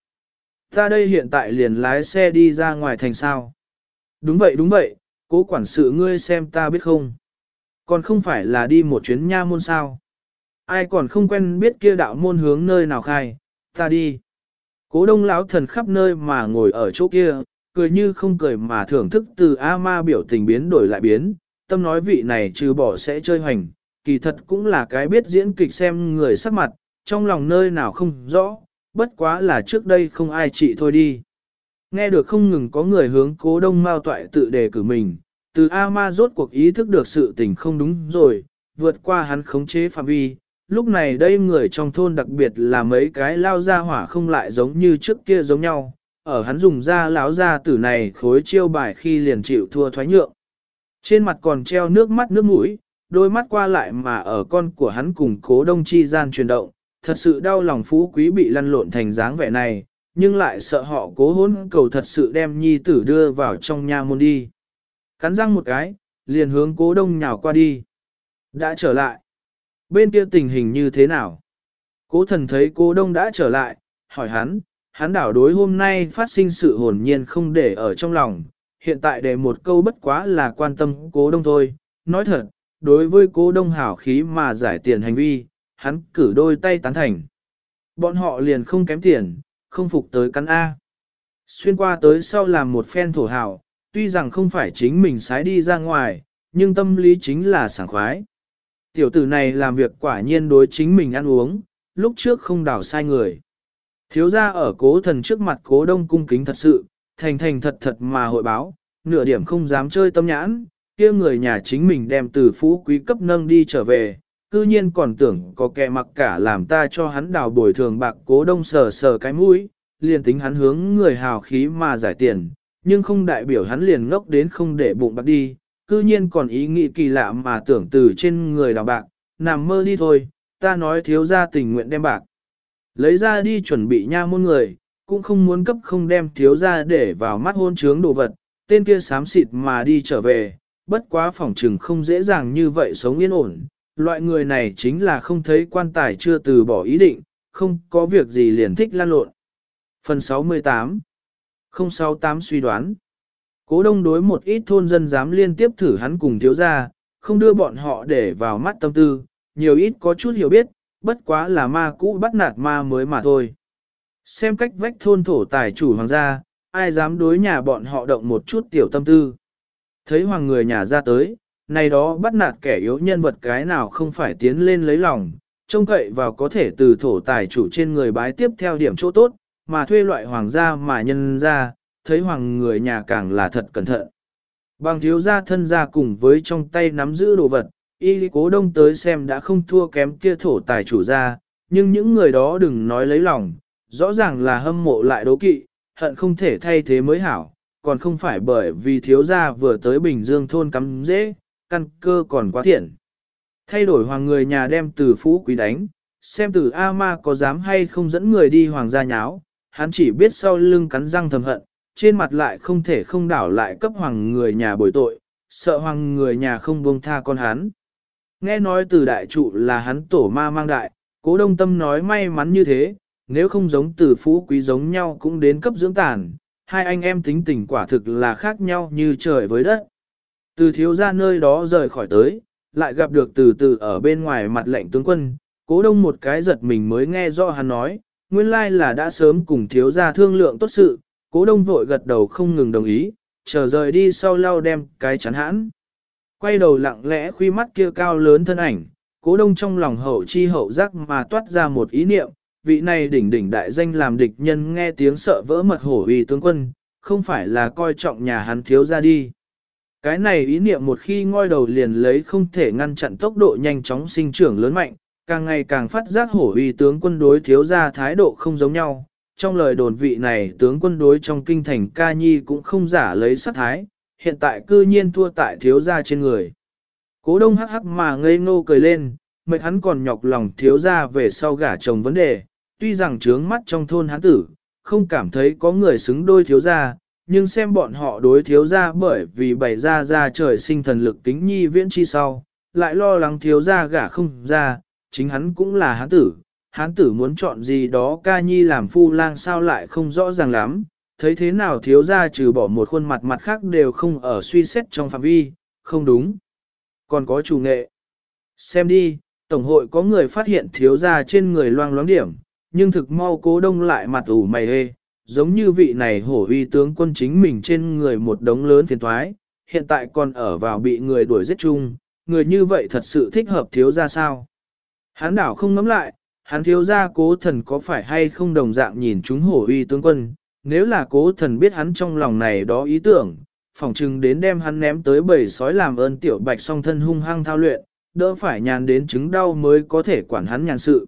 Ta đây hiện tại liền lái xe đi ra ngoài thành sao. Đúng vậy đúng vậy, cố quản sự ngươi xem ta biết không. Còn không phải là đi một chuyến nha môn sao. Ai còn không quen biết kia đạo môn hướng nơi nào khai, ta đi. Cố đông lão thần khắp nơi mà ngồi ở chỗ kia, cười như không cười mà thưởng thức từ A-ma biểu tình biến đổi lại biến, tâm nói vị này trừ bỏ sẽ chơi hoành, kỳ thật cũng là cái biết diễn kịch xem người sắc mặt, trong lòng nơi nào không rõ, bất quá là trước đây không ai trị thôi đi. Nghe được không ngừng có người hướng cố đông mao toại tự đề cử mình, từ A-ma rốt cuộc ý thức được sự tình không đúng rồi, vượt qua hắn khống chế phạm vi. Lúc này đây người trong thôn đặc biệt là mấy cái lao ra hỏa không lại giống như trước kia giống nhau, ở hắn dùng ra láo ra tử này khối chiêu bài khi liền chịu thua thoái nhượng. Trên mặt còn treo nước mắt nước mũi, đôi mắt qua lại mà ở con của hắn cùng cố đông chi gian chuyển động, thật sự đau lòng phú quý bị lăn lộn thành dáng vẻ này, nhưng lại sợ họ cố hôn cầu thật sự đem nhi tử đưa vào trong nhà môn đi. Cắn răng một cái, liền hướng cố đông nhào qua đi. Đã trở lại. Bên kia tình hình như thế nào? Cố thần thấy cố đông đã trở lại, hỏi hắn, hắn đảo đối hôm nay phát sinh sự hồn nhiên không để ở trong lòng. Hiện tại để một câu bất quá là quan tâm cố đông thôi. Nói thật, đối với cố đông hảo khí mà giải tiền hành vi, hắn cử đôi tay tán thành. Bọn họ liền không kém tiền, không phục tới cắn A. Xuyên qua tới sau làm một phen thổ hào, tuy rằng không phải chính mình sái đi ra ngoài, nhưng tâm lý chính là sảng khoái. Tiểu tử này làm việc quả nhiên đối chính mình ăn uống, lúc trước không đảo sai người. Thiếu ra ở cố thần trước mặt cố đông cung kính thật sự, thành thành thật thật mà hội báo, nửa điểm không dám chơi tâm nhãn, kia người nhà chính mình đem từ phú quý cấp nâng đi trở về, cư nhiên còn tưởng có kẻ mặc cả làm ta cho hắn đào bồi thường bạc cố đông sờ sờ cái mũi, liền tính hắn hướng người hào khí mà giải tiền, nhưng không đại biểu hắn liền ngốc đến không để bụng bạc đi, cư nhiên còn ý nghĩ kỳ lạ mà tưởng từ trên người đào bạc, nằm mơ đi thôi, ta nói thiếu ra tình nguyện đem bạc. Lấy ra đi chuẩn bị nha môn người, cũng không muốn cấp không đem thiếu ra để vào mắt hôn trướng đồ vật, tên kia sám xịt mà đi trở về, bất quá phỏng trừng không dễ dàng như vậy sống yên ổn, loại người này chính là không thấy quan tài chưa từ bỏ ý định, không có việc gì liền thích lan lộn. Phần 68 068 suy đoán Cố đông đối một ít thôn dân dám liên tiếp thử hắn cùng thiếu gia, không đưa bọn họ để vào mắt tâm tư, nhiều ít có chút hiểu biết, bất quá là ma cũ bắt nạt ma mới mà thôi. Xem cách vách thôn thổ tài chủ hoàng gia, ai dám đối nhà bọn họ động một chút tiểu tâm tư. Thấy hoàng người nhà ra tới, này đó bắt nạt kẻ yếu nhân vật cái nào không phải tiến lên lấy lòng, trông cậy vào có thể từ thổ tài chủ trên người bái tiếp theo điểm chỗ tốt, mà thuê loại hoàng gia mà nhân ra, thấy hoàng người nhà càng là thật cẩn thận. Bằng thiếu gia thân gia cùng với trong tay nắm giữ đồ vật, y cố đông tới xem đã không thua kém kia thổ tài chủ ra nhưng những người đó đừng nói lấy lòng, rõ ràng là hâm mộ lại đố kỵ, hận không thể thay thế mới hảo, còn không phải bởi vì thiếu gia vừa tới Bình Dương thôn cắm dễ, căn cơ còn quá thiện. Thay đổi hoàng người nhà đem từ phú quý đánh, xem từ A-ma có dám hay không dẫn người đi hoàng gia nháo, hắn chỉ biết sau lưng cắn răng thầm hận, trên mặt lại không thể không đảo lại cấp hoàng người nhà bồi tội, sợ hoàng người nhà không buông tha con hắn. Nghe nói từ đại trụ là hắn tổ ma mang đại, cố đông tâm nói may mắn như thế, nếu không giống từ phú quý giống nhau cũng đến cấp dưỡng tàn, hai anh em tính tình quả thực là khác nhau như trời với đất. Từ thiếu ra nơi đó rời khỏi tới, lại gặp được từ từ ở bên ngoài mặt lệnh tướng quân, cố đông một cái giật mình mới nghe rõ hắn nói, nguyên lai là đã sớm cùng thiếu ra thương lượng tốt sự, cố đông vội gật đầu không ngừng đồng ý, chờ rời đi sau lau đem cái chắn hãn. Quay đầu lặng lẽ khuy mắt kia cao lớn thân ảnh, cố đông trong lòng hậu chi hậu giác mà toát ra một ý niệm, vị này đỉnh đỉnh đại danh làm địch nhân nghe tiếng sợ vỡ mật hổ uy tướng quân, không phải là coi trọng nhà hắn thiếu ra đi. Cái này ý niệm một khi ngoi đầu liền lấy không thể ngăn chặn tốc độ nhanh chóng sinh trưởng lớn mạnh, càng ngày càng phát giác hổ uy tướng quân đối thiếu ra thái độ không giống nhau. Trong lời đồn vị này tướng quân đối trong kinh thành ca nhi cũng không giả lấy sát thái, hiện tại cư nhiên thua tại thiếu gia trên người. Cố đông hắc hắc mà ngây ngô cười lên, mệt hắn còn nhọc lòng thiếu gia về sau gả chồng vấn đề, tuy rằng trướng mắt trong thôn hắn tử, không cảm thấy có người xứng đôi thiếu gia, nhưng xem bọn họ đối thiếu gia bởi vì bày ra ra trời sinh thần lực kính nhi viễn chi sau, lại lo lắng thiếu gia gả không ra, chính hắn cũng là hán tử, hán tử muốn chọn gì đó ca nhi làm phu lang sao lại không rõ ràng lắm, thấy thế nào thiếu gia trừ bỏ một khuôn mặt mặt khác đều không ở suy xét trong phạm vi, không đúng. Còn có chủ nghệ. Xem đi, Tổng hội có người phát hiện thiếu gia trên người loang loáng điểm, nhưng thực mau cố đông lại mặt ủ mày hê, giống như vị này hổ uy tướng quân chính mình trên người một đống lớn phiền thoái, hiện tại còn ở vào bị người đuổi giết chung, người như vậy thật sự thích hợp thiếu gia sao. Hắn đảo không ngắm lại, hắn thiếu gia cố thần có phải hay không đồng dạng nhìn chúng hổ uy tướng quân, nếu là cố thần biết hắn trong lòng này đó ý tưởng, phỏng chừng đến đem hắn ném tới bầy sói làm ơn tiểu bạch song thân hung hăng thao luyện, đỡ phải nhàn đến chứng đau mới có thể quản hắn nhàn sự.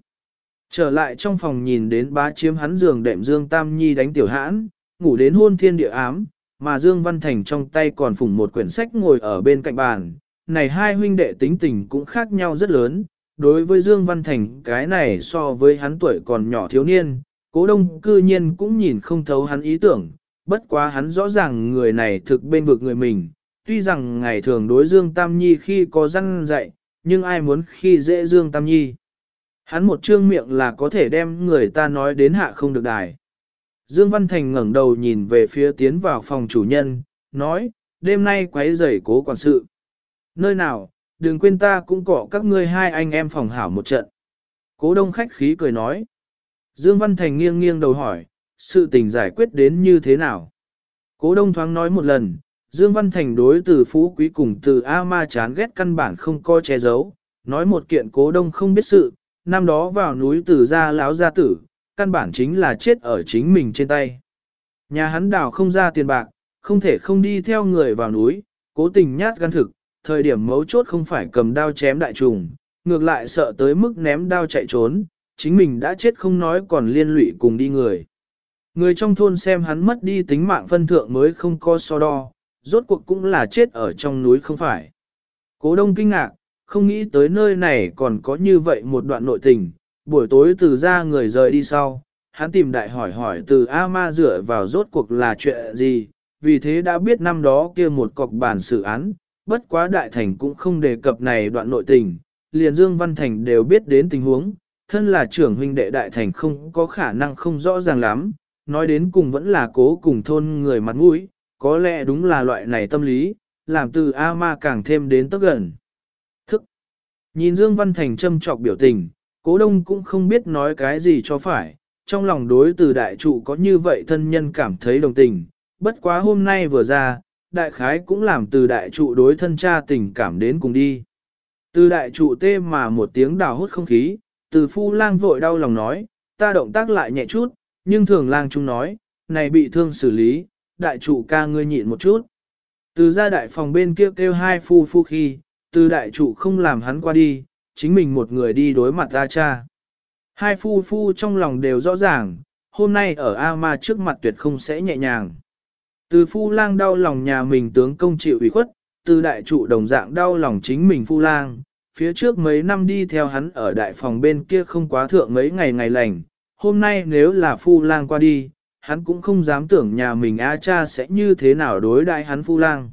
Trở lại trong phòng nhìn đến bá chiếm hắn giường đệm Dương Tam Nhi đánh tiểu hãn, ngủ đến hôn thiên địa ám, mà Dương Văn Thành trong tay còn phủng một quyển sách ngồi ở bên cạnh bàn. Này hai huynh đệ tính tình cũng khác nhau rất lớn, đối với Dương Văn Thành cái này so với hắn tuổi còn nhỏ thiếu niên, cố đông cư nhiên cũng nhìn không thấu hắn ý tưởng, bất quá hắn rõ ràng người này thực bên vực người mình, tuy rằng ngày thường đối Dương Tam Nhi khi có răn dạy, nhưng ai muốn khi dễ Dương Tam Nhi. Hắn một trương miệng là có thể đem người ta nói đến hạ không được đài. Dương Văn Thành ngẩng đầu nhìn về phía tiến vào phòng chủ nhân, nói, đêm nay quấy rầy cố quản sự. Nơi nào, đừng quên ta cũng cọ các ngươi hai anh em phòng hảo một trận. Cố đông khách khí cười nói. Dương Văn Thành nghiêng nghiêng đầu hỏi, sự tình giải quyết đến như thế nào? Cố đông thoáng nói một lần, Dương Văn Thành đối từ phú quý cùng từ A ma chán ghét căn bản không coi che giấu, nói một kiện cố đông không biết sự, năm đó vào núi từ ra láo gia tử, căn bản chính là chết ở chính mình trên tay. Nhà hắn đào không ra tiền bạc, không thể không đi theo người vào núi, cố tình nhát gan thực, thời điểm mấu chốt không phải cầm đao chém đại trùng, ngược lại sợ tới mức ném đao chạy trốn, chính mình đã chết không nói còn liên lụy cùng đi người. Người trong thôn xem hắn mất đi tính mạng phân thượng mới không có so đo, rốt cuộc cũng là chết ở trong núi không phải. Cố đông kinh ngạc, không nghĩ tới nơi này còn có như vậy một đoạn nội tình, buổi tối từ ra người rời đi sau, hắn tìm đại hỏi hỏi từ A ma dựa vào rốt cuộc là chuyện gì, vì thế đã biết năm đó kia một cọc bản xử án, bất quá đại thành cũng không đề cập này đoạn nội tình, liền Dương Văn Thành đều biết đến tình huống, thân là trưởng huynh đệ đại thành không có khả năng không rõ ràng lắm, nói đến cùng vẫn là cố cùng thôn người mặt mũi, có lẽ đúng là loại này tâm lý, làm từ A ma càng thêm đến tức gần. Nhìn Dương Văn Thành châm trọc biểu tình, cố đông cũng không biết nói cái gì cho phải, trong lòng đối từ đại trụ có như vậy thân nhân cảm thấy đồng tình, bất quá hôm nay vừa ra, đại khái cũng làm từ đại trụ đối thân cha tình cảm đến cùng đi. Từ đại trụ tê mà một tiếng đào hút không khí, từ phu lang vội đau lòng nói, ta động tác lại nhẹ chút, nhưng thường lang chúng nói, này bị thương xử lý, đại trụ ca ngươi nhịn một chút. Từ ra đại phòng bên kia kêu, kêu hai phu phu khi, từ đại trụ không làm hắn qua đi, chính mình một người đi đối mặt A cha. Hai phu phu trong lòng đều rõ ràng, hôm nay ở A ma trước mặt tuyệt không sẽ nhẹ nhàng. Từ phu lang đau lòng nhà mình tướng công chịu ủy khuất, từ đại trụ đồng dạng đau lòng chính mình phu lang, phía trước mấy năm đi theo hắn ở đại phòng bên kia không quá thượng mấy ngày ngày lành, hôm nay nếu là phu lang qua đi, hắn cũng không dám tưởng nhà mình A cha sẽ như thế nào đối đại hắn phu lang.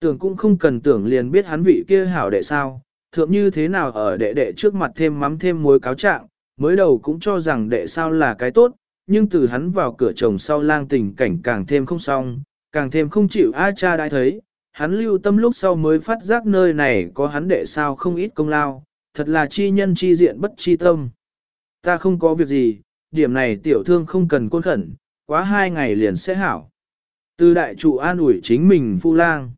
Tưởng cũng không cần tưởng liền biết hắn vị kia hảo đệ sao, thượng như thế nào ở đệ đệ trước mặt thêm mắm thêm muối cáo trạng, mới đầu cũng cho rằng đệ sao là cái tốt, nhưng từ hắn vào cửa chồng sau lang tình cảnh càng thêm không xong, càng thêm không chịu A cha đã thấy, hắn lưu tâm lúc sau mới phát giác nơi này có hắn đệ sao không ít công lao, thật là chi nhân chi diện bất chi tâm. Ta không có việc gì, điểm này tiểu thương không cần côn khẩn, quá hai ngày liền sẽ hảo. Từ đại trụ an ủi chính mình phu lang.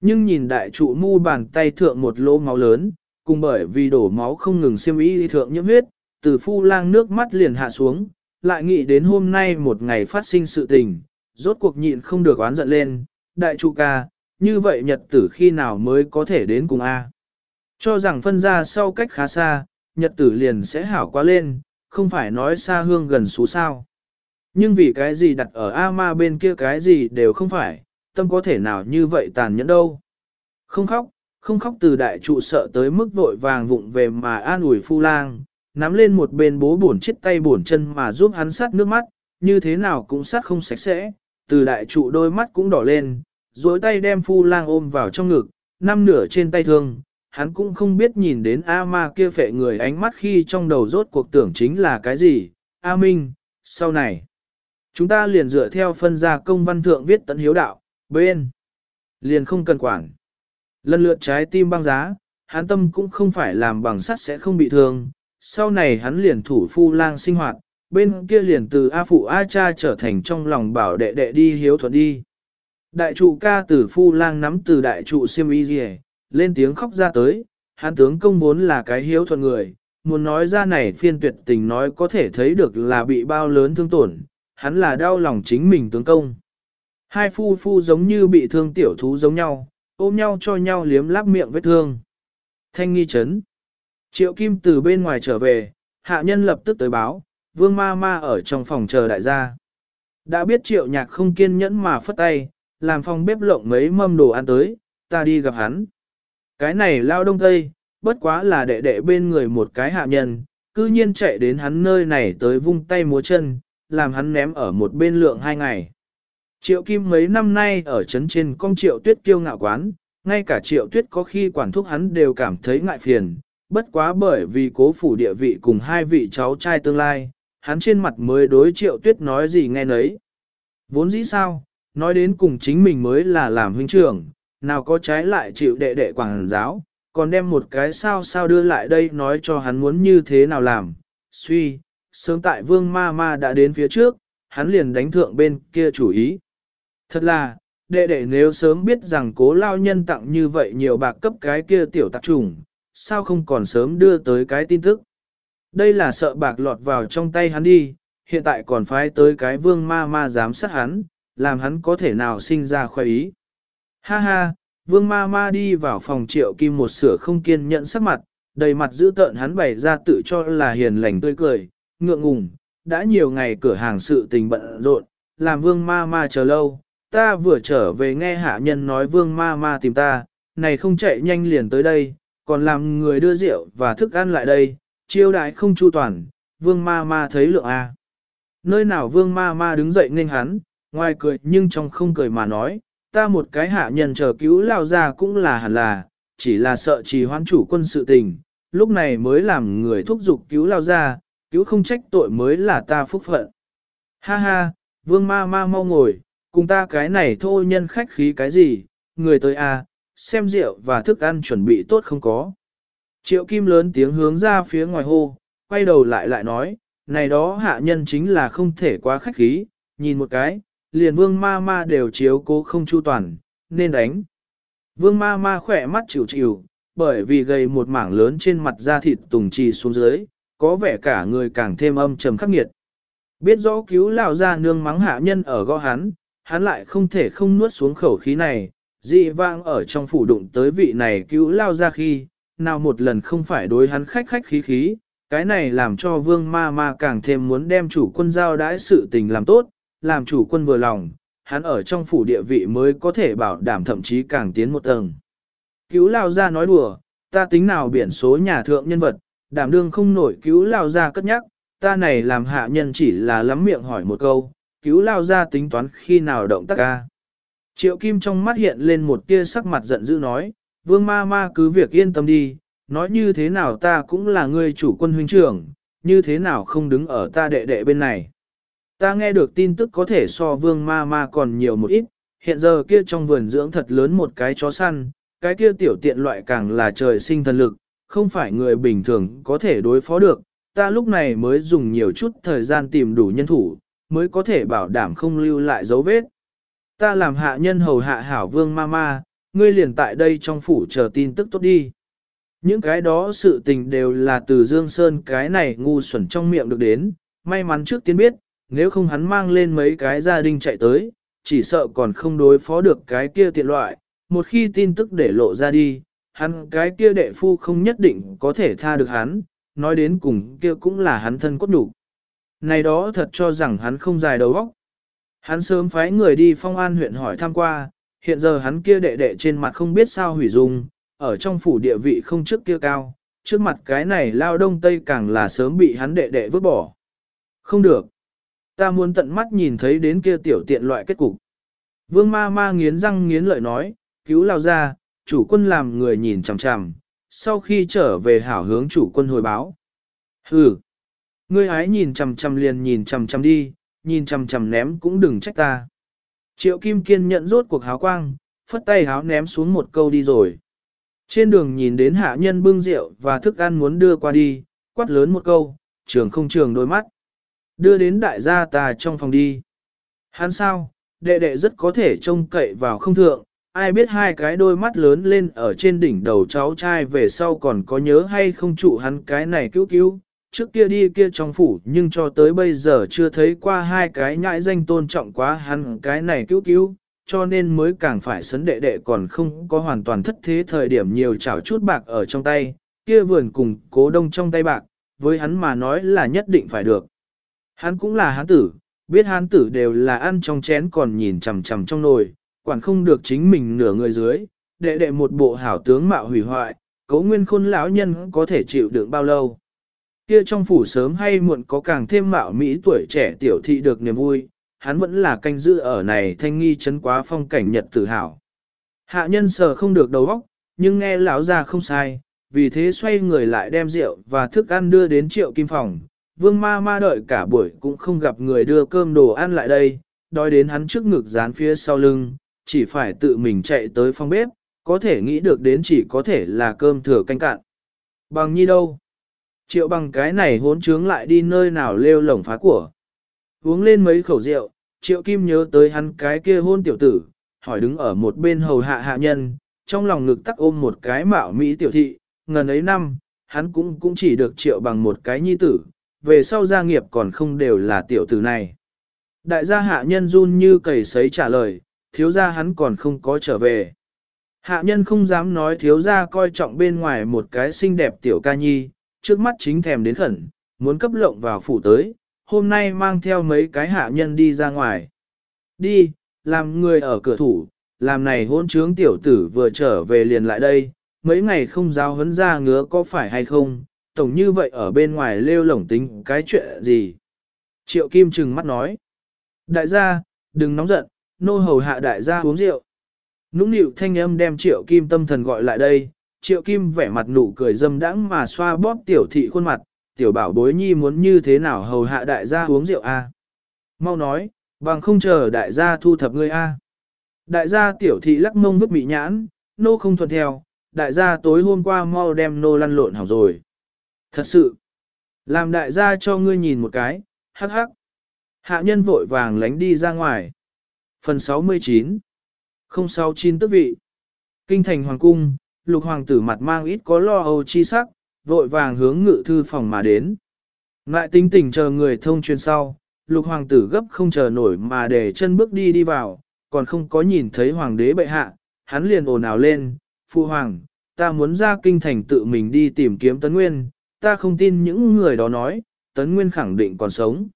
Nhưng nhìn đại trụ mu bàn tay thượng một lỗ máu lớn, cùng bởi vì đổ máu không ngừng xiêm y thượng nhiễm huyết, từ phu lang nước mắt liền hạ xuống, lại nghĩ đến hôm nay một ngày phát sinh sự tình, rốt cuộc nhịn không được oán giận lên, đại trụ ca, như vậy nhật tử khi nào mới có thể đến cùng A. Cho rằng phân ra sau cách khá xa, nhật tử liền sẽ hảo quá lên, không phải nói xa hương gần xú sao. Nhưng vì cái gì đặt ở A ma bên kia cái gì đều không phải, tâm có thể nào như vậy tàn nhẫn đâu. Không khóc, không khóc từ đại trụ sợ tới mức vội vàng vụng về mà an ủi phu lang, nắm lên một bên bố bổn chiếc tay bổn chân mà giúp hắn sát nước mắt, như thế nào cũng sát không sạch sẽ, từ đại trụ đôi mắt cũng đỏ lên, duỗi tay đem phu lang ôm vào trong ngực, năm nửa trên tay thương, hắn cũng không biết nhìn đến A ma kia phệ người ánh mắt khi trong đầu rốt cuộc tưởng chính là cái gì, A Minh, sau này, chúng ta liền dựa theo phân gia công văn thượng viết tận hiếu đạo, bên, liền không cần quản. Lần lượt trái tim băng giá, hắn tâm cũng không phải làm bằng sắt sẽ không bị thương, sau này hắn liền thủ phu lang sinh hoạt, bên kia liền từ A phụ A cha trở thành trong lòng bảo đệ đệ đi hiếu thuận đi. Đại trụ ca tử phu lang nắm từ đại trụ siêm y dì lên tiếng khóc ra tới, hắn tướng công vốn là cái hiếu thuận người, muốn nói ra này phiên tuyệt tình nói có thể thấy được là bị bao lớn thương tổn, hắn là đau lòng chính mình tướng công. Hai phu phu giống như bị thương tiểu thú giống nhau, ôm nhau cho nhau liếm láp miệng vết thương. Thanh nghi chấn. Triệu Kim từ bên ngoài trở về, hạ nhân lập tức tới báo, vương ma ma ở trong phòng chờ đại gia. Đã biết triệu nhạc không kiên nhẫn mà phất tay, làm phòng bếp lộng mấy mâm đồ ăn tới, ta đi gặp hắn. Cái này lao đông tây, bất quá là đệ đệ bên người một cái hạ nhân, cư nhiên chạy đến hắn nơi này tới vung tay múa chân, làm hắn ném ở một bên lượng hai ngày. Triệu Kim mấy năm nay ở trấn trên con triệu tuyết kiêu ngạo quán, ngay cả triệu tuyết có khi quản thúc hắn đều cảm thấy ngại phiền, bất quá bởi vì cố phủ địa vị cùng hai vị cháu trai tương lai, hắn trên mặt mới đối triệu tuyết nói gì nghe nấy. Vốn dĩ sao, nói đến cùng chính mình mới là làm huynh trưởng, nào có trái lại chịu đệ đệ quảng giáo, còn đem một cái sao sao đưa lại đây nói cho hắn muốn như thế nào làm. Suy, sớm tại vương ma ma đã đến phía trước, hắn liền đánh thượng bên kia chủ ý. Thật là, đệ đệ nếu sớm biết rằng cố lao nhân tặng như vậy nhiều bạc cấp cái kia tiểu tạp trùng, sao không còn sớm đưa tới cái tin tức. Đây là sợ bạc lọt vào trong tay hắn đi, hiện tại còn phái tới cái vương ma ma giám sát hắn, làm hắn có thể nào sinh ra khoái ý. Ha ha, vương ma ma đi vào phòng triệu kim một sửa không kiên nhẫn sắc mặt, đầy mặt giữ tợn hắn bày ra tự cho là hiền lành tươi cười, ngượng ngùng, đã nhiều ngày cửa hàng sự tình bận rộn, làm vương ma ma chờ lâu, ta vừa trở về nghe hạ nhân nói vương ma ma tìm ta, này không chạy nhanh liền tới đây, còn làm người đưa rượu và thức ăn lại đây, chiêu đại không chu toàn, vương ma ma thấy lượng A. Nơi nào vương ma ma đứng dậy nên hắn, ngoài cười nhưng trong không cười mà nói, ta một cái hạ nhân chờ cứu lao ra cũng là hẳn là, chỉ là sợ trì hoãn chủ quân sự tình, lúc này mới làm người thúc giục cứu lao ra, cứu không trách tội mới là ta phúc phận. Ha ha, vương ma ma mau ngồi, cùng ta cái này thôi nhân khách khí cái gì, người tới à xem rượu và thức ăn chuẩn bị tốt không có. Triệu kim lớn tiếng hướng ra phía ngoài hô, quay đầu lại lại nói, này đó hạ nhân chính là không thể quá khách khí, nhìn một cái, liền vương ma ma đều chiếu cố không chu toàn, nên đánh. Vương ma ma khỏe mắt chịu chịu, bởi vì gầy một mảng lớn trên mặt da thịt tùng trì xuống dưới, có vẻ cả người càng thêm âm trầm khắc nghiệt. Biết rõ cứu lão ra nương mắng hạ nhân ở gõ hắn, hắn lại không thể không nuốt xuống khẩu khí này, dị vang ở trong phủ đụng tới vị này cứu lao ra khi, nào một lần không phải đối hắn khách khách khí khí, cái này làm cho vương ma ma càng thêm muốn đem chủ quân giao đãi sự tình làm tốt, làm chủ quân vừa lòng, hắn ở trong phủ địa vị mới có thể bảo đảm thậm chí càng tiến một tầng. Cứu lao ra nói đùa, ta tính nào biển số nhà thượng nhân vật, đảm đương không nổi cứu lao ra cất nhắc, ta này làm hạ nhân chỉ là lắm miệng hỏi một câu, cứu lao ra tính toán khi nào động tác ca. Triệu Kim trong mắt hiện lên một tia sắc mặt giận dữ nói, vương ma ma cứ việc yên tâm đi, nói như thế nào ta cũng là người chủ quân huynh trưởng, như thế nào không đứng ở ta đệ đệ bên này. Ta nghe được tin tức có thể so vương ma ma còn nhiều một ít, hiện giờ kia trong vườn dưỡng thật lớn một cái chó săn, cái kia tiểu tiện loại càng là trời sinh thần lực, không phải người bình thường có thể đối phó được, ta lúc này mới dùng nhiều chút thời gian tìm đủ nhân thủ, mới có thể bảo đảm không lưu lại dấu vết. Ta làm hạ nhân hầu hạ hảo vương ma ma, ngươi liền tại đây trong phủ chờ tin tức tốt đi. Những cái đó sự tình đều là từ Dương Sơn cái này ngu xuẩn trong miệng được đến, may mắn trước tiên biết, nếu không hắn mang lên mấy cái gia đình chạy tới, chỉ sợ còn không đối phó được cái kia tiện loại, một khi tin tức để lộ ra đi, hắn cái kia đệ phu không nhất định có thể tha được hắn, nói đến cùng kia cũng là hắn thân cốt nhục. Này đó thật cho rằng hắn không dài đầu óc. Hắn sớm phái người đi phong an huyện hỏi thăm qua, hiện giờ hắn kia đệ đệ trên mặt không biết sao hủy dung, ở trong phủ địa vị không trước kia cao, trước mặt cái này lao đông tây càng là sớm bị hắn đệ đệ vứt bỏ. Không được. Ta muốn tận mắt nhìn thấy đến kia tiểu tiện loại kết cục. Vương ma ma nghiến răng nghiến lợi nói, cứu lao ra, chủ quân làm người nhìn chằm chằm, sau khi trở về hảo hướng chủ quân hồi báo. Hừ, ngươi ái nhìn chằm chằm liền nhìn chằm chằm đi, nhìn chằm chằm ném cũng đừng trách ta. Triệu Kim Kiên nhận rốt cuộc háo quang, phất tay háo ném xuống một câu đi rồi. Trên đường nhìn đến hạ nhân bưng rượu và thức ăn muốn đưa qua đi, quát lớn một câu, trường không trường đôi mắt. Đưa đến đại gia ta trong phòng đi. Hắn sao, đệ đệ rất có thể trông cậy vào không thượng, ai biết hai cái đôi mắt lớn lên ở trên đỉnh đầu cháu trai về sau còn có nhớ hay không trụ hắn cái này cứu cứu, trước kia đi kia trong phủ nhưng cho tới bây giờ chưa thấy qua hai cái nhãi danh tôn trọng quá hắn cái này cứu cứu, cho nên mới càng phải sấn đệ đệ còn không có hoàn toàn thất thế thời điểm nhiều chảo chút bạc ở trong tay, kia vườn cùng cố đông trong tay bạc, với hắn mà nói là nhất định phải được. Hắn cũng là hán tử, biết hán tử đều là ăn trong chén còn nhìn chằm chằm trong nồi, quản không được chính mình nửa người dưới, đệ đệ một bộ hảo tướng mạo hủy hoại, cấu nguyên khôn lão nhân có thể chịu đựng bao lâu. Kia trong phủ sớm hay muộn có càng thêm mạo Mỹ tuổi trẻ tiểu thị được niềm vui, hắn vẫn là canh giữ ở này thanh nghi chấn quá phong cảnh nhật tự hào. Hạ nhân sờ không được đầu óc, nhưng nghe lão ra không sai, vì thế xoay người lại đem rượu và thức ăn đưa đến triệu kim phòng. Vương ma ma đợi cả buổi cũng không gặp người đưa cơm đồ ăn lại đây, đói đến hắn trước ngực dán phía sau lưng, chỉ phải tự mình chạy tới phòng bếp, có thể nghĩ được đến chỉ có thể là cơm thừa canh cạn. Bằng nhi đâu? Triệu bằng cái này hốn trướng lại đi nơi nào lêu lổng phá của. Uống lên mấy khẩu rượu, triệu kim nhớ tới hắn cái kia hôn tiểu tử, hỏi đứng ở một bên hầu hạ hạ nhân, trong lòng ngực tắc ôm một cái mạo Mỹ tiểu thị, ngần ấy năm, hắn cũng cũng chỉ được triệu bằng một cái nhi tử, về sau gia nghiệp còn không đều là tiểu tử này. Đại gia hạ nhân run như cầy sấy trả lời, thiếu gia hắn còn không có trở về. Hạ nhân không dám nói thiếu gia coi trọng bên ngoài một cái xinh đẹp tiểu ca nhi, trước mắt chính thèm đến khẩn, muốn cấp lộng vào phủ tới, hôm nay mang theo mấy cái hạ nhân đi ra ngoài. Đi, làm người ở cửa thủ, làm này hôn trướng tiểu tử vừa trở về liền lại đây, mấy ngày không giao hấn ra ngứa có phải hay không, tổng như vậy ở bên ngoài lêu lổng tính cái chuyện gì. Triệu Kim trừng mắt nói, đại gia, đừng nóng giận, nô hầu hạ đại gia uống rượu. Nũng nịu thanh âm đem Triệu Kim tâm thần gọi lại đây, Triệu Kim vẻ mặt nụ cười dâm đãng mà xoa bóp tiểu thị khuôn mặt, tiểu bảo bối nhi muốn như thế nào hầu hạ đại gia uống rượu a? Mau nói, bằng không chờ đại gia thu thập ngươi a. Đại gia tiểu thị lắc mông vứt bị nhãn, nô không thuận theo, đại gia tối hôm qua mau đem nô lăn lộn hỏng rồi. Thật sự, làm đại gia cho ngươi nhìn một cái, hắc hắc. Hạ nhân vội vàng lánh đi ra ngoài. Phần 69 069 tức vị Kinh thành hoàng cung, lục hoàng tử mặt mang ít có lo âu chi sắc, vội vàng hướng ngự thư phòng mà đến. Ngại tính tình chờ người thông truyền sau, lục hoàng tử gấp không chờ nổi mà để chân bước đi đi vào, còn không có nhìn thấy hoàng đế bệ hạ, hắn liền ồn ào lên, phụ hoàng, ta muốn ra kinh thành tự mình đi tìm kiếm tấn nguyên, ta không tin những người đó nói, tấn nguyên khẳng định còn sống.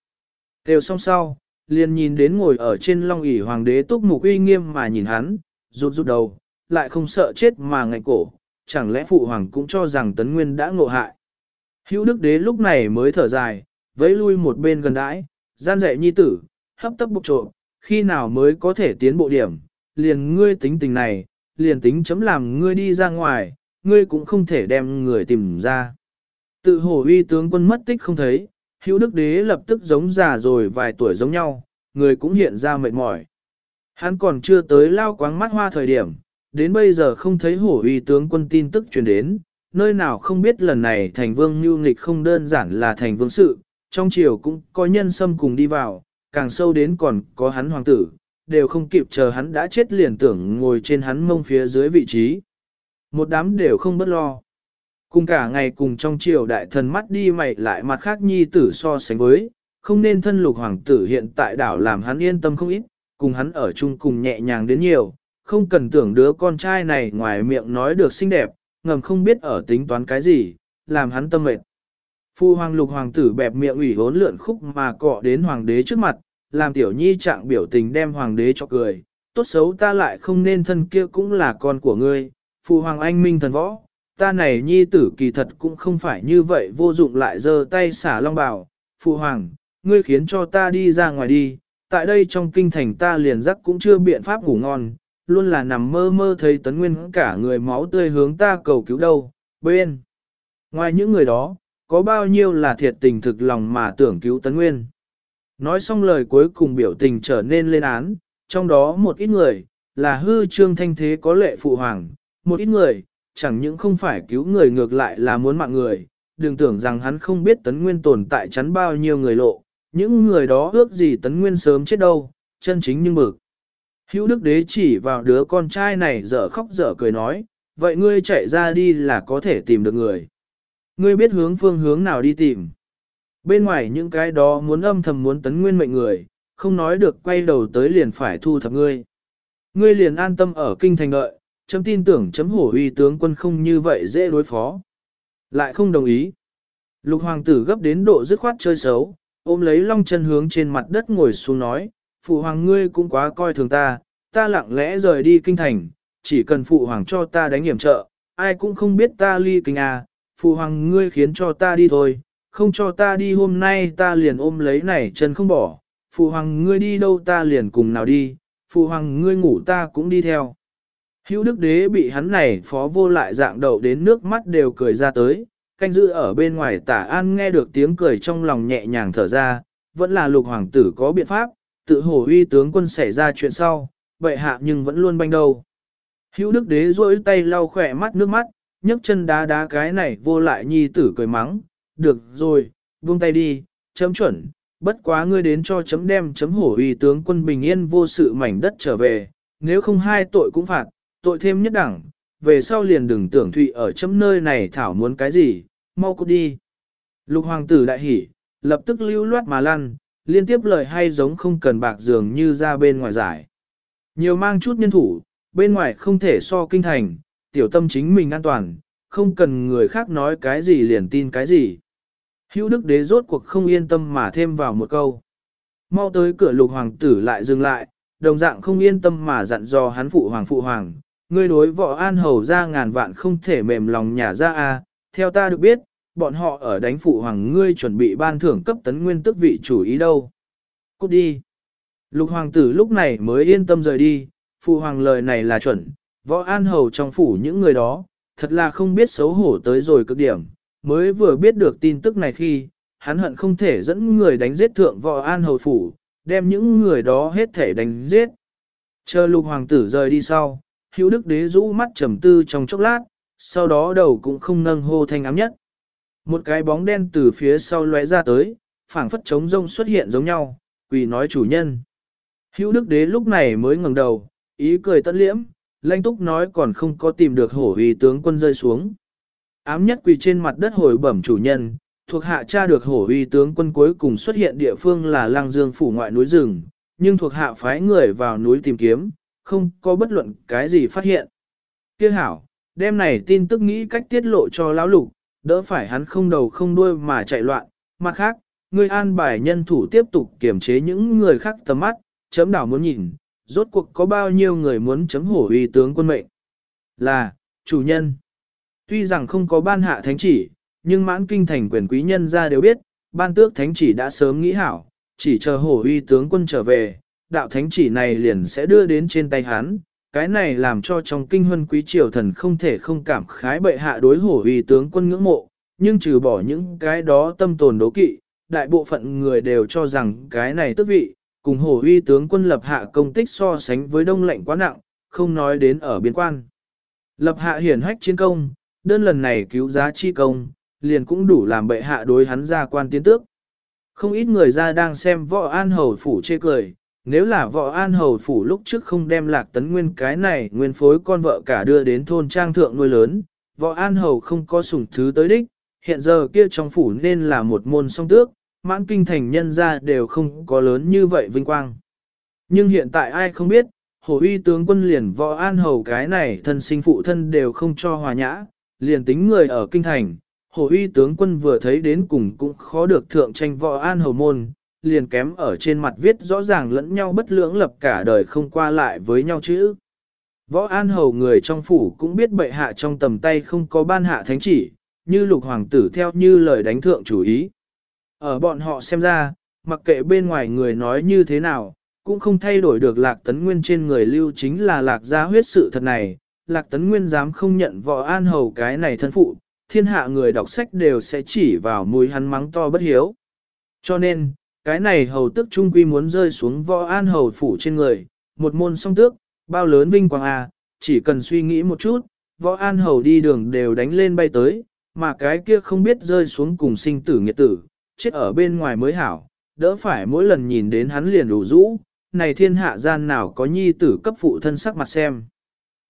Đều xong sau, liền nhìn đến ngồi ở trên long ỷ hoàng đế túc mục uy nghiêm mà nhìn hắn, rụt rụt đầu, lại không sợ chết mà ngạnh cổ, chẳng lẽ phụ hoàng cũng cho rằng tấn nguyên đã ngộ hại. Hữu đức đế lúc này mới thở dài, vẫy lui một bên gần đãi, gian dạy nhi tử, hấp tấp bục trộm, khi nào mới có thể tiến bộ điểm, liền ngươi tính tình này, liền tính chấm làm ngươi đi ra ngoài, ngươi cũng không thể đem người tìm ra. Tự hổ uy tướng quân mất tích không thấy, hữu đức đế lập tức giống già rồi vài tuổi giống nhau, người cũng hiện ra mệt mỏi. Hắn còn chưa tới lao quáng mắt hoa thời điểm, đến bây giờ không thấy hổ uy tướng quân tin tức truyền đến, nơi nào không biết lần này thành vương nhu nghịch không đơn giản là thành vương sự, trong triều cũng có nhân xâm cùng đi vào, càng sâu đến còn có hắn hoàng tử, đều không kịp chờ hắn đã chết liền tưởng ngồi trên hắn mông phía dưới vị trí. Một đám đều không bất lo. Cùng cả ngày cùng trong triều đại thần mắt đi mày lại mặt khác nhi tử so sánh với, không nên thân lục hoàng tử hiện tại đảo làm hắn yên tâm không ít, cùng hắn ở chung cùng nhẹ nhàng đến nhiều, không cần tưởng đứa con trai này ngoài miệng nói được xinh đẹp, ngầm không biết ở tính toán cái gì, làm hắn tâm mệt. Phu hoàng lục hoàng tử bẹp miệng ủy hốn lượn khúc mà cọ đến hoàng đế trước mặt, làm tiểu nhi trạng biểu tình đem hoàng đế cho cười, tốt xấu ta lại không nên thân kia cũng là con của ngươi, phu hoàng anh minh thần võ, ta này nhi tử kỳ thật cũng không phải như vậy vô dụng lại giơ tay xả long bảo, phụ hoàng, ngươi khiến cho ta đi ra ngoài đi, tại đây trong kinh thành ta liền giấc cũng chưa biện pháp ngủ ngon, luôn là nằm mơ mơ thấy tấn nguyên cả người máu tươi hướng ta cầu cứu đâu, bên. Ngoài những người đó, có bao nhiêu là thiệt tình thực lòng mà tưởng cứu tấn nguyên. Nói xong lời cuối cùng biểu tình trở nên lên án, trong đó một ít người, là hư trương thanh thế có lệ phụ hoàng, một ít người, chẳng những không phải cứu người ngược lại là muốn mạng người, đừng tưởng rằng hắn không biết tấn nguyên tồn tại chắn bao nhiêu người lộ, những người đó ước gì tấn nguyên sớm chết đâu, chân chính nhưng bực. Hữu đức đế chỉ vào đứa con trai này dở khóc dở cười nói, vậy ngươi chạy ra đi là có thể tìm được người. Ngươi biết hướng phương hướng nào đi tìm. Bên ngoài những cái đó muốn âm thầm muốn tấn nguyên mệnh người, không nói được quay đầu tới liền phải thu thập ngươi. Ngươi liền an tâm ở kinh thành đợi, chấm tin tưởng chấm hổ uy tướng quân không như vậy dễ đối phó. Lại không đồng ý. Lục hoàng tử gấp đến độ dứt khoát chơi xấu, ôm lấy long chân hướng trên mặt đất ngồi xuống nói, phụ hoàng ngươi cũng quá coi thường ta, ta lặng lẽ rời đi kinh thành, chỉ cần phụ hoàng cho ta đánh hiểm trợ, ai cũng không biết ta ly kinh à, phụ hoàng ngươi khiến cho ta đi thôi, không cho ta đi hôm nay ta liền ôm lấy này chân không bỏ, phụ hoàng ngươi đi đâu ta liền cùng nào đi, phụ hoàng ngươi ngủ ta cũng đi theo. Hữu đức đế bị hắn này phó vô lại dạng đầu đến nước mắt đều cười ra tới, canh giữ ở bên ngoài tả an nghe được tiếng cười trong lòng nhẹ nhàng thở ra, vẫn là lục hoàng tử có biện pháp, tự hổ uy tướng quân xảy ra chuyện sau, bệ hạ nhưng vẫn luôn banh đầu. Hữu đức đế duỗi tay lau khỏe mắt nước mắt, nhấc chân đá đá cái này vô lại nhi tử cười mắng, được rồi, buông tay đi, chấm chuẩn, bất quá ngươi đến cho chấm đem chấm hổ uy tướng quân bình yên vô sự mảnh đất trở về, nếu không hai tội cũng phạt, tội thêm nhất đẳng, về sau liền đừng tưởng thụy ở chấm nơi này thảo muốn cái gì, mau cút đi. Lục hoàng tử đại hỉ, lập tức lưu loát mà lăn, liên tiếp lời hay giống không cần bạc dường như ra bên ngoài giải. Nhiều mang chút nhân thủ, bên ngoài không thể so kinh thành, tiểu tâm chính mình an toàn, không cần người khác nói cái gì liền tin cái gì. Hữu đức đế rốt cuộc không yên tâm mà thêm vào một câu. Mau tới cửa lục hoàng tử lại dừng lại, đồng dạng không yên tâm mà dặn dò hắn phụ hoàng phụ hoàng. Ngươi đối võ an hầu ra ngàn vạn không thể mềm lòng nhà ra a. theo ta được biết, bọn họ ở đánh phụ hoàng ngươi chuẩn bị ban thưởng cấp tấn nguyên tức vị chủ ý đâu. Cút đi. Lục hoàng tử lúc này mới yên tâm rời đi, phụ hoàng lời này là chuẩn, võ an hầu trong phủ những người đó, thật là không biết xấu hổ tới rồi cực điểm, mới vừa biết được tin tức này khi, hắn hận không thể dẫn người đánh giết thượng võ an hầu phủ, đem những người đó hết thể đánh giết. Chờ lục hoàng tử rời đi sau, hữu đức đế rũ mắt trầm tư trong chốc lát, sau đó đầu cũng không nâng hô thanh ám nhất. Một cái bóng đen từ phía sau lóe ra tới, phảng phất trống rông xuất hiện giống nhau, quỳ nói chủ nhân. Hữu đức đế lúc này mới ngẩng đầu, ý cười tận liễm, lanh túc nói còn không có tìm được hổ uy tướng quân rơi xuống. Ám nhất quỳ trên mặt đất hồi bẩm chủ nhân, thuộc hạ tra được hổ uy tướng quân cuối cùng xuất hiện địa phương là lăng dương phủ ngoại núi rừng, nhưng thuộc hạ phái người vào núi tìm kiếm, không có bất luận cái gì phát hiện. Kia hảo, đêm này tin tức nghĩ cách tiết lộ cho lão lục, đỡ phải hắn không đầu không đuôi mà chạy loạn. Mặt khác, người an bài nhân thủ tiếp tục kiểm chế những người khác tầm mắt, chấm đảo muốn nhìn, rốt cuộc có bao nhiêu người muốn chấm hổ uy tướng quân mệnh. Là, chủ nhân. Tuy rằng không có ban hạ thánh chỉ, nhưng mãn kinh thành quyền quý nhân ra đều biết, ban tước thánh chỉ đã sớm nghĩ hảo, chỉ chờ hổ uy tướng quân trở về, đạo thánh chỉ này liền sẽ đưa đến trên tay hắn. Cái này làm cho trong kinh huân quý triều thần không thể không cảm khái bệ hạ đối hổ uy tướng quân ngưỡng mộ, nhưng trừ bỏ những cái đó tâm tồn đố kỵ, đại bộ phận người đều cho rằng cái này tức vị, cùng hổ uy tướng quân lập hạ công tích so sánh với đông lệnh quá nặng, không nói đến ở biên quan. Lập hạ hiển hách chiến công, đơn lần này cứu giá chi công, liền cũng đủ làm bệ hạ đối hắn ra quan tiến tước. Không ít người ra đang xem võ an hầu phủ chê cười, nếu là võ an hầu phủ lúc trước không đem lạc tấn nguyên cái này nguyên phối con vợ cả đưa đến thôn trang thượng nuôi lớn, võ an hầu không có sủng thứ tới đích, hiện giờ kia trong phủ nên là một môn song tước, mãn kinh thành nhân ra đều không có lớn như vậy vinh quang. Nhưng hiện tại ai không biết, hồ uy tướng quân liền võ an hầu cái này thân sinh phụ thân đều không cho hòa nhã, liền tính người ở kinh thành, hồ uy tướng quân vừa thấy đến cùng cũng khó được thượng tranh võ an hầu môn, liền kém ở trên mặt viết rõ ràng lẫn nhau bất lưỡng lập cả đời không qua lại với nhau chữ. Võ an hầu người trong phủ cũng biết bệ hạ trong tầm tay không có ban hạ thánh chỉ, như lục hoàng tử theo như lời đánh thượng chủ ý. Ở bọn họ xem ra, mặc kệ bên ngoài người nói như thế nào, cũng không thay đổi được lạc tấn nguyên trên người lưu chính là lạc gia huyết sự thật này. Lạc tấn nguyên dám không nhận võ an hầu cái này thân phụ, thiên hạ người đọc sách đều sẽ chỉ vào mùi hắn mắng to bất hiếu. Cho nên, cái này hầu tức trung quy muốn rơi xuống võ an hầu phủ trên người, một môn song tước, bao lớn vinh quang à, chỉ cần suy nghĩ một chút, võ an hầu đi đường đều đánh lên bay tới, mà cái kia không biết rơi xuống cùng sinh tử nghiệt tử, chết ở bên ngoài mới hảo, đỡ phải mỗi lần nhìn đến hắn liền đủ rũ, này thiên hạ gian nào có nhi tử cấp phụ thân sắc mặt xem.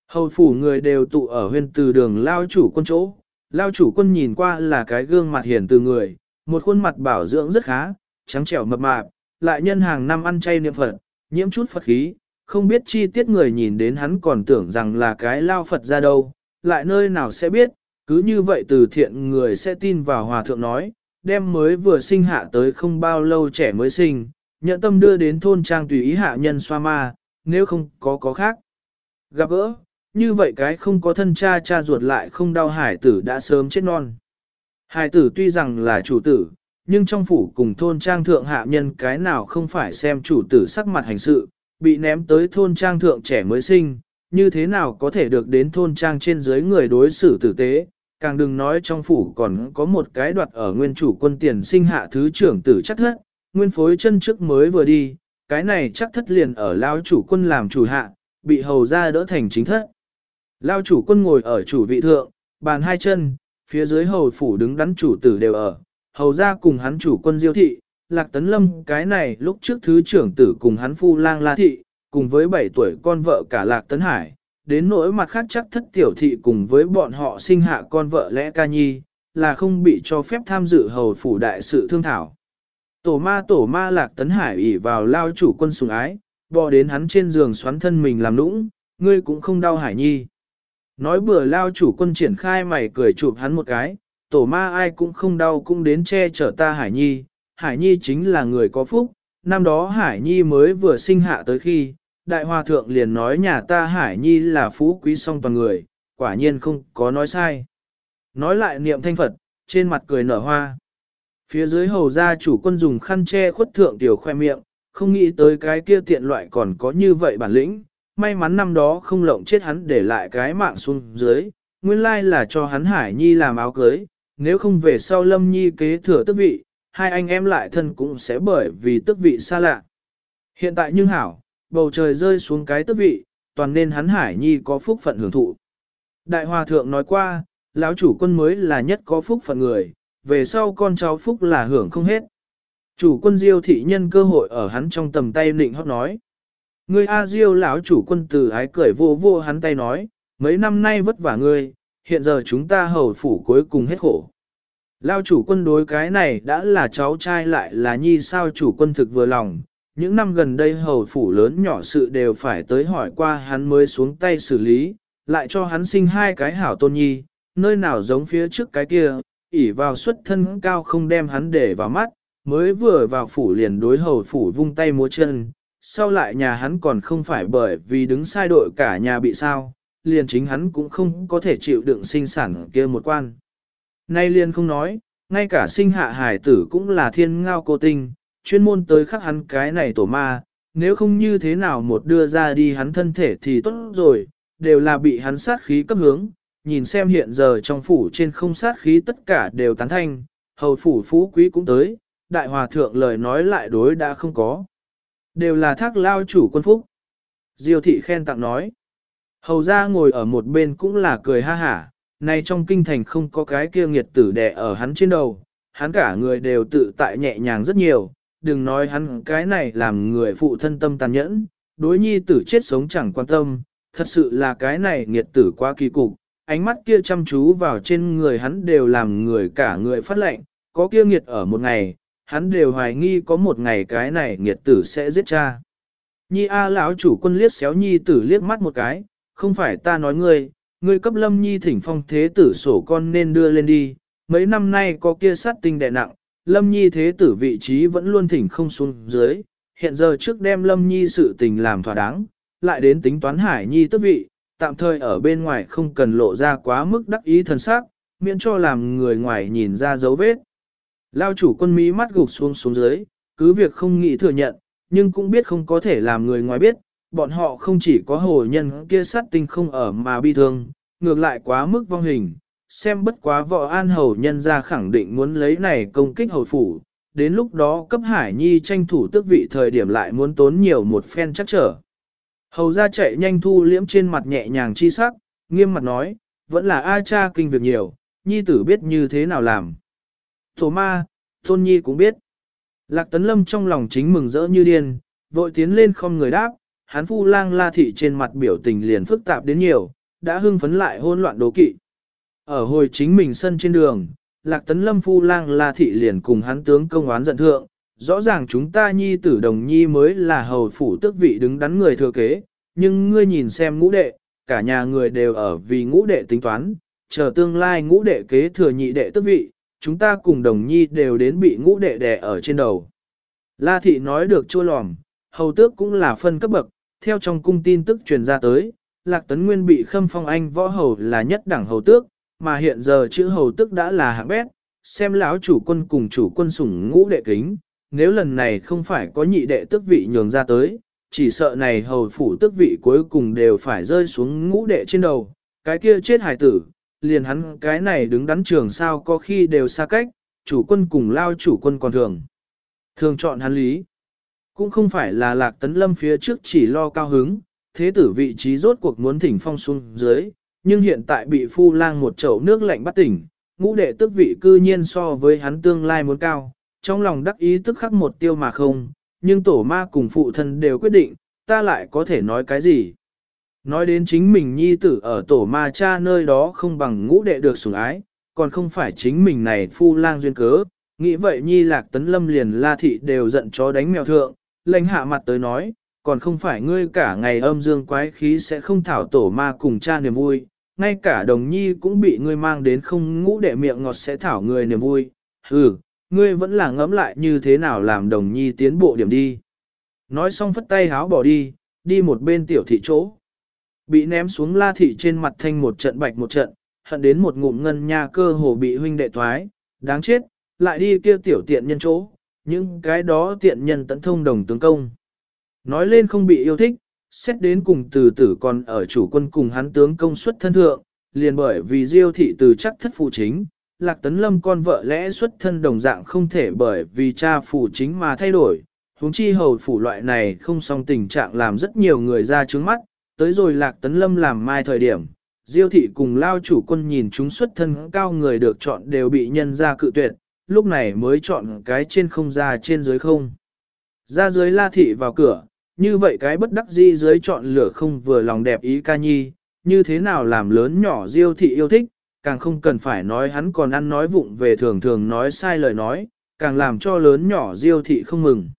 Hầu phủ người đều tụ ở huyên từ đường lao chủ quân chỗ, lao chủ quân nhìn qua là cái gương mặt hiền từ người, một khuôn mặt bảo dưỡng rất khá, trắng trẻo mập mạp, lại nhân hàng năm ăn chay niệm Phật, nhiễm chút Phật khí, không biết chi tiết người nhìn đến hắn còn tưởng rằng là cái lao Phật ra đâu, lại nơi nào sẽ biết, cứ như vậy từ thiện người sẽ tin vào hòa thượng nói, đem mới vừa sinh hạ tới không bao lâu trẻ mới sinh, nhận tâm đưa đến thôn trang tùy ý hạ nhân xoa ma, nếu không có có khác. Gặp gỡ, như vậy cái không có thân cha cha ruột lại không đau hải tử đã sớm chết non. Hải tử tuy rằng là chủ tử, nhưng trong phủ cùng thôn trang thượng hạ nhân cái nào không phải xem chủ tử sắc mặt hành sự, bị ném tới thôn trang thượng trẻ mới sinh, như thế nào có thể được đến thôn trang trên dưới người đối xử tử tế, càng đừng nói trong phủ còn có một cái đoạt ở nguyên chủ quân tiền sinh hạ thứ trưởng tử chắc thất, nguyên phối chân trước mới vừa đi, cái này chắc thất liền ở lao chủ quân làm chủ hạ, bị hầu ra đỡ thành chính thất. Lao chủ quân ngồi ở chủ vị thượng, bàn hai chân, phía dưới hầu phủ đứng đắn chủ tử đều ở, hầu ra cùng hắn chủ quân diêu thị, lạc tấn lâm cái này lúc trước thứ trưởng tử cùng hắn phu lang la thị, cùng với 7 tuổi con vợ cả lạc tấn hải, đến nỗi mặt khác chắc thất tiểu thị cùng với bọn họ sinh hạ con vợ lẽ ca nhi, là không bị cho phép tham dự hầu phủ đại sự thương thảo. Tổ ma tổ ma lạc tấn hải ỉ vào lao chủ quân sùng ái, bò đến hắn trên giường xoắn thân mình làm nũng, ngươi cũng không đau hải nhi. Nói bừa lao chủ quân triển khai mày cười chụp hắn một cái, tổ ma ai cũng không đau cũng đến che chở ta hải nhi, hải nhi chính là người có phúc, năm đó hải nhi mới vừa sinh hạ tới khi, đại hòa thượng liền nói nhà ta hải nhi là phú quý song toàn người, quả nhiên không có nói sai. Nói lại niệm thanh Phật, trên mặt cười nở hoa. Phía dưới hầu gia chủ quân dùng khăn che khuất thượng tiểu khoe miệng, không nghĩ tới cái kia tiện loại còn có như vậy bản lĩnh, may mắn năm đó không lộng chết hắn để lại cái mạng xuống dưới, nguyên lai là cho hắn Hải Nhi làm áo cưới, nếu không về sau Lâm Nhi kế thừa tước vị, hai anh em lại thân cũng sẽ bởi vì tước vị xa lạ. Hiện tại nhưng hảo, bầu trời rơi xuống cái tước vị, toàn nên hắn Hải Nhi có phúc phận hưởng thụ. Đại Hòa Thượng nói qua, lão chủ quân mới là nhất có phúc phận người, về sau con cháu phúc là hưởng không hết. Chủ quân diêu thị nhân cơ hội ở hắn trong tầm tay nịnh hót nói. Ngươi A Diêu lão chủ quân từ ái cười vô vô hắn tay nói, mấy năm nay vất vả ngươi, hiện giờ chúng ta hầu phủ cuối cùng hết khổ. Lao chủ quân đối cái này đã là cháu trai lại là nhi sao chủ quân thực vừa lòng, những năm gần đây hầu phủ lớn nhỏ sự đều phải tới hỏi qua hắn mới xuống tay xử lý, lại cho hắn sinh hai cái hảo tôn nhi, nơi nào giống phía trước cái kia, ỉ vào xuất thân cao không đem hắn để vào mắt, mới vừa vào phủ liền đối hầu phủ vung tay múa chân, sau lại nhà hắn còn không phải bởi vì đứng sai đội cả nhà bị sao, liền chính hắn cũng không có thể chịu đựng sinh sản kia một quan. Nay liền không nói, ngay cả sinh hạ hải tử cũng là thiên ngao cô tinh, chuyên môn tới khắc hắn cái này tổ ma, nếu không như thế nào một đưa ra đi hắn thân thể thì tốt rồi, đều là bị hắn sát khí cấp hướng, nhìn xem hiện giờ trong phủ trên không sát khí tất cả đều tán thanh, hầu phủ phú quý cũng tới, đại hòa thượng lời nói lại đối đã không có. Đều là thác lao chủ quân phúc. Diêu thị khen tặng nói. Hầu ra ngồi ở một bên cũng là cười ha hả, nay trong kinh thành không có cái kia nghiệt tử đẻ ở hắn trên đầu, hắn cả người đều tự tại nhẹ nhàng rất nhiều, đừng nói hắn cái này làm người phụ thân tâm tàn nhẫn, đối nhi tử chết sống chẳng quan tâm, thật sự là cái này nghiệt tử quá kỳ cục, ánh mắt kia chăm chú vào trên người hắn đều làm người cả người phát lệnh, có kia nghiệt ở một ngày, hắn đều hoài nghi có một ngày cái này nghiệt tử sẽ giết cha. Nhi A lão chủ quân liếc xéo nhi tử liếc mắt một cái, không phải ta nói ngươi, ngươi cấp lâm nhi thỉnh phong thế tử sổ con nên đưa lên đi, mấy năm nay có kia sát tinh đè nặng, lâm nhi thế tử vị trí vẫn luôn thỉnh không xuống dưới, hiện giờ trước đem lâm nhi sự tình làm thỏa đáng, lại đến tính toán hải nhi tức vị, tạm thời ở bên ngoài không cần lộ ra quá mức đắc ý thần sắc, miễn cho làm người ngoài nhìn ra dấu vết. Lao chủ quân Mỹ mắt gục xuống xuống dưới, cứ việc không nghĩ thừa nhận, nhưng cũng biết không có thể làm người ngoài biết, bọn họ không chỉ có hồ nhân kia sát tinh không ở mà bi thương, ngược lại quá mức vong hình, xem bất quá võ an hầu nhân ra khẳng định muốn lấy này công kích hầu phủ, đến lúc đó cấp hải nhi tranh thủ tước vị thời điểm lại muốn tốn nhiều một phen chắc trở. Hầu ra chạy nhanh thu liễm trên mặt nhẹ nhàng chi sắc, nghiêm mặt nói, vẫn là A cha kinh việc nhiều, nhi tử biết như thế nào làm. thổ ma, tôn nhi cũng biết. Lạc tấn lâm trong lòng chính mừng rỡ như điên, vội tiến lên không người đáp, hắn phu lang la thị trên mặt biểu tình liền phức tạp đến nhiều, đã hưng phấn lại hôn loạn đố kỵ. Ở hồi chính mình sân trên đường, lạc tấn lâm phu lang la thị liền cùng hắn tướng công oán giận thượng, rõ ràng chúng ta nhi tử đồng nhi mới là hầu phủ tước vị đứng đắn người thừa kế, nhưng ngươi nhìn xem ngũ đệ, cả nhà người đều ở vì ngũ đệ tính toán, chờ tương lai ngũ đệ kế thừa nhị đệ tước vị, chúng ta cùng đồng nhi đều đến bị ngũ đệ đè ở trên đầu. La thị nói được chua lòm, hầu tước cũng là phân cấp bậc, theo trong cung tin tức truyền ra tới, Lạc Tấn Nguyên bị khâm phong anh võ hầu là nhất đẳng hầu tước, mà hiện giờ chữ hầu tước đã là hạng bét, xem lão chủ quân cùng chủ quân sủng ngũ đệ kính, nếu lần này không phải có nhị đệ tước vị nhường ra tới, chỉ sợ này hầu phủ tước vị cuối cùng đều phải rơi xuống ngũ đệ trên đầu, cái kia chết hải tử, liền hắn cái này đứng đắn trường sao có khi đều xa cách, chủ quân cùng lao chủ quân còn thường. Thường chọn hắn lý. Cũng không phải là lạc tấn lâm phía trước chỉ lo cao hứng, thế tử vị trí rốt cuộc muốn thỉnh phong xuống dưới, nhưng hiện tại bị phu lang một chậu nước lạnh bắt tỉnh, ngũ đệ tức vị cư nhiên so với hắn tương lai muốn cao, trong lòng đắc ý tức khắc một tiêu mà không, nhưng tổ ma cùng phụ thân đều quyết định, ta lại có thể nói cái gì. Nói đến chính mình nhi tử ở tổ ma cha nơi đó không bằng ngũ đệ được sủng ái, còn không phải chính mình này phu lang duyên cớ, nghĩ vậy nhi lạc tấn lâm liền la thị đều giận chó đánh mèo thượng, lãnh hạ mặt tới nói, còn không phải ngươi cả ngày âm dương quái khí sẽ không thảo tổ ma cùng cha niềm vui, ngay cả đồng nhi cũng bị ngươi mang đến không ngũ đệ miệng ngọt sẽ thảo người niềm vui, ừ, ngươi vẫn là ngẫm lại như thế nào làm đồng nhi tiến bộ điểm đi. Nói xong phất tay háo bỏ đi, đi một bên tiểu thị chỗ. Bị ném xuống la thị trên mặt thanh một trận bạch một trận, hận đến một ngụm ngân nha cơ hồ bị huynh đệ thoái, đáng chết, lại đi kia tiểu tiện nhân chỗ, những cái đó tiện nhân tận thông đồng tướng công. Nói lên không bị yêu thích, xét đến cùng từ tử còn ở chủ quân cùng hắn tướng công suất thân thượng, liền bởi vì diêu thị từ chắc thất phụ chính, lạc tấn lâm con vợ lẽ xuất thân đồng dạng không thể bởi vì cha phụ chính mà thay đổi, huống chi hầu phủ loại này không song tình trạng làm rất nhiều người ra trướng mắt, tới rồi lạc tấn lâm làm mai thời điểm. Diêu thị cùng lao chủ quân nhìn chúng xuất thân cao người được chọn đều bị nhân ra cự tuyệt, lúc này mới chọn cái trên không ra trên dưới không. Ra dưới la thị vào cửa, như vậy cái bất đắc di dưới chọn lửa không vừa lòng đẹp ý ca nhi, như thế nào làm lớn nhỏ diêu thị yêu thích, càng không cần phải nói hắn còn ăn nói vụng về thường thường nói sai lời nói, càng làm cho lớn nhỏ diêu thị không mừng.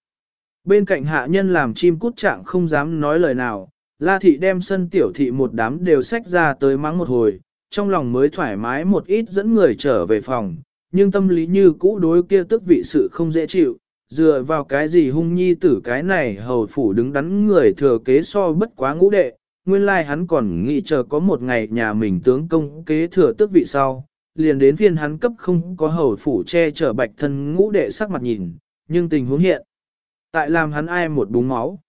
Bên cạnh hạ nhân làm chim cút trạng không dám nói lời nào, la thị đem sân tiểu thị một đám đều xách ra tới mắng một hồi, trong lòng mới thoải mái một ít dẫn người trở về phòng, nhưng tâm lý như cũ đối kia tức vị sự không dễ chịu, dựa vào cái gì hung nhi tử cái này hầu phủ đứng đắn người thừa kế so bất quá ngũ đệ, nguyên lai hắn còn nghĩ chờ có một ngày nhà mình tướng công kế thừa tước vị sau, liền đến phiên hắn cấp không có hầu phủ che chở bạch thân ngũ đệ sắc mặt nhìn, nhưng tình huống hiện, tại làm hắn ai một búng máu.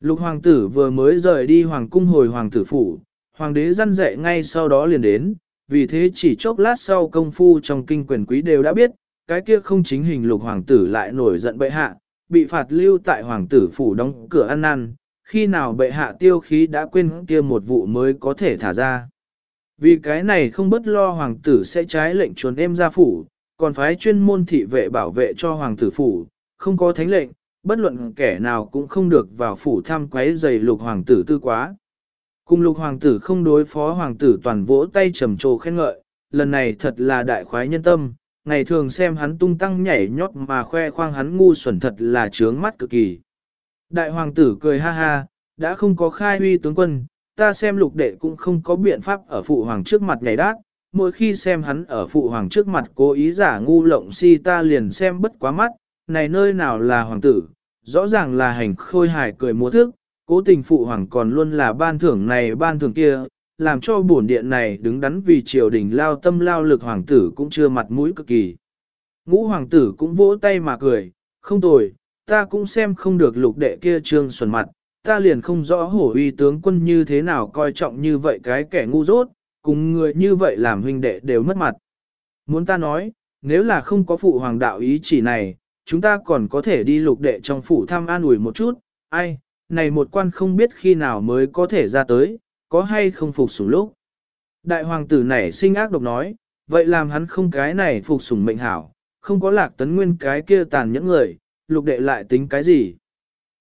Lục hoàng tử vừa mới rời đi hoàng cung hồi hoàng tử phủ, hoàng đế răn dạy ngay sau đó liền đến, vì thế chỉ chốc lát sau công phu trong kinh quyền quý đều đã biết, cái kia không chính hình lục hoàng tử lại nổi giận bệ hạ, bị phạt lưu tại hoàng tử phủ đóng cửa ăn năn, khi nào bệ hạ tiêu khí đã quên kia một vụ mới có thể thả ra. Vì cái này không bất lo hoàng tử sẽ trái lệnh chuồn em ra phủ, còn phái chuyên môn thị vệ bảo vệ cho hoàng tử phủ, không có thánh lệnh, bất luận kẻ nào cũng không được vào phủ thăm quấy giày lục hoàng tử tư quá. Cùng lục hoàng tử không đối phó hoàng tử toàn vỗ tay trầm trồ khen ngợi, lần này thật là đại khoái nhân tâm, ngày thường xem hắn tung tăng nhảy nhót mà khoe khoang hắn ngu xuẩn thật là trướng mắt cực kỳ. Đại hoàng tử cười ha ha, đã không có khai huy tướng quân, ta xem lục đệ cũng không có biện pháp ở phụ hoàng trước mặt nhảy đát, mỗi khi xem hắn ở phụ hoàng trước mặt cố ý giả ngu lộng si ta liền xem bất quá mắt, này nơi nào là hoàng tử, rõ ràng là hành khôi hài cười múa thước cố tình phụ hoàng còn luôn là ban thưởng này ban thưởng kia, làm cho bổn điện này đứng đắn vì triều đình lao tâm lao lực hoàng tử cũng chưa mặt mũi cực kỳ. Ngũ hoàng tử cũng vỗ tay mà cười, không tồi, ta cũng xem không được lục đệ kia trương xuẩn mặt, ta liền không rõ hổ uy tướng quân như thế nào coi trọng như vậy cái kẻ ngu dốt, cùng người như vậy làm huynh đệ đều mất mặt. Muốn ta nói, nếu là không có phụ hoàng đạo ý chỉ này, chúng ta còn có thể đi lục đệ trong phủ thăm an ủi một chút, ai, này một quan không biết khi nào mới có thể ra tới, có hay không phục sủng lúc. Đại hoàng tử này sinh ác độc nói, vậy làm hắn không cái này phục sủng mệnh hảo, không có lạc tấn nguyên cái kia tàn nhẫn người, lục đệ lại tính cái gì.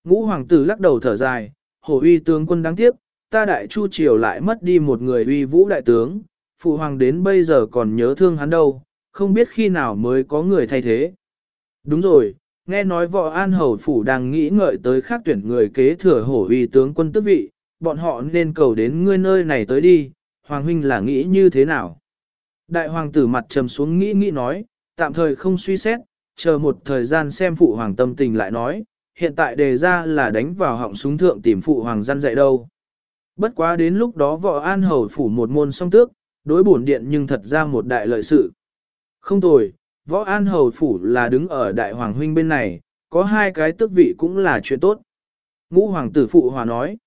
Ngũ hoàng tử lắc đầu thở dài, hổ uy tướng quân đáng tiếc, ta đại chu triều lại mất đi một người uy vũ đại tướng, phụ hoàng đến bây giờ còn nhớ thương hắn đâu, không biết khi nào mới có người thay thế. Đúng rồi, nghe nói võ an hầu phủ đang nghĩ ngợi tới khác tuyển người kế thừa hổ uy tướng quân tước vị, bọn họ nên cầu đến ngươi nơi này tới đi, hoàng huynh là nghĩ như thế nào. Đại hoàng tử mặt trầm xuống nghĩ nghĩ nói, tạm thời không suy xét, chờ một thời gian xem phụ hoàng tâm tình lại nói, hiện tại đề ra là đánh vào họng súng thượng tìm phụ hoàng gian dạy đâu. Bất quá đến lúc đó võ an hầu phủ một môn song tước, đối bổn điện nhưng thật ra một đại lợi sự. Không tồi, võ an hầu phủ là đứng ở đại hoàng huynh bên này, có hai cái tước vị cũng là chuyện tốt. Ngũ hoàng tử phụ hòa nói.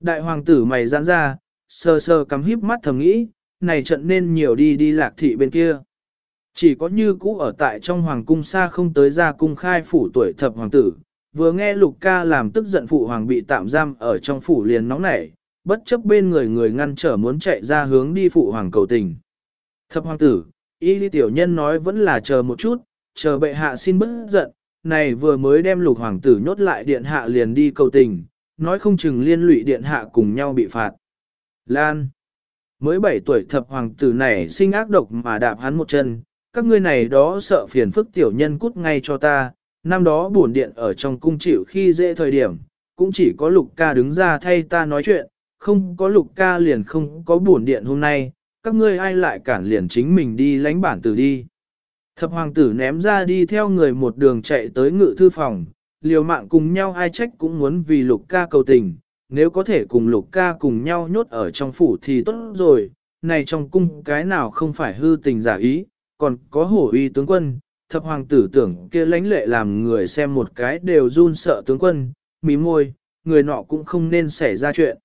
Đại hoàng tử mày giãn ra, sờ sờ cắm híp mắt thầm nghĩ, này trận nên nhiều đi đi lạc thị bên kia. Chỉ có như cũ ở tại trong hoàng cung xa không tới ra cung khai phủ tuổi thập hoàng tử, vừa nghe lục ca làm tức giận phụ hoàng bị tạm giam ở trong phủ liền nóng nảy, bất chấp bên người người ngăn trở muốn chạy ra hướng đi phụ hoàng cầu tình. Thập hoàng tử, y lý tiểu nhân nói vẫn là chờ một chút, chờ bệ hạ xin bớt giận, này vừa mới đem lục hoàng tử nhốt lại điện hạ liền đi cầu tình, nói không chừng liên lụy điện hạ cùng nhau bị phạt. Lan Mới 7 tuổi thập hoàng tử này sinh ác độc mà đạp hắn một chân, các ngươi này đó sợ phiền phức tiểu nhân cút ngay cho ta, năm đó buồn điện ở trong cung chịu khi dễ thời điểm, cũng chỉ có lục ca đứng ra thay ta nói chuyện, không có lục ca liền không có buồn điện hôm nay, các ngươi ai lại cản liền chính mình đi lánh bản tử đi. Thập hoàng tử ném ra đi theo người một đường chạy tới ngự thư phòng, liều mạng cùng nhau ai trách cũng muốn vì lục ca cầu tình, nếu có thể cùng lục ca cùng nhau nhốt ở trong phủ thì tốt rồi, này trong cung cái nào không phải hư tình giả ý, còn có hổ uy tướng quân, thập hoàng tử tưởng kia lãnh lệ làm người xem một cái đều run sợ tướng quân, mí môi, người nọ cũng không nên xảy ra chuyện.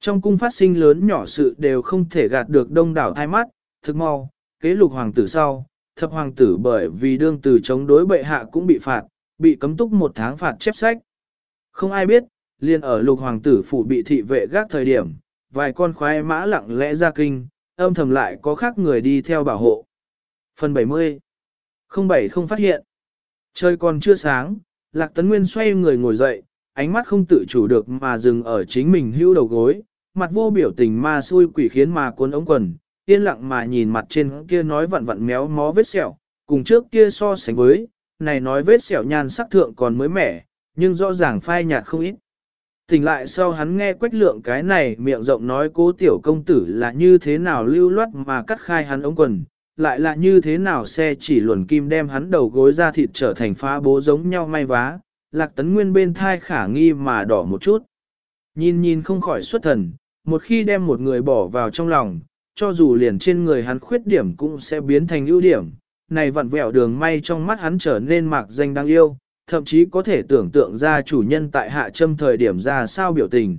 Trong cung phát sinh lớn nhỏ sự đều không thể gạt được đông đảo hai mắt, thực mau, kế lục hoàng tử sau, thập hoàng tử bởi vì đương tử chống đối bệ hạ cũng bị phạt, bị cấm túc một tháng phạt chép sách. Không ai biết, liền ở lục hoàng tử phủ bị thị vệ gác thời điểm, vài con khoái mã lặng lẽ ra kinh, âm thầm lại có khác người đi theo bảo hộ. Phần 70 07 không phát hiện. Trời còn chưa sáng, Lạc Tấn Nguyên xoay người ngồi dậy, ánh mắt không tự chủ được mà dừng ở chính mình hưu đầu gối, mặt vô biểu tình ma xui quỷ khiến mà cuốn ống quần, yên lặng mà nhìn mặt trên kia nói vặn vặn méo mó vết sẹo, cùng trước kia so sánh với, này nói vết sẹo nhan sắc thượng còn mới mẻ, nhưng rõ ràng phai nhạt không ít. Tỉnh lại sau hắn nghe quách lượng cái này miệng rộng nói cố tiểu công tử là như thế nào lưu loát mà cắt khai hắn ống quần, lại là như thế nào xe chỉ luồn kim đem hắn đầu gối ra thịt trở thành phá bố giống nhau may vá, lạc tấn nguyên bên thai khả nghi mà đỏ một chút. Nhìn nhìn không khỏi xuất thần, một khi đem một người bỏ vào trong lòng, cho dù liền trên người hắn khuyết điểm cũng sẽ biến thành ưu điểm, này vặn vẹo đường may trong mắt hắn trở nên mạc danh đáng yêu, thậm chí có thể tưởng tượng ra chủ nhân tại hạ châm thời điểm ra sao biểu tình.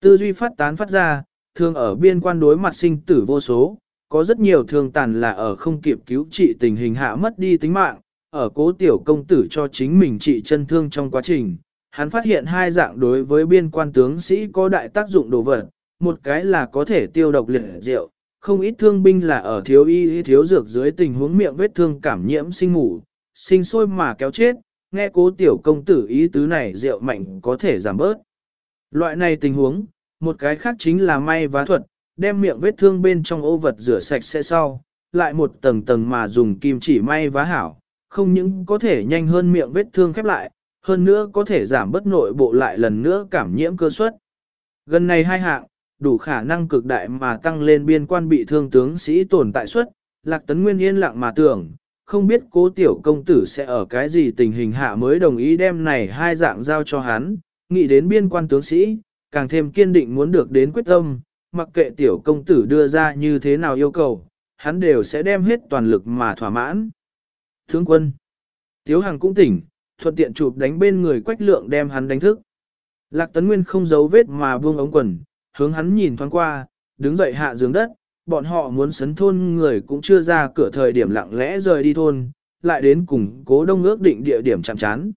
Tư duy phát tán phát ra, thường ở biên quan đối mặt sinh tử vô số, có rất nhiều thương tàn là ở không kịp cứu trị tình hình hạ mất đi tính mạng, ở cố tiểu công tử cho chính mình trị chân thương trong quá trình. Hắn phát hiện hai dạng đối với biên quan tướng sĩ có đại tác dụng đồ vật, một cái là có thể tiêu độc liệt rượu, không ít thương binh là ở thiếu y thiếu dược dưới tình huống miệng vết thương cảm nhiễm sinh ngủ, sinh sôi mà kéo chết, nghe cố tiểu công tử ý tứ này rượu mạnh có thể giảm bớt. Loại này tình huống, một cái khác chính là may vá thuật, đem miệng vết thương bên trong ô vật rửa sạch sẽ sau, lại một tầng tầng mà dùng kim chỉ may vá hảo, không những có thể nhanh hơn miệng vết thương khép lại, hơn nữa có thể giảm bất nội bộ lại lần nữa cảm nhiễm cơ suất. Gần này hai hạng, đủ khả năng cực đại mà tăng lên biên quan bị thương tướng sĩ tồn tại suất, Lạc Tấn Nguyên yên lặng mà tưởng, không biết cố tiểu công tử sẽ ở cái gì tình hình hạ mới đồng ý đem này hai dạng giao cho hắn, nghĩ đến biên quan tướng sĩ, càng thêm kiên định muốn được đến quyết tâm, mặc kệ tiểu công tử đưa ra như thế nào yêu cầu, hắn đều sẽ đem hết toàn lực mà thỏa mãn. Tướng quân, Tiếu Hằng cũng tỉnh, thuận tiện chụp đánh bên người quách lượng đem hắn đánh thức. Lạc Tấn Nguyên không giấu vết mà buông ống quần, hướng hắn nhìn thoáng qua, đứng dậy hạ giường đất, bọn họ muốn sấn thôn người cũng chưa ra cửa thời điểm lặng lẽ rời đi thôn, lại đến cùng cố đông ước định địa điểm chạm chán.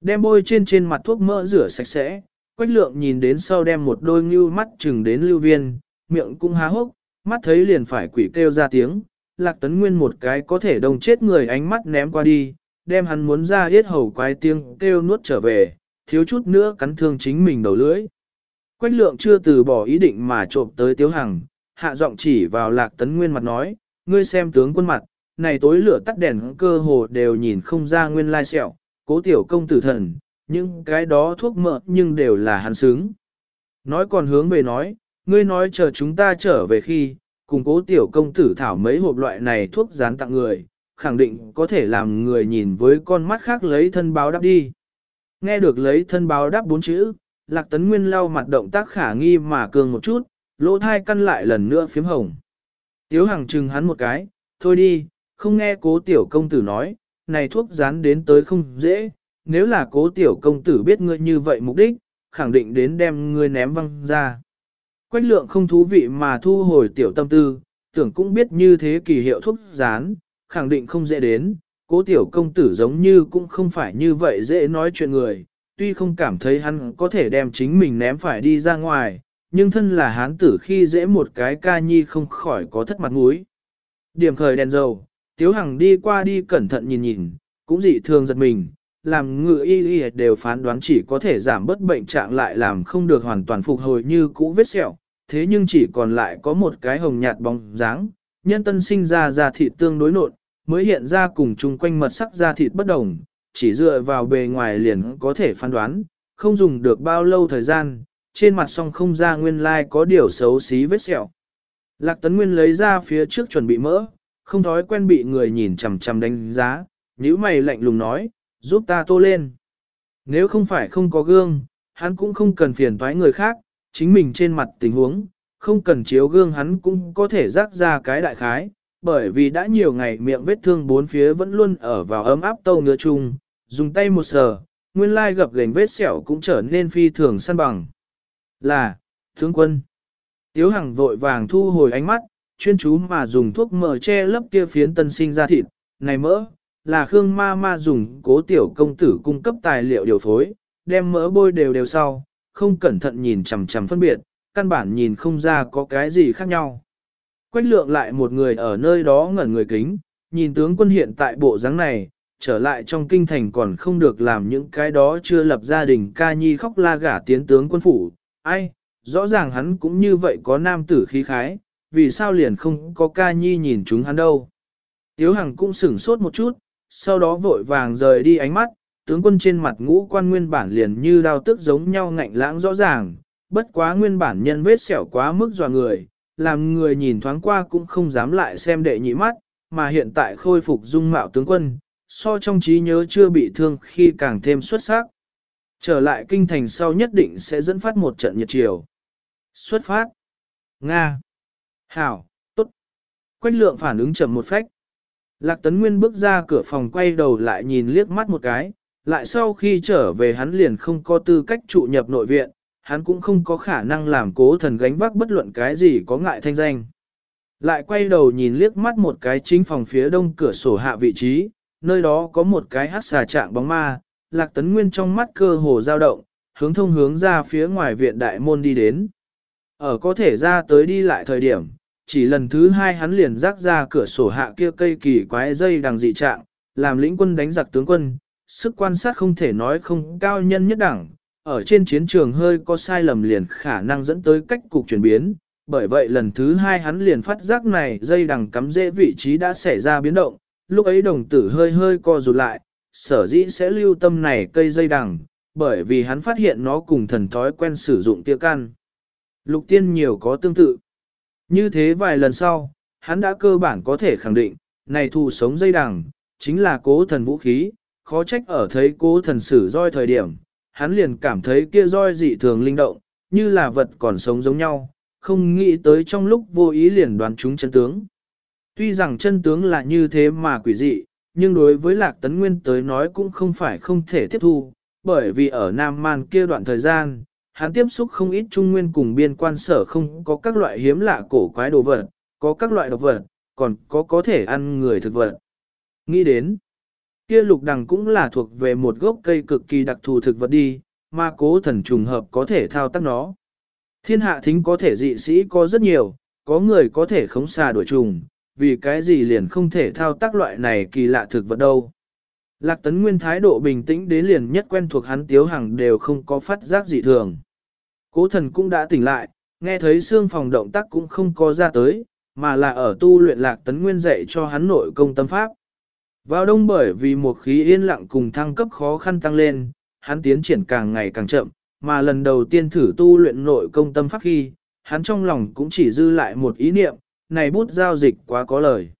Đem bôi trên trên mặt thuốc mỡ rửa sạch sẽ, quách lượng nhìn đến sau đem một đôi ngưu mắt chừng đến lưu viên, miệng cũng há hốc, mắt thấy liền phải quỷ kêu ra tiếng, lạc tấn nguyên một cái có thể đông chết người ánh mắt ném qua đi, đem hắn muốn ra yết hầu quái tiếng kêu nuốt trở về, thiếu chút nữa cắn thương chính mình đầu lưỡi. Quách lượng chưa từ bỏ ý định mà trộm tới tiếu hằng, hạ giọng chỉ vào lạc tấn nguyên mặt nói, ngươi xem tướng quân mặt, này tối lửa tắt đèn cơ hồ đều nhìn không ra nguyên lai sẹo, cố tiểu công tử thần, những cái đó thuốc mỡ nhưng đều là hắn xứng. Nói còn hướng về nói, ngươi nói chờ chúng ta trở về khi, cùng cố tiểu công tử thảo mấy hộp loại này thuốc dán tặng người, khẳng định có thể làm người nhìn với con mắt khác lấy thân báo đáp đi. Nghe được lấy thân báo đáp bốn chữ, lạc tấn nguyên lau mặt động tác khả nghi mà cường một chút, lỗ thai căn lại lần nữa phiếm hồng. Tiếu Hằng chừng hắn một cái, thôi đi, không nghe cố tiểu công tử nói, này thuốc dán đến tới không dễ, nếu là cố tiểu công tử biết ngươi như vậy mục đích, khẳng định đến đem ngươi ném văng ra. Quách lượng không thú vị mà thu hồi tiểu tâm tư, tưởng cũng biết như thế kỳ hiệu thuốc dán, khẳng định không dễ đến, cố tiểu công tử giống như cũng không phải như vậy dễ nói chuyện người, tuy không cảm thấy hắn có thể đem chính mình ném phải đi ra ngoài, nhưng thân là hán tử khi dễ một cái ca nhi không khỏi có thất mặt mũi. Điểm khởi đèn dầu, Tiếu Hằng đi qua đi cẩn thận nhìn nhìn, cũng dị thường giật mình, làm ngựa y y đều phán đoán chỉ có thể giảm bớt bệnh trạng lại làm không được hoàn toàn phục hồi như cũ vết sẹo, thế nhưng chỉ còn lại có một cái hồng nhạt bóng dáng, nhân tân sinh ra da thịt tương đối nộn, mới hiện ra cùng chung quanh mật sắc da thịt bất đồng, chỉ dựa vào bề ngoài liền có thể phán đoán, không dùng được bao lâu thời gian, trên mặt song không ra nguyên lai like có điều xấu xí vết sẹo. Lạc Tấn Nguyên lấy ra phía trước chuẩn bị mỡ, không thói quen bị người nhìn chằm chằm đánh giá, nhíu mày lạnh lùng nói, giúp ta tô lên. Nếu không phải không có gương, hắn cũng không cần phiền toái người khác, chính mình trên mặt tình huống, không cần chiếu gương hắn cũng có thể rác ra cái đại khái, bởi vì đã nhiều ngày miệng vết thương bốn phía vẫn luôn ở vào ấm áp tâu ngứa chung, dùng tay một sờ, nguyên lai gập gành vết sẹo cũng trở nên phi thường săn bằng. Là, tướng quân. Tiếu Hằng vội vàng thu hồi ánh mắt, chuyên chú mà dùng thuốc mỡ che lấp kia phiến tân sinh ra thịt, này mỡ, là Khương ma ma dùng cố tiểu công tử cung cấp tài liệu điều phối, đem mỡ bôi đều đều sau, không cẩn thận nhìn chằm chằm phân biệt, căn bản nhìn không ra có cái gì khác nhau. Quách lượng lại một người ở nơi đó ngẩn người kính, nhìn tướng quân hiện tại bộ dáng này, trở lại trong kinh thành còn không được làm những cái đó chưa lập gia đình ca nhi khóc la gả tiến tướng quân phủ. Ai, rõ ràng hắn cũng như vậy có nam tử khí khái, vì sao liền không có ca nhi nhìn chúng hắn đâu. Tiếu Hằng cũng sửng sốt một chút, sau đó vội vàng rời đi ánh mắt, tướng quân trên mặt ngũ quan nguyên bản liền như đao tức giống nhau ngạnh lãng rõ ràng, bất quá nguyên bản nhân vết sẹo quá mức dò người, làm người nhìn thoáng qua cũng không dám lại xem đệ nhị mắt, mà hiện tại khôi phục dung mạo tướng quân, so trong trí nhớ chưa bị thương khi càng thêm xuất sắc. Trở lại kinh thành sau nhất định sẽ dẫn phát một trận nhiệt chiều. Xuất phát. Nga. Hảo, tốt. Quách lượng phản ứng chậm một phách. Lạc Tấn Nguyên bước ra cửa phòng quay đầu lại nhìn liếc mắt một cái, lại sau khi trở về hắn liền không có tư cách trụ nhập nội viện, hắn cũng không có khả năng làm cố thần gánh vác bất luận cái gì có ngại thanh danh. Lại quay đầu nhìn liếc mắt một cái chính phòng phía đông cửa sổ hạ vị trí, nơi đó có một cái hát xà trạng bóng ma, Lạc Tấn Nguyên trong mắt cơ hồ dao động, hướng thông hướng ra phía ngoài viện đại môn đi đến. Ở có thể ra tới đi lại thời điểm, chỉ lần thứ hai hắn liền rác ra cửa sổ hạ kia cây kỳ quái dây đằng dị trạng, làm lĩnh quân đánh giặc tướng quân, sức quan sát không thể nói không cao nhân nhất đẳng, ở trên chiến trường hơi có sai lầm liền khả năng dẫn tới cách cục chuyển biến, bởi vậy lần thứ hai hắn liền phát giác này dây đằng cắm dễ vị trí đã xảy ra biến động, lúc ấy đồng tử hơi hơi co rụt lại, sở dĩ sẽ lưu tâm này cây dây đằng, bởi vì hắn phát hiện nó cùng thần thói quen sử dụng tia căn. Lục tiên nhiều có tương tự. Như thế vài lần sau, hắn đã cơ bản có thể khẳng định, này thù sống dây đằng, chính là cố thần vũ khí, khó trách ở thấy cố thần sử roi thời điểm, hắn liền cảm thấy kia roi dị thường linh động, như là vật còn sống giống nhau, không nghĩ tới trong lúc vô ý liền đoán chúng chân tướng. Tuy rằng chân tướng là như thế mà quỷ dị, nhưng đối với Lạc Tấn Nguyên tới nói cũng không phải không thể tiếp thu, bởi vì ở Nam Man kia đoạn thời gian, hắn tiếp xúc không ít trung nguyên cùng biên quan sở không có các loại hiếm lạ cổ quái đồ vật, có các loại độc vật, còn có có thể ăn người thực vật. Nghĩ đến, kia lục đằng cũng là thuộc về một gốc cây cực kỳ đặc thù thực vật đi, mà cố thần trùng hợp có thể thao tác nó. Thiên hạ thính có thể dị sĩ có rất nhiều, có người có thể khống xà đuổi trùng, vì cái gì liền không thể thao tác loại này kỳ lạ thực vật đâu. Lạc Tấn Nguyên thái độ bình tĩnh đến liền nhất quen thuộc hắn tiếu hằng đều không có phát giác dị thường. Cố thần cũng đã tỉnh lại, nghe thấy xương phòng động tác cũng không có ra tới, mà là ở tu luyện Lạc Tấn Nguyên dạy cho hắn nội công tâm pháp. Vào đông bởi vì một khí yên lặng cùng thăng cấp khó khăn tăng lên, hắn tiến triển càng ngày càng chậm, mà lần đầu tiên thử tu luyện nội công tâm pháp khi, hắn trong lòng cũng chỉ dư lại một ý niệm, này bút giao dịch quá có lời.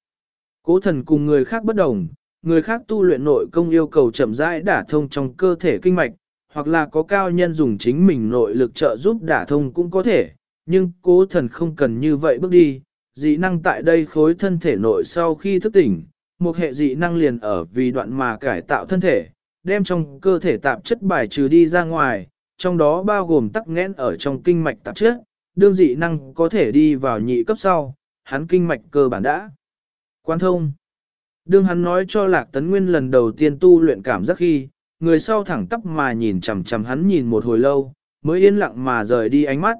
Cố thần cùng người khác bất đồng, người khác tu luyện nội công yêu cầu chậm rãi đả thông trong cơ thể kinh mạch, hoặc là có cao nhân dùng chính mình nội lực trợ giúp đả thông cũng có thể, nhưng cố thần không cần như vậy bước đi, dị năng tại đây khối thân thể nội sau khi thức tỉnh, một hệ dị năng liền ở vì đoạn mà cải tạo thân thể, đem trong cơ thể tạp chất bài trừ đi ra ngoài, trong đó bao gồm tắc nghẽn ở trong kinh mạch tạp chất, đương dị năng có thể đi vào nhị cấp sau, hắn kinh mạch cơ bản đã. Quan thông. Đương hắn nói cho Lạc Tấn Nguyên lần đầu tiên tu luyện cảm giác khi, người sau thẳng tắp mà nhìn chằm chằm hắn nhìn một hồi lâu, mới yên lặng mà rời đi ánh mắt.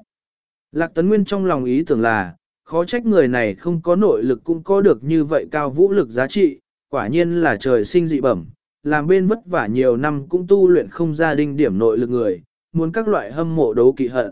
Lạc Tấn Nguyên trong lòng ý tưởng là, khó trách người này không có nội lực cũng có được như vậy cao vũ lực giá trị, quả nhiên là trời sinh dị bẩm, làm bên vất vả nhiều năm cũng tu luyện không gia đình điểm nội lực người, muốn các loại hâm mộ đấu kỵ hận.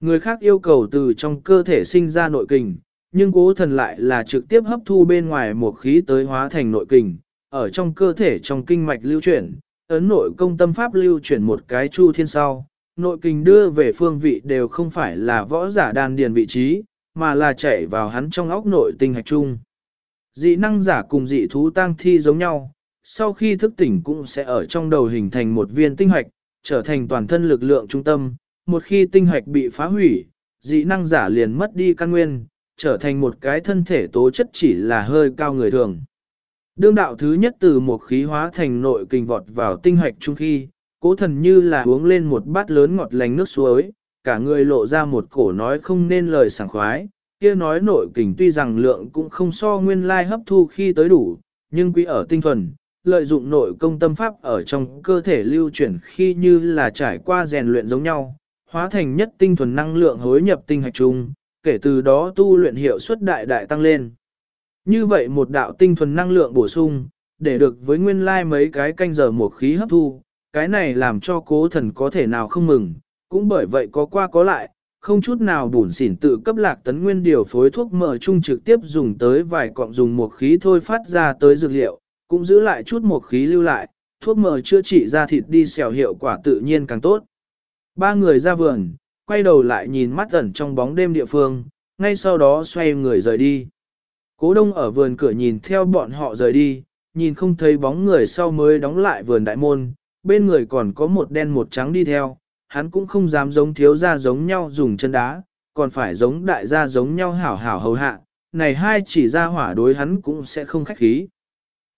Người khác yêu cầu từ trong cơ thể sinh ra nội kình, nhưng cố thần lại là trực tiếp hấp thu bên ngoài một khí tới hóa thành nội kình, ở trong cơ thể trong kinh mạch lưu chuyển, ấn nội công tâm pháp lưu chuyển một cái chu thiên sau, nội kình đưa về phương vị đều không phải là võ giả đan điền vị trí, mà là chạy vào hắn trong óc nội tinh hạch chung. Dị năng giả cùng dị thú tang thi giống nhau, sau khi thức tỉnh cũng sẽ ở trong đầu hình thành một viên tinh hạch, trở thành toàn thân lực lượng trung tâm, một khi tinh hạch bị phá hủy, dị năng giả liền mất đi căn nguyên, trở thành một cái thân thể tố chất chỉ là hơi cao người thường. Đương đạo thứ nhất từ một khí hóa thành nội kinh vọt vào tinh hạch trung khi, cố thần như là uống lên một bát lớn ngọt lành nước suối, cả người lộ ra một cổ nói không nên lời sảng khoái, kia nói nội kình tuy rằng lượng cũng không so nguyên lai hấp thu khi tới đủ, nhưng quý ở tinh thuần, lợi dụng nội công tâm pháp ở trong cơ thể lưu chuyển khi như là trải qua rèn luyện giống nhau, hóa thành nhất tinh thuần năng lượng hối nhập tinh hạch chung, kể từ đó tu luyện hiệu suất đại đại tăng lên. Như vậy một đạo tinh thuần năng lượng bổ sung, để được với nguyên lai mấy cái canh giờ một khí hấp thu, cái này làm cho cố thần có thể nào không mừng, cũng bởi vậy có qua có lại, không chút nào bùn xỉn tự cấp lạc tấn nguyên điều phối thuốc mở chung trực tiếp dùng tới vài cọng dùng một khí thôi phát ra tới dược liệu, cũng giữ lại chút một khí lưu lại, thuốc mở chữa trị ra thịt đi xèo hiệu quả tự nhiên càng tốt. Ba người ra vườn, quay đầu lại nhìn mắt ẩn trong bóng đêm địa phương, ngay sau đó xoay người rời đi. Cố đông ở vườn cửa nhìn theo bọn họ rời đi, nhìn không thấy bóng người sau mới đóng lại vườn đại môn, bên người còn có một đen một trắng đi theo, hắn cũng không dám giống thiếu gia giống nhau dùng chân đá, còn phải giống đại gia giống nhau hảo hảo hầu hạ, này hai chỉ ra hỏa đối hắn cũng sẽ không khách khí.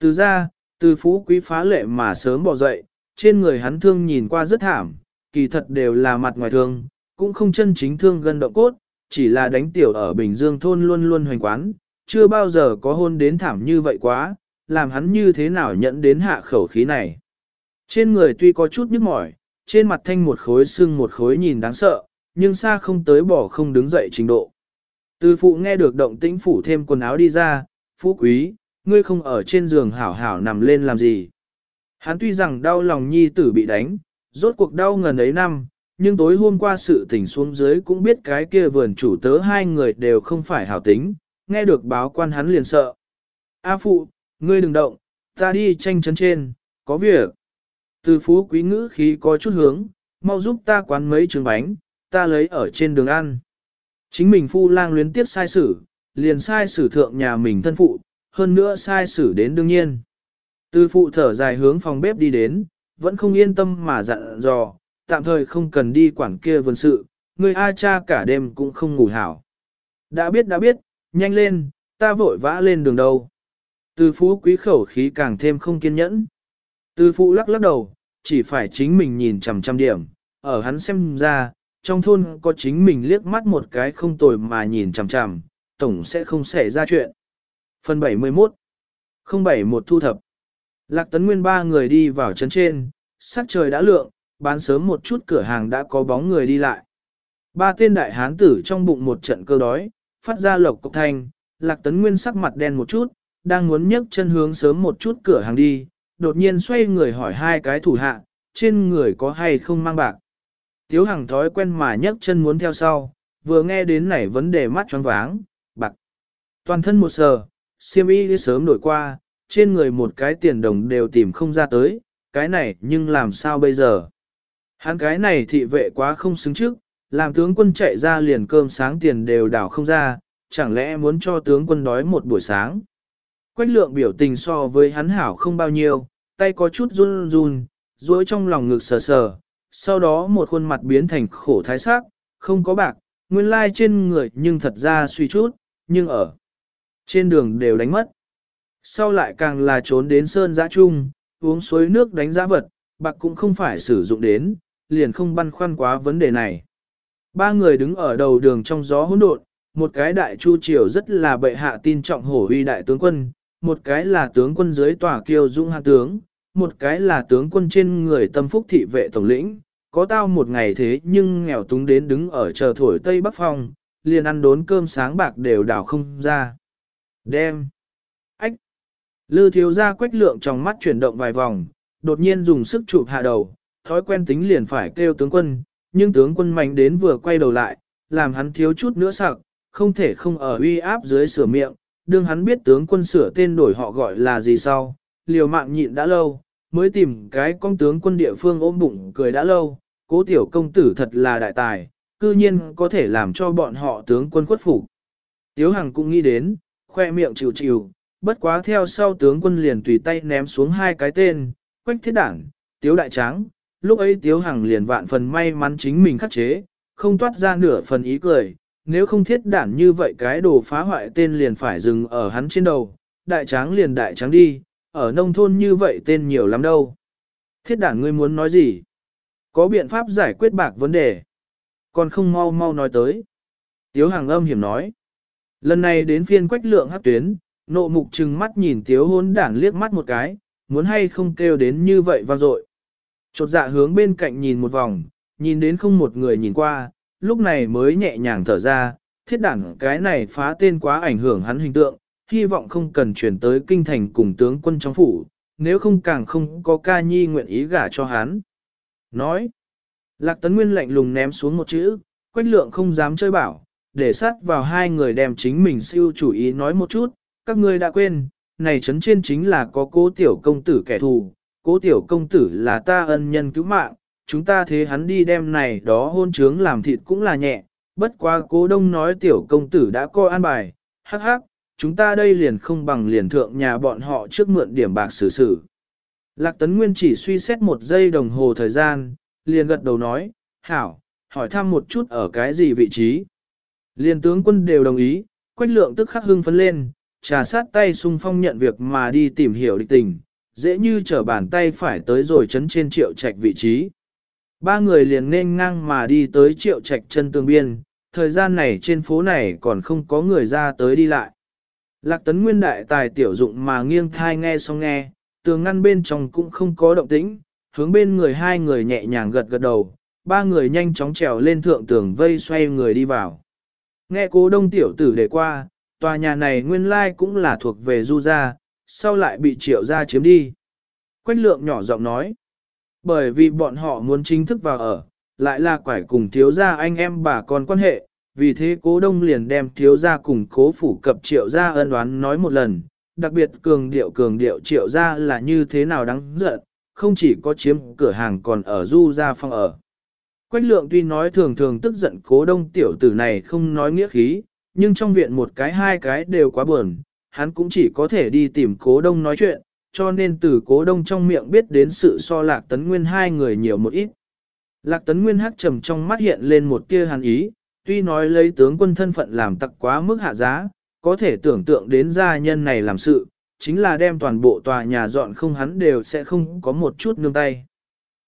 Từ ra, từ phú quý phá lệ mà sớm bỏ dậy, trên người hắn thương nhìn qua rất thảm, kỳ thật đều là mặt ngoài thương, cũng không chân chính thương gần động cốt, chỉ là đánh tiểu ở Bình Dương thôn luôn luôn hoành quán, chưa bao giờ có hôn đến thảm như vậy quá, làm hắn như thế nào nhận đến hạ khẩu khí này. Trên người tuy có chút nhức mỏi, trên mặt thanh một khối sưng một khối nhìn đáng sợ, nhưng xa không tới bỏ không đứng dậy trình độ. Từ phụ nghe được động tĩnh phủ thêm quần áo đi ra, phú quý, ngươi không ở trên giường hảo hảo nằm lên làm gì. Hắn tuy rằng đau lòng nhi tử bị đánh, rốt cuộc đau ngần ấy năm, nhưng tối hôm qua sự tình xuống dưới cũng biết cái kia vườn chủ tớ hai người đều không phải hảo tính, nghe được báo quan hắn liền sợ. A phụ, ngươi đừng động, ta đi tranh chấn trên, có việc. Từ phú quý ngữ khí có chút hướng, mau giúp ta quán mấy trứng bánh, ta lấy ở trên đường ăn. Chính mình phu lang luyến tiếp sai sử, liền sai sử thượng nhà mình thân phụ, hơn nữa sai sử đến đương nhiên. Từ phụ thở dài hướng phòng bếp đi đến, vẫn không yên tâm mà dặn dò, tạm thời không cần đi quản kia vườn sự, người A cha cả đêm cũng không ngủ hảo. Đã biết đã biết, nhanh lên, ta vội vã lên đường đâu. Từ phú quý khẩu khí càng thêm không kiên nhẫn. Từ phụ lắc lắc đầu, chỉ phải chính mình nhìn chằm chằm điểm, ở hắn xem ra, trong thôn có chính mình liếc mắt một cái không tồi mà nhìn chằm chằm, tổng sẽ không xảy ra chuyện. Phần 71 071 thu thập Lạc tấn nguyên ba người đi vào trấn trên, sắc trời đã lượng, bán sớm một chút cửa hàng đã có bóng người đi lại. Ba tên đại hán tử trong bụng một trận cơ đói, phát ra lộc cục thanh, lạc tấn nguyên sắc mặt đen một chút, đang muốn nhấc chân hướng sớm một chút cửa hàng đi, đột nhiên xoay người hỏi hai cái thủ hạ, trên người có hay không mang bạc. Tiếu Hằng thói quen mà nhấc chân muốn theo sau, vừa nghe đến nảy vấn đề mắt choáng váng, bạc. Toàn thân một sờ, siêm y sớm đổi qua, trên người một cái tiền đồng đều tìm không ra tới, cái này nhưng làm sao bây giờ? Hắn cái này thị vệ quá không xứng trước, làm tướng quân chạy ra liền cơm sáng tiền đều đảo không ra, chẳng lẽ muốn cho tướng quân đói một buổi sáng? Quách lượng biểu tình so với hắn hảo không bao nhiêu, tay có chút run run, duỗi trong lòng ngực sờ sờ, sau đó một khuôn mặt biến thành khổ thái sắc, không có bạc, nguyên lai trên người nhưng thật ra suy chút, nhưng ở trên đường đều đánh mất. Sau lại càng là trốn đến sơn giã trung, uống suối nước đánh giã vật, bạc cũng không phải sử dụng đến, liền không băn khoăn quá vấn đề này. Ba người đứng ở đầu đường trong gió hỗn độn, một cái đại chu triều rất là bệ hạ tin trọng hổ uy đại tướng quân, một cái là tướng quân dưới tòa kiêu dũng hạ tướng, một cái là tướng quân trên người tâm phúc thị vệ tổng lĩnh, có tao một ngày thế nhưng nghèo túng đến đứng ở chờ thổi Tây Bắc Phong, liền ăn đốn cơm sáng bạc đều đảo không ra. Đem. Ách. Lư thiếu ra quách lượng trong mắt chuyển động vài vòng, đột nhiên dùng sức chụp hạ đầu, thói quen tính liền phải kêu tướng quân, nhưng tướng quân mạnh đến vừa quay đầu lại, làm hắn thiếu chút nữa sặc, không thể không ở uy áp dưới sửa miệng, đương hắn biết tướng quân sửa tên đổi họ gọi là gì sau, liều mạng nhịn đã lâu, mới tìm cái con tướng quân địa phương ôm bụng cười đã lâu, cố tiểu công tử thật là đại tài, cư nhiên có thể làm cho bọn họ tướng quân khuất phục. Tiếu Hằng cũng nghĩ đến, khoe miệng chịu chịu, bất quá theo sau tướng quân liền tùy tay ném xuống hai cái tên, quách thiết đảng, tiếu đại tráng, lúc ấy tiếu hằng liền vạn phần may mắn chính mình khắc chế, không toát ra nửa phần ý cười, nếu không thiết đản như vậy cái đồ phá hoại tên liền phải dừng ở hắn trên đầu, đại tráng liền đại tráng đi, ở nông thôn như vậy tên nhiều lắm đâu. Thiết đản ngươi muốn nói gì? Có biện pháp giải quyết bạc vấn đề. Còn không mau mau nói tới. Tiếu hàng âm hiểm nói. Lần này đến phiên quách lượng hát tuyến, nộ mục trừng mắt nhìn tiếu hôn đản liếc mắt một cái, muốn hay không kêu đến như vậy vang dội. Chột dạ hướng bên cạnh nhìn một vòng, nhìn đến không một người nhìn qua, lúc này mới nhẹ nhàng thở ra, thiết đản cái này phá tên quá ảnh hưởng hắn hình tượng, hy vọng không cần chuyển tới kinh thành cùng tướng quân trong phủ, nếu không càng không có ca nhi nguyện ý gả cho hắn. Nói, Lạc Tấn Nguyên lạnh lùng ném xuống một chữ, Quách Lượng không dám chơi bảo, để sát vào hai người đem chính mình siêu chủ ý nói một chút, các ngươi đã quên, này chấn trên chính là có cố tiểu công tử kẻ thù, cố tiểu công tử là ta ân nhân cứu mạng, chúng ta thế hắn đi đem này đó hôn trướng làm thịt cũng là nhẹ, bất quá cố đông nói tiểu công tử đã coi an bài, hắc hắc, chúng ta đây liền không bằng liền thượng nhà bọn họ trước mượn điểm bạc xử xử. Lạc Tấn Nguyên chỉ suy xét một giây đồng hồ thời gian, liền gật đầu nói, hảo, hỏi thăm một chút ở cái gì vị trí. Liên tướng quân đều đồng ý, quách lượng tức khắc hưng phấn lên, trà sát tay sung phong nhận việc mà đi tìm hiểu địch tình, dễ như trở bàn tay phải tới rồi chấn trên triệu trạch vị trí. Ba người liền nên ngang mà đi tới triệu trạch chân tường biên, thời gian này trên phố này còn không có người ra tới đi lại. Lạc tấn nguyên đại tài tiểu dụng mà nghiêng thai nghe xong nghe, tường ngăn bên trong cũng không có động tĩnh, hướng bên người hai người nhẹ nhàng gật gật đầu, ba người nhanh chóng trèo lên thượng tường vây xoay người đi vào. Nghe cố đông tiểu tử để qua, tòa nhà này nguyên lai cũng là thuộc về du gia, sau lại bị triệu gia chiếm đi. Quách lượng nhỏ giọng nói, bởi vì bọn họ muốn chính thức vào ở, lại là quải cùng thiếu gia anh em bà con quan hệ, vì thế cố đông liền đem thiếu gia cùng cố phủ cập triệu gia ân đoán nói một lần, đặc biệt cường điệu cường điệu triệu gia là như thế nào đáng giận, không chỉ có chiếm cửa hàng còn ở du gia phong ở. Quách lượng tuy nói thường thường tức giận cố đông tiểu tử này không nói nghĩa khí, nhưng trong viện một cái hai cái đều quá buồn, hắn cũng chỉ có thể đi tìm cố đông nói chuyện, cho nên từ cố đông trong miệng biết đến sự so lạc tấn nguyên hai người nhiều một ít. Lạc tấn nguyên hắc trầm trong mắt hiện lên một tia hàn ý, tuy nói lấy tướng quân thân phận làm tặc quá mức hạ giá, có thể tưởng tượng đến gia nhân này làm sự, chính là đem toàn bộ tòa nhà dọn không hắn đều sẽ không có một chút nương tay.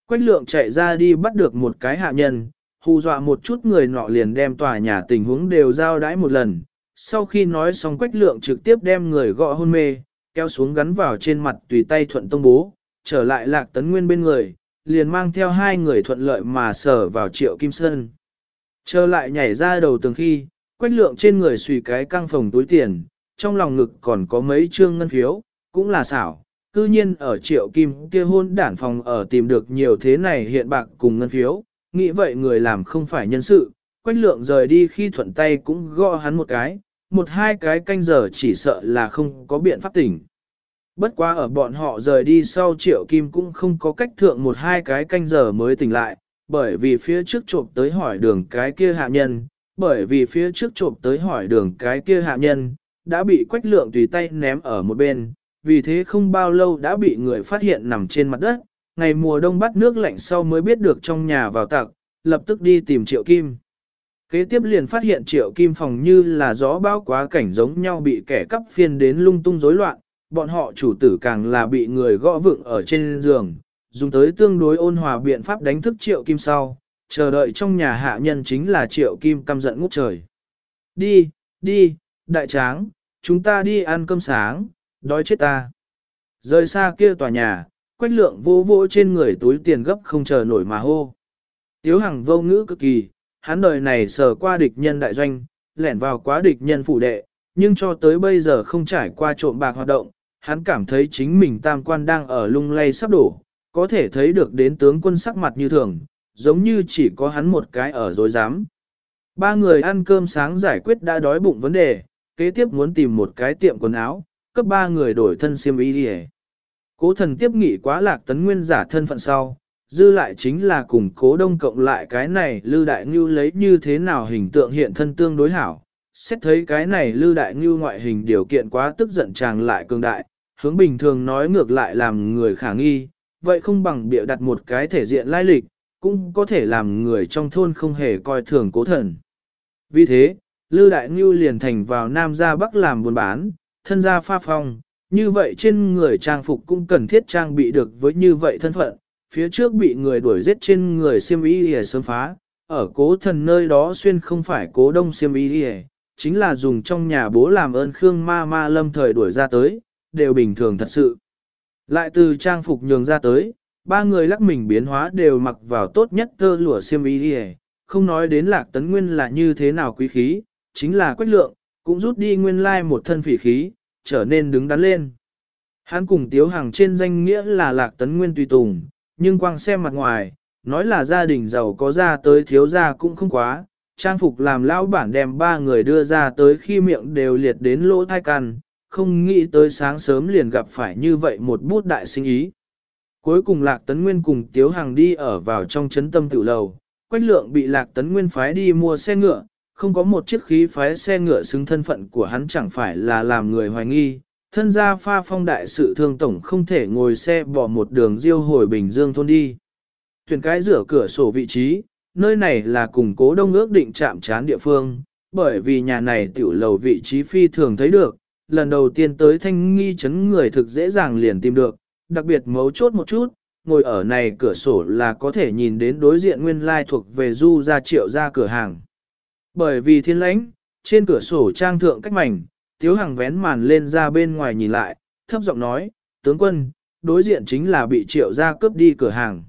Quách lượng chạy ra đi bắt được một cái hạ nhân, hù dọa một chút người nọ liền đem tòa nhà tình huống đều giao đãi một lần. Sau khi nói xong quách lượng trực tiếp đem người gọi hôn mê, kéo xuống gắn vào trên mặt tùy tay thuận tông bố, trở lại lạc tấn nguyên bên người, liền mang theo hai người thuận lợi mà sở vào triệu kim sơn. Trở lại nhảy ra đầu tường khi, quách lượng trên người xùy cái căng phòng túi tiền, trong lòng ngực còn có mấy trương ngân phiếu, cũng là xảo. Cư nhiên ở triệu kim kia hôn đản phòng ở tìm được nhiều thế này hiện bạc cùng ngân phiếu, nghĩ vậy người làm không phải nhân sự, quách lượng rời đi khi thuận tay cũng gõ hắn một cái, một hai cái canh giờ chỉ sợ là không có biện pháp tỉnh. Bất quá ở bọn họ rời đi sau triệu kim cũng không có cách thượng một hai cái canh giờ mới tỉnh lại, bởi vì phía trước trộm tới hỏi đường cái kia hạ nhân, bởi vì phía trước trộm tới hỏi đường cái kia hạ nhân, đã bị quách lượng tùy tay ném ở một bên, vì thế không bao lâu đã bị người phát hiện nằm trên mặt đất, ngày mùa đông bắt nước lạnh sau mới biết được trong nhà vào tặc, lập tức đi tìm triệu kim. Kế tiếp liền phát hiện triệu kim phòng như là gió bão quá cảnh giống nhau bị kẻ cắp phiên đến lung tung rối loạn, bọn họ chủ tử càng là bị người gõ vựng ở trên giường, dùng tới tương đối ôn hòa biện pháp đánh thức triệu kim sau, chờ đợi trong nhà hạ nhân chính là triệu kim căm giận ngút trời. Đi, đi, đại tráng, chúng ta đi ăn cơm sáng, đói chết ta. Rời xa kia tòa nhà, quách lượng vô vô trên người túi tiền gấp không chờ nổi mà hô. Tiếu hằng vô ngữ cực kỳ, hắn đời này sờ qua địch nhân đại doanh, lẻn vào quá địch nhân phủ đệ, nhưng cho tới bây giờ không trải qua trộm bạc hoạt động, hắn cảm thấy chính mình tam quan đang ở lung lay sắp đổ, có thể thấy được đến tướng quân sắc mặt như thường, giống như chỉ có hắn một cái ở dối dám. Ba người ăn cơm sáng giải quyết đã đói bụng vấn đề, kế tiếp muốn tìm một cái tiệm quần áo, cấp ba người đổi thân xiêm y đi Cố thần tiếp nghị quá lạc tấn nguyên giả thân phận sau, dư lại chính là cùng cố đông cộng lại cái này Lư Đại Ngưu lấy như thế nào hình tượng hiện thân tương đối hảo. Xét thấy cái này Lư Đại Ngưu ngoại hình điều kiện quá tức giận chàng lại cường đại, hướng bình thường nói ngược lại làm người khả nghi, vậy không bằng bịa đặt một cái thể diện lai lịch, cũng có thể làm người trong thôn không hề coi thường cố thần. Vì thế, Lư Đại Ngưu liền thành vào Nam ra Bắc làm buôn bán, thân gia pha phong, như vậy trên người trang phục cũng cần thiết trang bị được với như vậy thân phận, phía trước bị người đuổi giết trên người siêm y hề sớm phá, ở cố thần nơi đó xuyên không phải cố đông siêm y hề, chính là dùng trong nhà bố làm ơn Khương ma ma lâm thời đuổi ra tới, đều bình thường thật sự. Lại từ trang phục nhường ra tới, ba người lắc mình biến hóa đều mặc vào tốt nhất tơ lụa xiêm y hề, không nói đến lạc tấn nguyên là như thế nào quý khí, chính là quách lượng, cũng rút đi nguyên lai một thân phỉ khí, trở nên đứng đắn lên. Hắn cùng tiếu hàng trên danh nghĩa là lạc tấn nguyên tùy tùng, nhưng quang xem mặt ngoài, nói là gia đình giàu có ra tới thiếu gia cũng không quá, trang phục làm lão bản đem ba người đưa ra tới khi miệng đều liệt đến lỗ thai căn, không nghĩ tới sáng sớm liền gặp phải như vậy một bút đại sinh ý. Cuối cùng Lạc Tấn Nguyên cùng Tiếu Hàng đi ở vào trong trấn tâm tự lầu, Quách Lượng bị Lạc Tấn Nguyên phái đi mua xe ngựa, không có một chiếc khí phái xe ngựa xứng thân phận của hắn chẳng phải là làm người hoài nghi, thân gia pha phong đại sự thương tổng không thể ngồi xe bỏ một đường diêu hồi Bình Dương thôn đi. Thuyền cái rửa cửa sổ vị trí, nơi này là củng cố đông ước định chạm chán địa phương, bởi vì nhà này tiểu lầu vị trí phi thường thấy được, lần đầu tiên tới thanh nghi chấn người thực dễ dàng liền tìm được, đặc biệt mấu chốt một chút, ngồi ở này cửa sổ là có thể nhìn đến đối diện nguyên lai thuộc về du ra triệu ra cửa hàng. Bởi vì thiên lãnh, trên cửa sổ trang thượng cách mảnh, Tiếu Hằng vén màn lên ra bên ngoài nhìn lại, thấp giọng nói, tướng quân, đối diện chính là bị triệu gia cướp đi cửa hàng.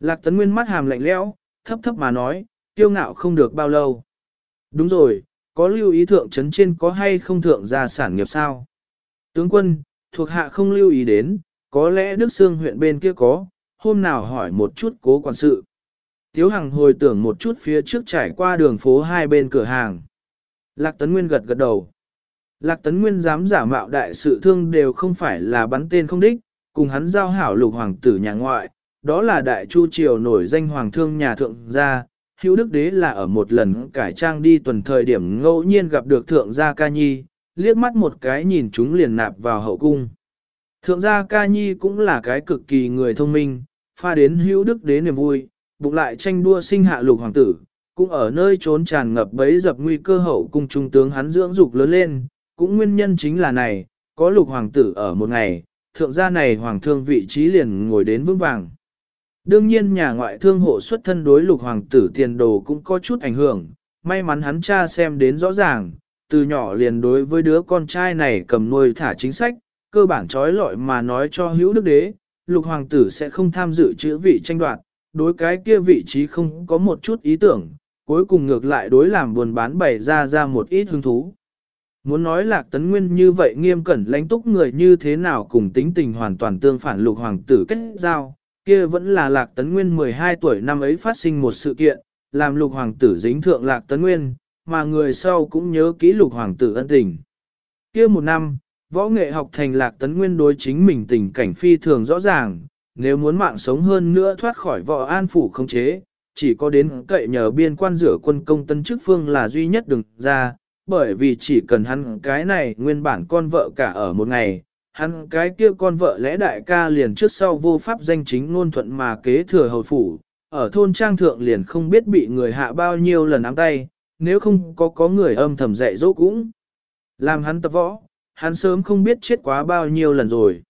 Lạc Tấn Nguyên mắt hàm lạnh lẽo, thấp thấp mà nói, tiêu ngạo không được bao lâu. Đúng rồi, có lưu ý thượng trấn trên có hay không thượng gia sản nghiệp sao? Tướng quân, thuộc hạ không lưu ý đến, có lẽ Đức Sương huyện bên kia có, hôm nào hỏi một chút cố quản sự. Tiếu Hằng hồi tưởng một chút phía trước trải qua đường phố hai bên cửa hàng. Lạc Tấn Nguyên gật gật đầu. Lạc Tấn Nguyên dám giả mạo đại sự thương đều không phải là bắn tên không đích, cùng hắn giao hảo lục hoàng tử nhà ngoại, đó là đại chu triều nổi danh hoàng thương nhà thượng gia. Hữu Đức Đế là ở một lần cải trang đi tuần thời điểm ngẫu nhiên gặp được thượng gia ca nhi, liếc mắt một cái nhìn chúng liền nạp vào hậu cung. Thượng gia ca nhi cũng là cái cực kỳ người thông minh, pha đến hữu đức đế niềm vui, bụng lại tranh đua sinh hạ lục hoàng tử, cũng ở nơi trốn tràn ngập bấy dập nguy cơ hậu cung trung tướng hắn dưỡng dục lớn lên, cũng nguyên nhân chính là này, có lục hoàng tử ở một ngày, thượng gia này hoàng thương vị trí liền ngồi đến vững vàng. Đương nhiên nhà ngoại thương hộ xuất thân đối lục hoàng tử tiền đồ cũng có chút ảnh hưởng, may mắn hắn cha xem đến rõ ràng, từ nhỏ liền đối với đứa con trai này cầm nuôi thả chính sách, cơ bản trói lọi mà nói cho hữu đức đế, lục hoàng tử sẽ không tham dự chữ vị tranh đoạt, đối cái kia vị trí không có một chút ý tưởng, cuối cùng ngược lại đối làm buồn bán bày ra ra một ít hứng thú. Muốn nói lạc tấn nguyên như vậy nghiêm cẩn lãnh túc người như thế nào cùng tính tình hoàn toàn tương phản lục hoàng tử kết giao, kia vẫn là lạc tấn nguyên 12 tuổi năm ấy phát sinh một sự kiện, làm lục hoàng tử dính thượng lạc tấn nguyên, mà người sau cũng nhớ kỹ lục hoàng tử ân tình. Kia một năm, võ nghệ học thành lạc tấn nguyên đối chính mình tình cảnh phi thường rõ ràng, nếu muốn mạng sống hơn nữa thoát khỏi võ an phủ không chế, chỉ có đến cậy nhờ biên quan rửa quân công tân chức phương là duy nhất đừng ra, bởi vì chỉ cần hắn cái này nguyên bản con vợ cả ở một ngày, hắn cái kia con vợ lẽ đại ca liền trước sau vô pháp danh chính ngôn thuận mà kế thừa hầu phủ, ở thôn trang thượng liền không biết bị người hạ bao nhiêu lần ám tay, nếu không có có người âm thầm dạy dỗ cũng. Làm hắn tập võ, hắn sớm không biết chết quá bao nhiêu lần rồi.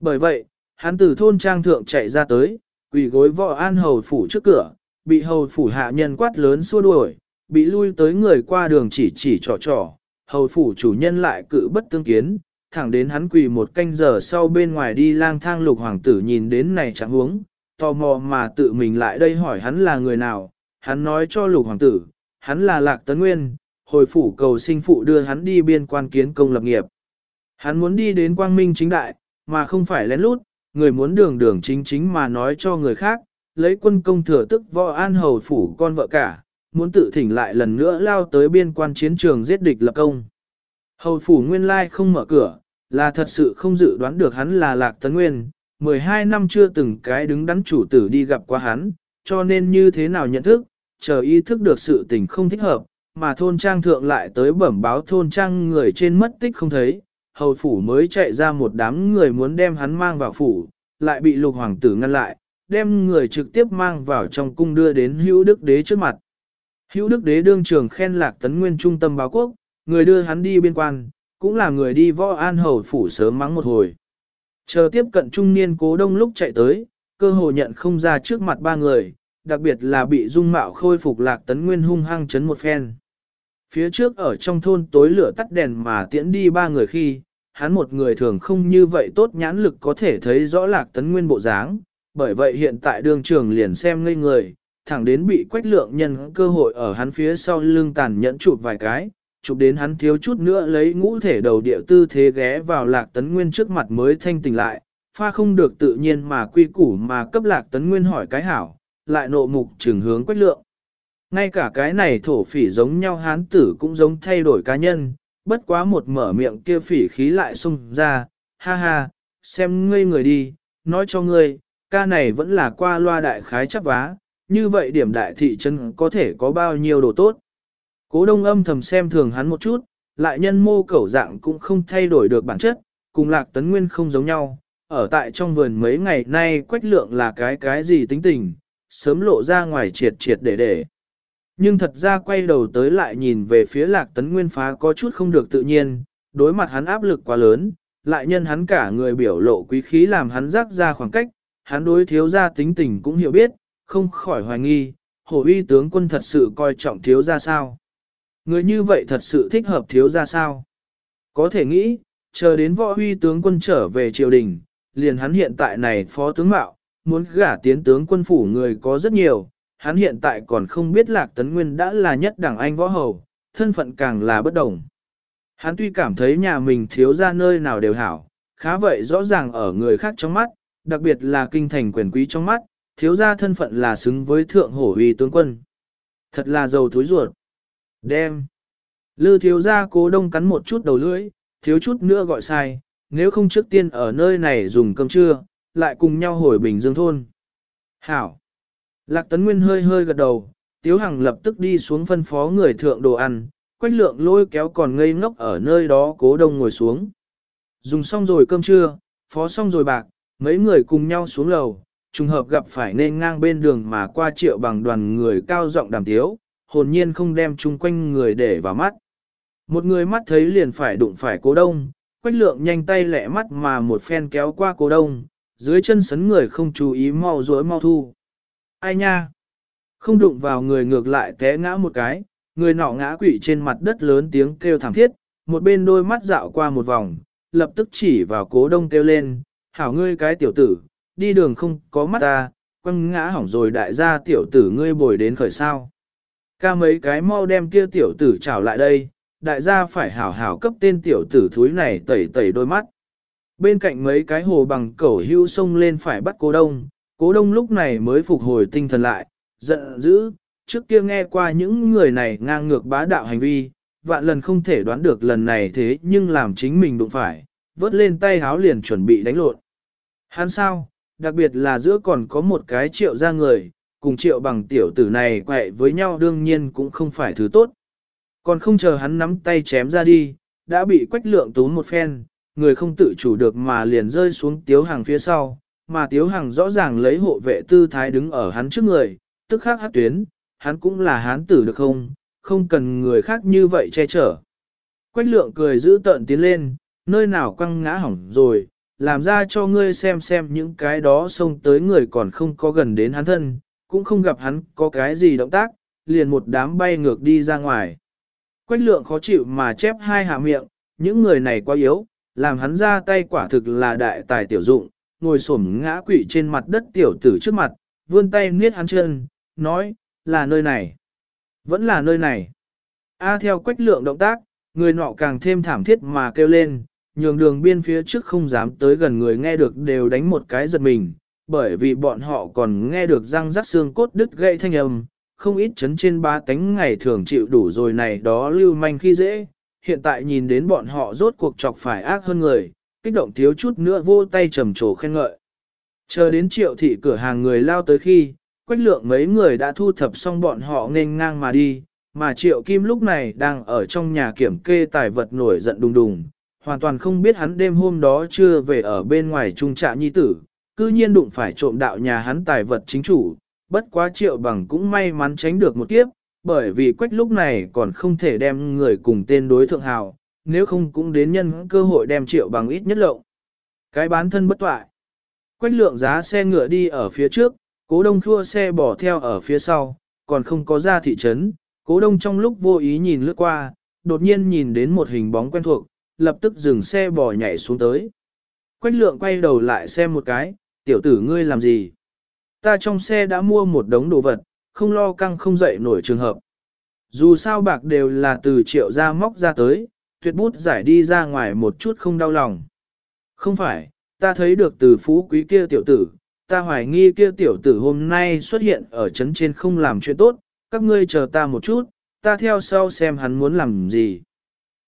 Bởi vậy, hắn từ thôn trang thượng chạy ra tới, quỳ gối võ an hầu phủ trước cửa, bị hầu phủ hạ nhân quát lớn xua đuổi, bị lui tới người qua đường chỉ chỉ trò trò, hầu phủ chủ nhân lại cự bất tương kiến, thẳng đến hắn quỳ một canh giờ sau bên ngoài đi lang thang lục hoàng tử nhìn đến này chẳng huống, tò mò mà tự mình lại đây hỏi hắn là người nào, hắn nói cho lục hoàng tử, hắn là lạc tấn nguyên, hồi phủ cầu sinh phụ đưa hắn đi biên quan kiến công lập nghiệp. Hắn muốn đi đến quang minh chính đại, mà không phải lén lút, người muốn đường đường chính chính mà nói cho người khác, lấy quân công thừa tức võ an hầu phủ con vợ cả, muốn tự thỉnh lại lần nữa lao tới biên quan chiến trường giết địch lập công. Hầu phủ nguyên lai không mở cửa, là thật sự không dự đoán được hắn là lạc tấn nguyên, 12 năm chưa từng cái đứng đắn chủ tử đi gặp qua hắn, cho nên như thế nào nhận thức, chờ ý thức được sự tình không thích hợp, mà thôn trang thượng lại tới bẩm báo thôn trang người trên mất tích không thấy, hầu phủ mới chạy ra một đám người muốn đem hắn mang vào phủ, lại bị lục hoàng tử ngăn lại, đem người trực tiếp mang vào trong cung đưa đến hữu đức đế trước mặt. Hữu đức đế đương trường khen lạc tấn nguyên trung tâm báo quốc, người đưa hắn đi biên quan, cũng là người đi võ an hầu phủ sớm mắng một hồi. Chờ tiếp cận trung niên cố đông lúc chạy tới, cơ hồ nhận không ra trước mặt ba người, đặc biệt là bị dung mạo khôi phục lạc tấn nguyên hung hăng chấn một phen. Phía trước ở trong thôn tối lửa tắt đèn mà tiễn đi ba người khi, hắn một người thường không như vậy tốt nhãn lực có thể thấy rõ lạc tấn nguyên bộ dáng, bởi vậy hiện tại đường trường liền xem ngây người, thẳng đến bị quách lượng nhân cơ hội ở hắn phía sau lưng tàn nhẫn chụp vài cái, chụp đến hắn thiếu chút nữa lấy ngũ thể đầu địa tư thế ghé vào lạc tấn nguyên trước mặt mới thanh tỉnh lại, pha không được tự nhiên mà quy củ mà cấp lạc tấn nguyên hỏi cái hảo, lại nộ mục trường hướng quách lượng. Ngay cả cái này thổ phỉ giống nhau hán tử cũng giống thay đổi cá nhân, bất quá một mở miệng kia phỉ khí lại xung ra, ha ha, xem ngươi người đi, nói cho ngươi, ca này vẫn là qua loa đại khái chấp vá, như vậy điểm đại thị trấn có thể có bao nhiêu đồ tốt. Cố đông âm thầm xem thường hắn một chút, lại nhân mô cẩu dạng cũng không thay đổi được bản chất, cùng lạc tấn nguyên không giống nhau, ở tại trong vườn mấy ngày nay quách lượng là cái cái gì tính tình, sớm lộ ra ngoài triệt triệt để để. Nhưng thật ra quay đầu tới lại nhìn về phía lạc tấn nguyên phá có chút không được tự nhiên, đối mặt hắn áp lực quá lớn, lại nhân hắn cả người biểu lộ quý khí làm hắn rác ra khoảng cách, hắn đối thiếu gia tính tình cũng hiểu biết, không khỏi hoài nghi, hổ uy tướng quân thật sự coi trọng thiếu gia sao. Người như vậy thật sự thích hợp thiếu gia sao. Có thể nghĩ, chờ đến võ huy tướng quân trở về triều đình, liền hắn hiện tại này phó tướng mạo, muốn gả tiến tướng quân phủ người có rất nhiều, hắn hiện tại còn không biết Lạc Tấn Nguyên đã là nhất đảng anh võ hầu, thân phận càng là bất đồng. Hắn tuy cảm thấy nhà mình thiếu ra nơi nào đều hảo, khá vậy rõ ràng ở người khác trong mắt, đặc biệt là kinh thành quyền quý trong mắt, thiếu gia thân phận là xứng với thượng hổ uy tướng quân. Thật là giàu thối ruột. Đem. Lư thiếu gia cố đông cắn một chút đầu lưỡi, thiếu chút nữa gọi sai, nếu không trước tiên ở nơi này dùng cơm trưa, lại cùng nhau hồi Bình Dương thôn. Hảo. Lạc Tấn Nguyên hơi hơi gật đầu, Tiếu Hằng lập tức đi xuống phân phó người thượng đồ ăn, quách lượng lôi kéo còn ngây ngốc ở nơi đó cố đông ngồi xuống. Dùng xong rồi cơm trưa, phó xong rồi bạc, mấy người cùng nhau xuống lầu, trùng hợp gặp phải nên ngang bên đường mà qua triệu bằng đoàn người cao giọng đàm tiếu, hồn nhiên không đem chung quanh người để vào mắt. Một người mắt thấy liền phải đụng phải cố đông, quách lượng nhanh tay lẹ mắt mà một phen kéo qua cố đông, dưới chân sấn người không chú ý mau rối mau thu. Ai nha? Không đụng vào người ngược lại té ngã một cái, người nọ ngã quỵ trên mặt đất lớn tiếng kêu thảm thiết, một bên đôi mắt dạo qua một vòng, lập tức chỉ vào cố đông kêu lên, hảo ngươi cái tiểu tử, đi đường không có mắt ta, quăng ngã hỏng rồi đại gia tiểu tử ngươi bồi đến khởi sao. Ca mấy cái mau đem kia tiểu tử trảo lại đây, đại gia phải hảo hảo cấp tên tiểu tử thúi này tẩy tẩy đôi mắt. Bên cạnh mấy cái hồ bằng cẩu hưu sông lên phải bắt cố đông, cố đông lúc này mới phục hồi tinh thần lại, giận dữ, trước kia nghe qua những người này ngang ngược bá đạo hành vi, vạn lần không thể đoán được lần này thế nhưng làm chính mình đụng phải, vớt lên tay háo liền chuẩn bị đánh lộn. Hắn sao, đặc biệt là giữa còn có một cái triệu ra người, cùng triệu bằng tiểu tử này quậy với nhau đương nhiên cũng không phải thứ tốt. Còn không chờ hắn nắm tay chém ra đi, đã bị quách lượng tún một phen, người không tự chủ được mà liền rơi xuống tiếu hàng phía sau, mà tiếu hàng rõ ràng lấy hộ vệ tư thái đứng ở hắn trước người, tức khắc hát tuyến, hắn cũng là hán tử được không, không cần người khác như vậy che chở. Quách lượng cười giữ tợn tiến lên, nơi nào quăng ngã hỏng rồi, làm ra cho ngươi xem xem những cái đó xông tới người còn không có gần đến hắn thân, cũng không gặp hắn có cái gì động tác, liền một đám bay ngược đi ra ngoài. Quách lượng khó chịu mà chép hai hạ miệng, những người này quá yếu, làm hắn ra tay quả thực là đại tài tiểu dụng, ngồi xổm ngã quỵ trên mặt đất tiểu tử trước mặt, vươn tay niết hắn chân, nói, là nơi này. Vẫn là nơi này. A theo quách lượng động tác, người nọ càng thêm thảm thiết mà kêu lên, nhường đường biên phía trước không dám tới gần người nghe được đều đánh một cái giật mình, bởi vì bọn họ còn nghe được răng rắc xương cốt đứt gãy thanh âm, không ít chấn trên ba tánh ngày thường chịu đủ rồi này đó lưu manh khi dễ, hiện tại nhìn đến bọn họ rốt cuộc chọc phải ác hơn người, kích động thiếu chút nữa vô tay trầm trồ khen ngợi. Chờ đến triệu thị cửa hàng người lao tới khi, quách lượng mấy người đã thu thập xong bọn họ nên ngang mà đi, mà triệu kim lúc này đang ở trong nhà kiểm kê tài vật nổi giận đùng đùng, hoàn toàn không biết hắn đêm hôm đó chưa về ở bên ngoài trung trạ nhi tử, cư nhiên đụng phải trộm đạo nhà hắn tài vật chính chủ, bất quá triệu bằng cũng may mắn tránh được một kiếp, bởi vì quách lúc này còn không thể đem người cùng tên đối thượng hào, nếu không cũng đến nhân cơ hội đem triệu bằng ít nhất lộng. Cái bán thân bất toại. Quách lượng giá xe ngựa đi ở phía trước, cố đông thua xe bỏ theo ở phía sau, còn không có ra thị trấn, cố đông trong lúc vô ý nhìn lướt qua, đột nhiên nhìn đến một hình bóng quen thuộc, lập tức dừng xe bỏ nhảy xuống tới. Quách lượng quay đầu lại xem một cái, tiểu tử ngươi làm gì? Ta trong xe đã mua một đống đồ vật, không lo căng không dậy nổi trường hợp. Dù sao bạc đều là từ triệu ra móc ra tới, tuyệt bút giải đi ra ngoài một chút không đau lòng. Không phải, ta thấy được từ phú quý kia tiểu tử, ta hoài nghi kia tiểu tử hôm nay xuất hiện ở trấn trên không làm chuyện tốt, các ngươi chờ ta một chút, ta theo sau xem hắn muốn làm gì.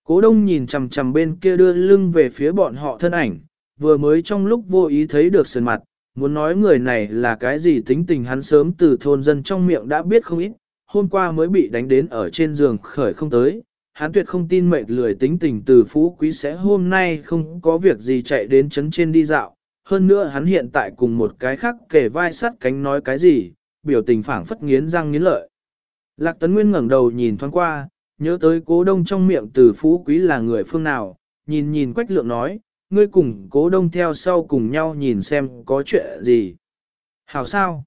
Cố đông nhìn chằm chằm bên kia đưa lưng về phía bọn họ thân ảnh, vừa mới trong lúc vô ý thấy được sườn mặt, muốn nói người này là cái gì tính tình hắn sớm từ thôn dân trong miệng đã biết không ít, hôm qua mới bị đánh đến ở trên giường khởi không tới, hắn tuyệt không tin mệt lười tính tình từ phú quý sẽ hôm nay không có việc gì chạy đến chấn trên đi dạo, hơn nữa hắn hiện tại cùng một cái khác kể vai sắt cánh nói cái gì, biểu tình phảng phất nghiến răng nghiến lợi. Lạc Tấn Nguyên ngẩng đầu nhìn thoáng qua, nhớ tới cố đông trong miệng từ phú quý là người phương nào, nhìn nhìn quách lượng nói, ngươi cùng cố đông theo sau cùng nhau nhìn xem có chuyện gì. Hảo sao?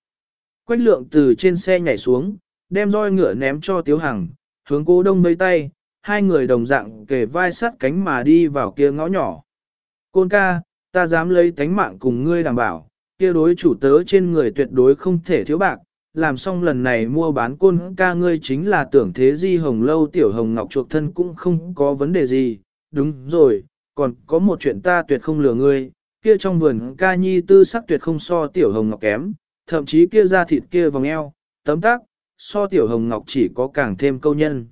Quách lượng từ trên xe nhảy xuống, đem roi ngựa ném cho Tiếu Hằng, hướng cố đông mấy tay, hai người đồng dạng kề vai sắt cánh mà đi vào kia ngõ nhỏ. Côn ca, ta dám lấy tánh mạng cùng ngươi đảm bảo, kia đối chủ tớ trên người tuyệt đối không thể thiếu bạc, làm xong lần này mua bán côn ca ngươi chính là tưởng thế di hồng lâu tiểu hồng ngọc chuộc thân cũng không có vấn đề gì, đúng rồi, còn có một chuyện ta tuyệt không lừa ngươi, kia trong vườn ca nhi tư sắc tuyệt không so tiểu hồng ngọc kém, thậm chí kia da thịt kia vòng eo, tấm tác, so tiểu hồng ngọc chỉ có càng thêm câu nhân.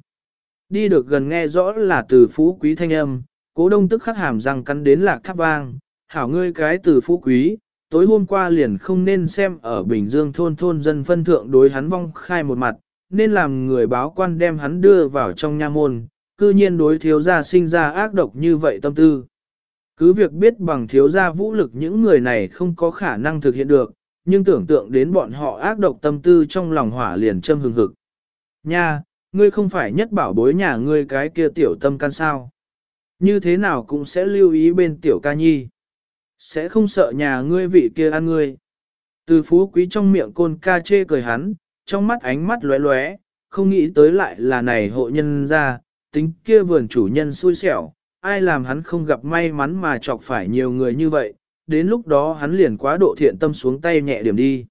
Đi được gần nghe rõ là từ phú quý thanh âm, cố đông tức khắc hàm răng cắn đến lạc tháp vang, hảo ngươi cái từ phú quý, tối hôm qua liền không nên xem ở Bình Dương thôn thôn dân phân thượng đối hắn vong khai một mặt, nên làm người báo quan đem hắn đưa vào trong nha môn, cư nhiên đối thiếu gia sinh ra ác độc như vậy tâm tư. Cứ việc biết bằng thiếu gia vũ lực những người này không có khả năng thực hiện được, nhưng tưởng tượng đến bọn họ ác độc tâm tư trong lòng hỏa liền châm hừng hực. Nha, ngươi không phải nhất bảo bối nhà ngươi cái kia tiểu tâm can sao. Như thế nào cũng sẽ lưu ý bên tiểu ca nhi. Sẽ không sợ nhà ngươi vị kia ăn ngươi. Từ phú quý trong miệng côn ca chê cười hắn, trong mắt ánh mắt lóe lóe, không nghĩ tới lại là này hộ nhân ra, tính kia vườn chủ nhân xui xẻo, ai làm hắn không gặp may mắn mà chọc phải nhiều người như vậy, đến lúc đó hắn liền quá độ thiện tâm xuống tay nhẹ điểm đi.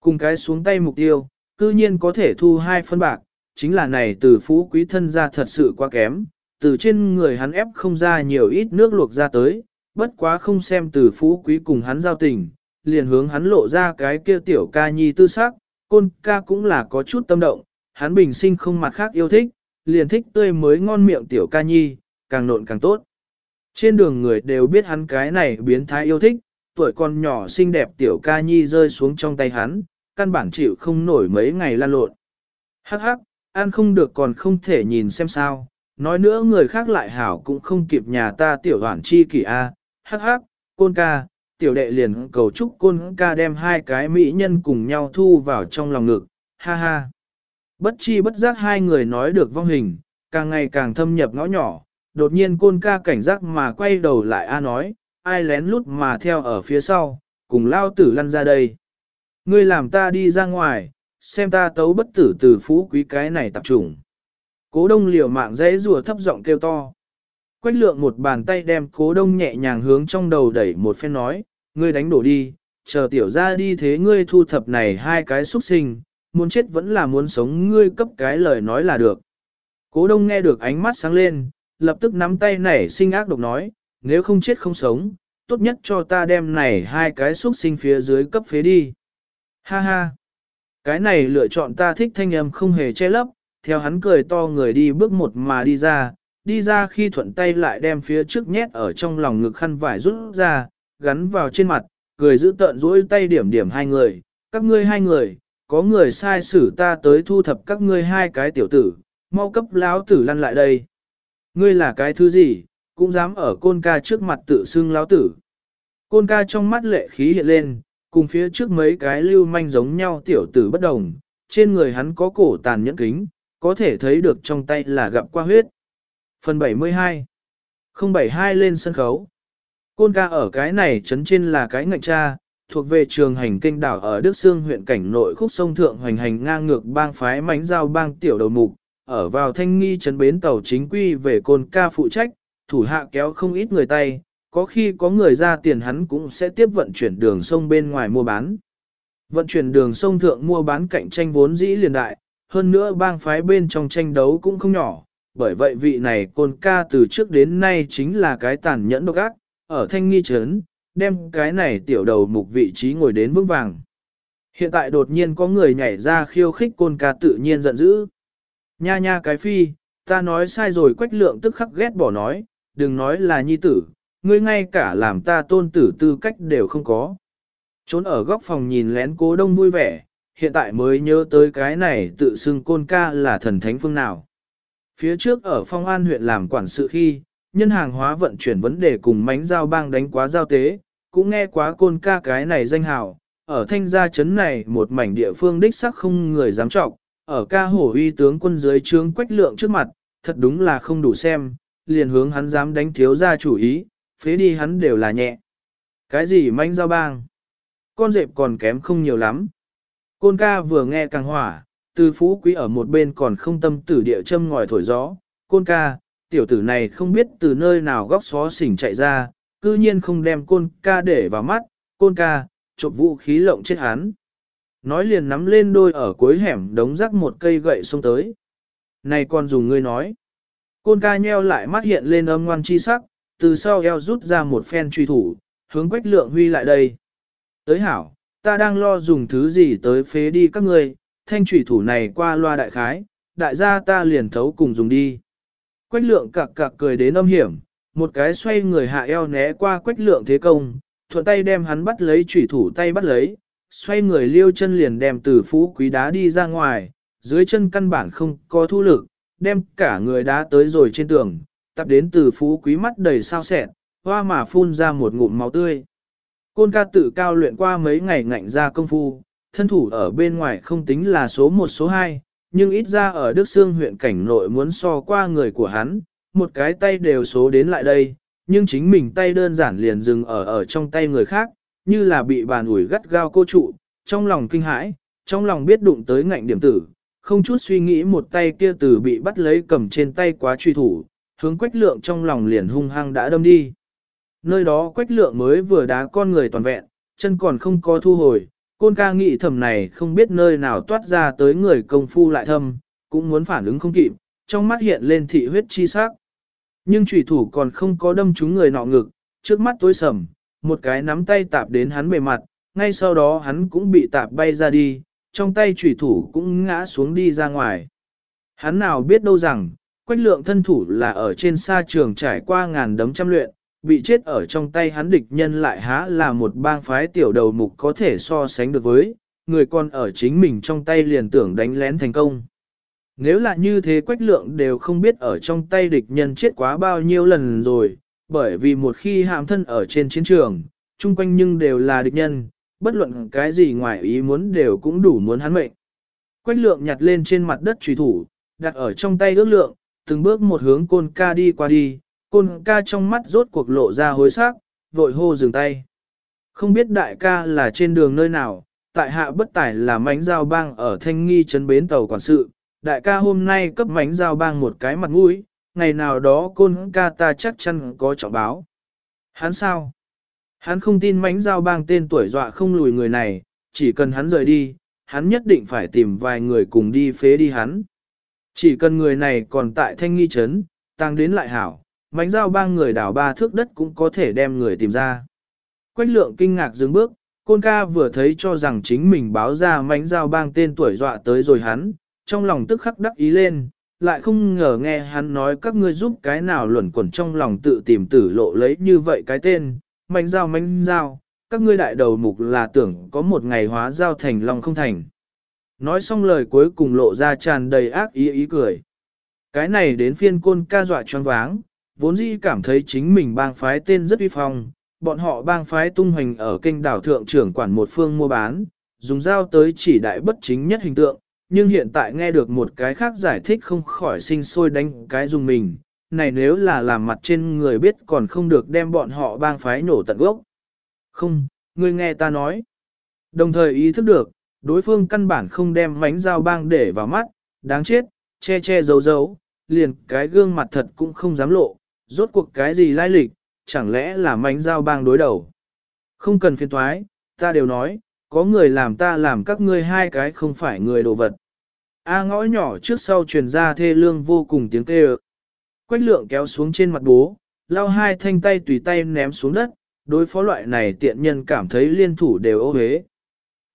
Cùng cái xuống tay mục tiêu, cư nhiên có thể thu hai phân bạc, chính là này từ phú quý thân ra thật sự quá kém, từ trên người hắn ép không ra nhiều ít nước luộc ra tới, bất quá không xem từ phú quý cùng hắn giao tình, liền hướng hắn lộ ra cái kia tiểu ca nhi tư sắc, côn ca cũng là có chút tâm động, hắn bình sinh không mặt khác yêu thích, liền thích tươi mới ngon miệng tiểu ca nhi, càng nộn càng tốt. Trên đường người đều biết hắn cái này biến thái yêu thích, tuổi con nhỏ xinh đẹp tiểu ca nhi rơi xuống trong tay hắn, căn bản chịu không nổi mấy ngày lan lộn. Hắc hắc, ăn không được còn không thể nhìn xem sao, nói nữa người khác lại hảo cũng không kịp nhà ta tiểu hoản chi kỷ a hắc hắc, côn ca, tiểu đệ liền cầu chúc côn ca đem hai cái mỹ nhân cùng nhau thu vào trong lòng ngực, ha ha. Bất chi bất giác hai người nói được vong hình, càng ngày càng thâm nhập ngõ nhỏ, đột nhiên côn ca cảnh giác mà quay đầu lại A nói, ai lén lút mà theo ở phía sau, cùng lao tử lăn ra đây. Ngươi làm ta đi ra ngoài, xem ta tấu bất tử từ phú quý cái này tập trung. Cố đông liều mạng dễ rùa thấp giọng kêu to. Quách lượng một bàn tay đem cố đông nhẹ nhàng hướng trong đầu đẩy một phen nói, ngươi đánh đổ đi, chờ tiểu ra đi thế ngươi thu thập này hai cái xuất sinh, muốn chết vẫn là muốn sống ngươi cấp cái lời nói là được. Cố đông nghe được ánh mắt sáng lên, lập tức nắm tay nảy sinh ác độc nói, nếu không chết không sống, tốt nhất cho ta đem này hai cái xuất sinh phía dưới cấp phế đi. Ha ha! Cái này lựa chọn ta thích thanh âm không hề che lấp, theo hắn cười to người đi bước một mà đi ra, đi ra khi thuận tay lại đem phía trước nhét ở trong lòng ngực khăn vải rút ra, gắn vào trên mặt, cười giữ tợn rỗi tay điểm điểm hai người, các ngươi hai người, có người sai xử ta tới thu thập các ngươi hai cái tiểu tử, mau cấp lão tử lăn lại đây. Ngươi là cái thứ gì, cũng dám ở côn ca trước mặt tự xưng lão tử. Côn ca trong mắt lệ khí hiện lên, cùng phía trước mấy cái lưu manh giống nhau tiểu tử bất đồng, trên người hắn có cổ tàn nhẫn kính, có thể thấy được trong tay là gặp qua huyết. Phần 72 072 lên sân khấu Côn ca ở cái này chấn trên là cái ngạch cha, thuộc về trường hành kinh đảo ở Đức Sương huyện cảnh nội khúc sông Thượng hoành hành ngang ngược bang phái mánh giao bang tiểu đầu mục, ở vào thanh nghi chấn bến tàu chính quy về côn ca phụ trách, thủ hạ kéo không ít người tay, có khi có người ra tiền hắn cũng sẽ tiếp vận chuyển đường sông bên ngoài mua bán. Vận chuyển đường sông thượng mua bán cạnh tranh vốn dĩ liền đại, hơn nữa bang phái bên trong tranh đấu cũng không nhỏ, bởi vậy vị này côn ca từ trước đến nay chính là cái tàn nhẫn độc ác, ở thanh nghi trấn, đem cái này tiểu đầu mục vị trí ngồi đến vững vàng. Hiện tại đột nhiên có người nhảy ra khiêu khích côn ca tự nhiên giận dữ. Nha nha cái phi, ta nói sai rồi quách lượng tức khắc ghét bỏ nói, đừng nói là nhi tử, ngươi ngay cả làm ta tôn tử tư cách đều không có. Trốn ở góc phòng nhìn lén cố đông vui vẻ, hiện tại mới nhớ tới cái này tự xưng côn ca là thần thánh phương nào. Phía trước ở phong an huyện làm quản sự khi, nhân hàng hóa vận chuyển vấn đề cùng mánh giao bang đánh quá giao tế, cũng nghe quá côn ca cái này danh hào, ở thanh gia chấn này một mảnh địa phương đích sắc không người dám trọng, ở ca hổ uy tướng quân dưới trướng quách lượng trước mặt, thật đúng là không đủ xem, liền hướng hắn dám đánh thiếu ra chủ ý, phế đi hắn đều là nhẹ. Cái gì manh giao bang? Con dẹp còn kém không nhiều lắm. Côn ca vừa nghe càng hỏa, từ phú quý ở một bên còn không tâm tử địa châm ngòi thổi gió. Côn ca, tiểu tử này không biết từ nơi nào góc xó xỉnh chạy ra, cư nhiên không đem côn ca để vào mắt, côn ca, trộm vũ khí lộng chết hắn. Nói liền nắm lên đôi ở cuối hẻm đống rắc một cây gậy xông tới. Này con dùng ngươi nói. Côn ca nheo lại mắt hiện lên âm ngoan chi sắc, từ sau eo rút ra một phen truy thủ, hướng quách lượng huy lại đây. Tới hảo, ta đang lo dùng thứ gì tới phế đi các ngươi, thanh trùy thủ này qua loa đại khái, đại gia ta liền thấu cùng dùng đi. Quách lượng cặc cặc cười đến âm hiểm, một cái xoay người hạ eo né qua quách lượng thế công, thuận tay đem hắn bắt lấy trùy thủ tay bắt lấy, xoay người liêu chân liền đem từ phú quý đá đi ra ngoài, dưới chân căn bản không có thu lực, đem cả người đá tới rồi trên tường, tập đến từ phú quý mắt đầy sao sẹn, hoa mà phun ra một ngụm máu tươi. Côn ca tự cao luyện qua mấy ngày ngạnh ra công phu, thân thủ ở bên ngoài không tính là số 1 số 2, nhưng ít ra ở Đức Sương huyện cảnh nội muốn so qua người của hắn, một cái tay đều số đến lại đây, nhưng chính mình tay đơn giản liền dừng ở ở trong tay người khác, như là bị bàn ủi gắt gao cô trụ, trong lòng kinh hãi, trong lòng biết đụng tới ngạnh điểm tử, không chút suy nghĩ một tay kia từ bị bắt lấy cầm trên tay quá truy thủ, hướng quách lượng trong lòng liền hung hăng đã đâm đi. Nơi đó quách lượng mới vừa đá con người toàn vẹn, chân còn không có thu hồi, côn ca nghĩ thầm này không biết nơi nào toát ra tới người công phu lại thâm, cũng muốn phản ứng không kịp, trong mắt hiện lên thị huyết chi sắc. Nhưng trùy thủ còn không có đâm trúng người nọ ngực, trước mắt tối sầm, một cái nắm tay tạp đến hắn bề mặt, ngay sau đó hắn cũng bị tạp bay ra đi, trong tay trùy thủ cũng ngã xuống đi ra ngoài. Hắn nào biết đâu rằng, quách lượng thân thủ là ở trên sa trường trải qua ngàn đấm trăm luyện, bị chết ở trong tay hắn địch nhân lại há là một bang phái tiểu đầu mục có thể so sánh được với, người còn ở chính mình trong tay liền tưởng đánh lén thành công. Nếu là như thế quách lượng đều không biết ở trong tay địch nhân chết quá bao nhiêu lần rồi, bởi vì một khi hạm thân ở trên chiến trường, chung quanh nhưng đều là địch nhân, bất luận cái gì ngoài ý muốn đều cũng đủ muốn hắn mệnh. Quách lượng nhặt lên trên mặt đất trùy thủ, đặt ở trong tay ước lượng, từng bước một hướng côn ca đi qua đi, côn ca trong mắt rốt cuộc lộ ra hối sắc, vội hô dừng tay. Không biết đại ca là trên đường nơi nào, tại hạ bất tải là mánh giao bang ở thanh nghi trấn bến tàu quản sự, đại ca hôm nay cấp mánh giao bang một cái mặt mũi, ngày nào đó côn ca ta chắc chắn có trọng báo. Hắn sao? Hắn không tin mánh giao bang tên tuổi dọa không lùi người này, chỉ cần hắn rời đi, hắn nhất định phải tìm vài người cùng đi phế đi hắn. Chỉ cần người này còn tại thanh nghi trấn, tăng đến lại hảo, mánh giao ba người đảo ba thước đất cũng có thể đem người tìm ra. Quách lượng kinh ngạc dừng bước, côn ca vừa thấy cho rằng chính mình báo ra mánh giao bang tên tuổi dọa tới rồi hắn, trong lòng tức khắc đắc ý lên, lại không ngờ nghe hắn nói các ngươi giúp cái nào luẩn quẩn trong lòng tự tìm tử lộ lấy như vậy cái tên, mánh giao mánh giao, các ngươi đại đầu mục là tưởng có một ngày hóa giao thành lòng không thành. Nói xong lời cuối cùng lộ ra tràn đầy ác ý ý cười. Cái này đến phiên côn ca dọa choáng váng, vốn dĩ cảm thấy chính mình bang phái tên rất uy phong, bọn họ bang phái tung hoành ở kênh đảo thượng trưởng quản một phương mua bán, dùng dao tới chỉ đại bất chính nhất hình tượng, nhưng hiện tại nghe được một cái khác giải thích không khỏi sinh sôi đánh cái dùng mình, này nếu là làm mặt trên người biết còn không được đem bọn họ bang phái nổ tận gốc. Không, người nghe ta nói. Đồng thời ý thức được, đối phương căn bản không đem mánh dao bang để vào mắt, đáng chết, che che giấu giấu, liền cái gương mặt thật cũng không dám lộ, rốt cuộc cái gì lai lịch, chẳng lẽ là mánh giao bang đối đầu. Không cần phiền thoái, ta đều nói, có người làm ta làm các ngươi hai cái không phải người đồ vật. A ngõ nhỏ trước sau truyền ra thê lương vô cùng tiếng kêu. Quách lượng kéo xuống trên mặt bố, lao hai thanh tay tùy tay ném xuống đất, đối phó loại này tiện nhân cảm thấy liên thủ đều ô hế.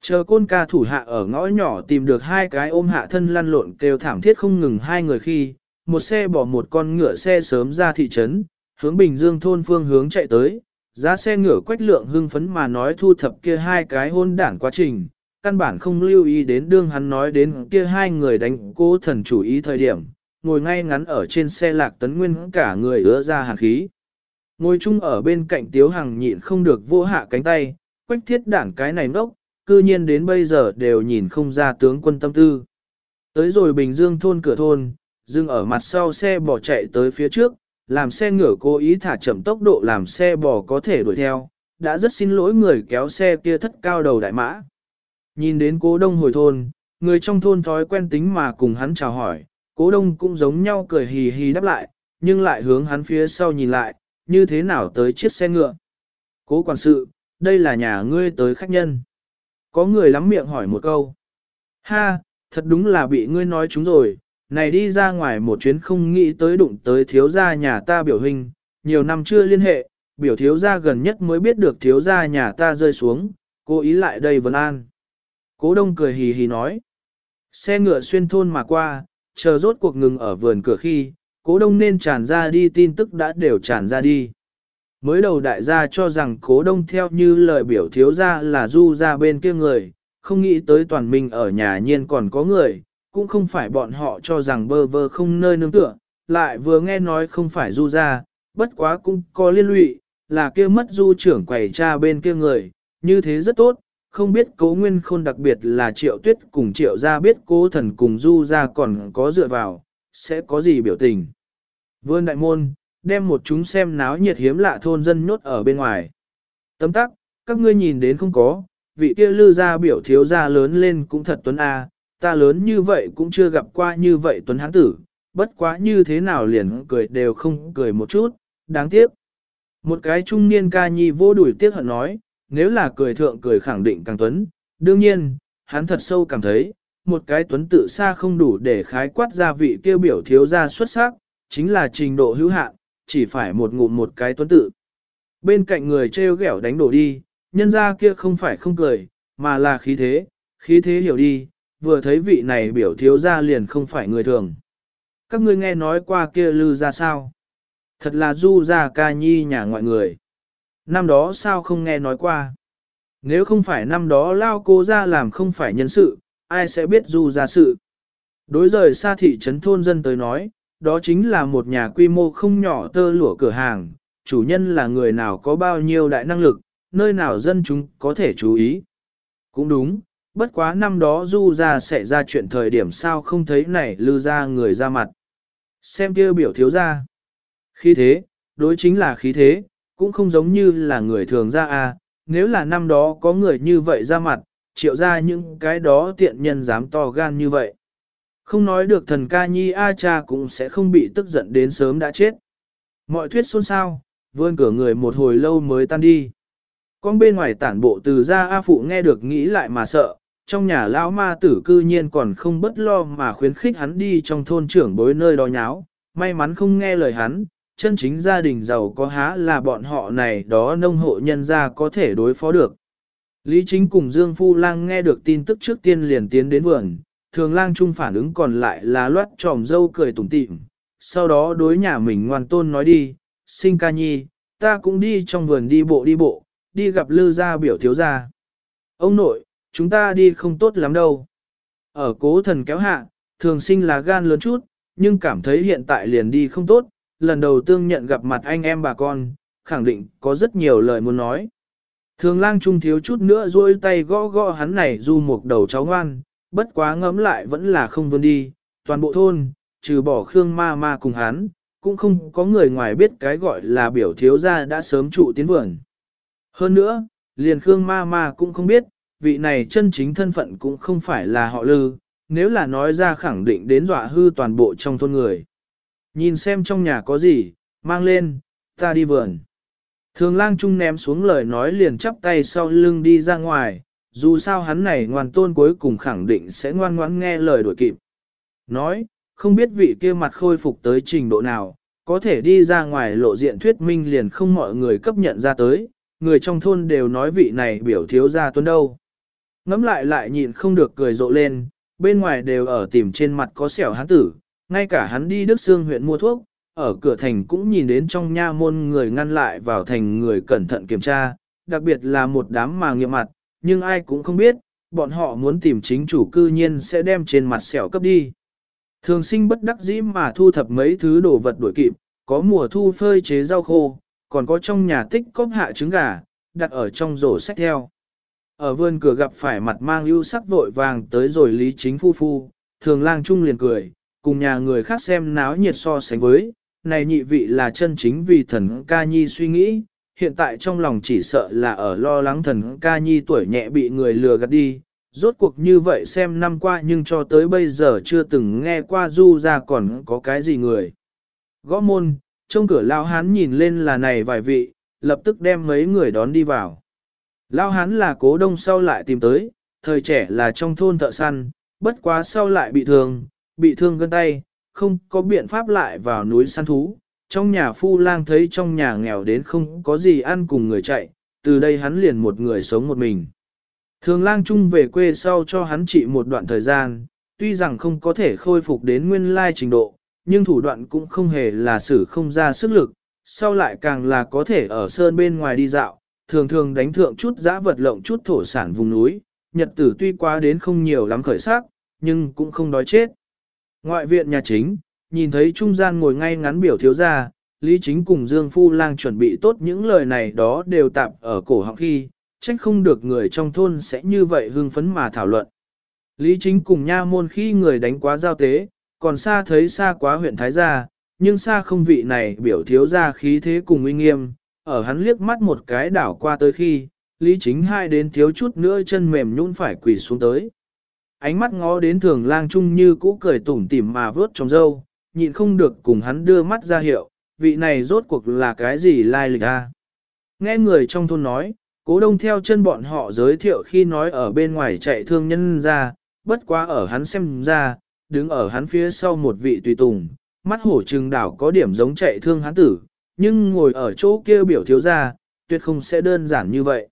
Chờ côn ca thủ hạ ở ngõ nhỏ tìm được hai cái ôm hạ thân lăn lộn kêu thảm thiết không ngừng hai người khi, một xe bỏ một con ngựa xe sớm ra thị trấn, hướng Bình Dương thôn phương hướng chạy tới, giá xe ngựa quách lượng hưng phấn mà nói thu thập kia hai cái hôn đảng quá trình, căn bản không lưu ý đến đương hắn nói đến kia hai người đánh cố thần chủ ý thời điểm, ngồi ngay ngắn ở trên xe lạc tấn nguyên cả người ứa ra hàn khí. Ngồi chung ở bên cạnh tiếu hằng nhịn không được vô hạ cánh tay, quách thiết đảng cái này nốc cư nhiên đến bây giờ đều nhìn không ra tướng quân tâm tư. Tới rồi Bình Dương thôn cửa thôn, dừng ở mặt sau xe bỏ chạy tới phía trước, làm xe ngựa cố ý thả chậm tốc độ làm xe bò có thể đuổi theo, đã rất xin lỗi người kéo xe kia thất cao đầu đại mã. Nhìn đến cố đông hồi thôn, người trong thôn thói quen tính mà cùng hắn chào hỏi, cố đông cũng giống nhau cười hì hì đáp lại, nhưng lại hướng hắn phía sau nhìn lại, như thế nào tới chiếc xe ngựa. Cố quản sự, đây là nhà ngươi tới khách nhân. Có người lắm miệng hỏi một câu. Ha, thật đúng là bị ngươi nói chúng rồi, này đi ra ngoài một chuyến không nghĩ tới đụng tới thiếu gia nhà ta biểu hình, nhiều năm chưa liên hệ, biểu thiếu gia gần nhất mới biết được thiếu gia nhà ta rơi xuống, cố ý lại đây vấn an. Cố đông cười hì hì nói. Xe ngựa xuyên thôn mà qua, chờ rốt cuộc ngừng ở vườn cửa khi, cố đông nên tràn ra đi tin tức đã đều tràn ra đi. Mới đầu đại gia cho rằng cố đông theo như lời biểu thiếu gia là du ra bên kia người, không nghĩ tới toàn mình ở nhà nhiên còn có người, cũng không phải bọn họ cho rằng bơ vơ không nơi nương tựa, lại vừa nghe nói không phải du ra, bất quá cũng có liên lụy, là kia mất du trưởng quầy cha bên kia người, như thế rất tốt, không biết cố nguyên khôn đặc biệt là triệu tuyết cùng triệu ra biết cố thần cùng du ra còn có dựa vào, sẽ có gì biểu tình. Vương Đại Môn, đem một chúng xem náo nhiệt hiếm lạ thôn dân nhốt ở bên ngoài. Tấm tắc, các ngươi nhìn đến không có, vị kia lư ra biểu thiếu ra lớn lên cũng thật tuấn a, ta lớn như vậy cũng chưa gặp qua như vậy tuấn hán tử, bất quá như thế nào liền cười đều không cười một chút, đáng tiếc. Một cái trung niên ca nhi vô đuổi tiếc hận nói, nếu là cười thượng cười khẳng định càng tuấn, đương nhiên, hắn thật sâu cảm thấy, một cái tuấn tự xa không đủ để khái quát ra vị kêu biểu thiếu gia xuất sắc, chính là trình độ hữu hạn, chỉ phải một ngụm một cái tuấn tự. Bên cạnh người treo ghẻo đánh đổ đi, nhân gia kia không phải không cười, mà là khí thế, khí thế hiểu đi, vừa thấy vị này biểu thiếu gia liền không phải người thường. Các ngươi nghe nói qua kia lư ra sao? Thật là du ra ca nhi nhà ngoại người. Năm đó sao không nghe nói qua? Nếu không phải năm đó lao cô ra làm không phải nhân sự, ai sẽ biết du ra sự? Đối rời xa thị trấn thôn dân tới nói, đó chính là một nhà quy mô không nhỏ tơ lụa cửa hàng, chủ nhân là người nào có bao nhiêu đại năng lực, nơi nào dân chúng có thể chú ý. Cũng đúng, bất quá năm đó du ra sẽ ra chuyện thời điểm sao không thấy này lư ra người ra mặt. Xem kia biểu thiếu ra. Khí thế, đối chính là khí thế, cũng không giống như là người thường ra à, nếu là năm đó có người như vậy ra mặt, triệu ra những cái đó tiện nhân dám to gan như vậy. Không nói được thần ca nhi A cha cũng sẽ không bị tức giận đến sớm đã chết. Mọi thuyết xôn xao, vươn cửa người một hồi lâu mới tan đi. Con bên ngoài tản bộ từ ra A phụ nghe được nghĩ lại mà sợ, trong nhà lão ma tử cư nhiên còn không bất lo mà khuyến khích hắn đi trong thôn trưởng bối nơi đó nháo, may mắn không nghe lời hắn, chân chính gia đình giàu có há là bọn họ này đó nông hộ nhân gia có thể đối phó được. Lý Chính cùng Dương Phu Lang nghe được tin tức trước tiên liền tiến đến vườn, thường lang trung phản ứng còn lại là loát tròm dâu cười tủm tỉm, sau đó đối nhà mình ngoan tôn nói đi, sinh ca nhi, ta cũng đi trong vườn đi bộ đi bộ, đi gặp lư gia biểu thiếu gia. Ông nội, chúng ta đi không tốt lắm đâu. Ở cố thần kéo hạ, thường sinh là gan lớn chút, nhưng cảm thấy hiện tại liền đi không tốt, lần đầu tương nhận gặp mặt anh em bà con, khẳng định có rất nhiều lời muốn nói. Thường lang trung thiếu chút nữa duỗi tay gõ gõ hắn này du một đầu cháu ngoan, bất quá ngẫm lại vẫn là không vươn đi, toàn bộ thôn, trừ bỏ Khương ma ma cùng hắn, cũng không có người ngoài biết cái gọi là biểu thiếu gia đã sớm trụ tiến vườn. Hơn nữa, liền Khương ma ma cũng không biết, vị này chân chính thân phận cũng không phải là họ lư, nếu là nói ra khẳng định đến dọa hư toàn bộ trong thôn người. Nhìn xem trong nhà có gì, mang lên, ta đi vườn. Thường lang trung ném xuống lời nói liền chắp tay sau lưng đi ra ngoài, dù sao hắn này ngoan tôn cuối cùng khẳng định sẽ ngoan ngoãn nghe lời đổi kịp. Nói, không biết vị kia mặt khôi phục tới trình độ nào, có thể đi ra ngoài lộ diện thuyết minh liền không mọi người cấp nhận ra tới, người trong thôn đều nói vị này biểu thiếu gia tuấn đâu. Ngắm lại lại nhịn không được cười rộ lên, bên ngoài đều ở tìm trên mặt có sẹo hắn tử, ngay cả hắn đi Đức Sương huyện mua thuốc, ở cửa thành cũng nhìn đến trong nha môn người ngăn lại vào thành người cẩn thận kiểm tra, đặc biệt là một đám mà nghiệm mặt, nhưng ai cũng không biết, bọn họ muốn tìm chính chủ cư nhiên sẽ đem trên mặt sẹo cấp đi. Thường sinh bất đắc dĩ mà thu thập mấy thứ đồ vật đuổi kịp, có mùa thu phơi chế rau khô, còn có trong nhà tích cóp hạ trứng gà, đặt ở trong rổ sách theo. Ở vườn cửa gặp phải mặt mang ưu sắc vội vàng tới rồi lý chính phu phu, thường lang trung liền cười, cùng nhà người khác xem náo nhiệt so sánh với, này nhị vị là chân chính vì thần ca nhi suy nghĩ, hiện tại trong lòng chỉ sợ là ở lo lắng thần ca nhi tuổi nhẹ bị người lừa gạt đi, rốt cuộc như vậy xem năm qua nhưng cho tới bây giờ chưa từng nghe qua du ra còn có cái gì người. Gõ môn, trong cửa lao hán nhìn lên là này vài vị, lập tức đem mấy người đón đi vào. Lao hán là cố đông sau lại tìm tới, thời trẻ là trong thôn thợ săn, bất quá sau lại bị thương, bị thương gân tay, không có biện pháp lại vào núi săn thú. Trong nhà phu lang thấy trong nhà nghèo đến không có gì ăn cùng người chạy, từ đây hắn liền một người sống một mình. Thường lang chung về quê sau cho hắn trị một đoạn thời gian, tuy rằng không có thể khôi phục đến nguyên lai trình độ, nhưng thủ đoạn cũng không hề là xử không ra sức lực, sau lại càng là có thể ở sơn bên ngoài đi dạo, thường thường đánh thượng chút giã vật lộng chút thổ sản vùng núi, nhật tử tuy qua đến không nhiều lắm khởi sắc, nhưng cũng không đói chết. Ngoại viện nhà chính, nhìn thấy trung gian ngồi ngay ngắn biểu thiếu gia, Lý Chính cùng Dương Phu Lang chuẩn bị tốt những lời này đó đều tạp ở cổ họng khi, trách không được người trong thôn sẽ như vậy hưng phấn mà thảo luận. Lý Chính cùng nha môn khi người đánh quá giao tế, còn xa thấy xa quá huyện Thái Gia, nhưng xa không vị này biểu thiếu gia khí thế cùng uy nghiêm, ở hắn liếc mắt một cái đảo qua tới khi, Lý Chính hai đến thiếu chút nữa chân mềm nhũn phải quỳ xuống tới ánh mắt ngó đến thường lang trung như cũ cười tủm tỉm mà vớt trong dâu, nhịn không được cùng hắn đưa mắt ra hiệu, vị này rốt cuộc là cái gì lai lịch a? Nghe người trong thôn nói, cố đông theo chân bọn họ giới thiệu khi nói ở bên ngoài chạy thương nhân ra, bất quá ở hắn xem ra, đứng ở hắn phía sau một vị tùy tùng, mắt hổ trừng đảo có điểm giống chạy thương hắn tử, nhưng ngồi ở chỗ kia biểu thiếu ra, tuyệt không sẽ đơn giản như vậy.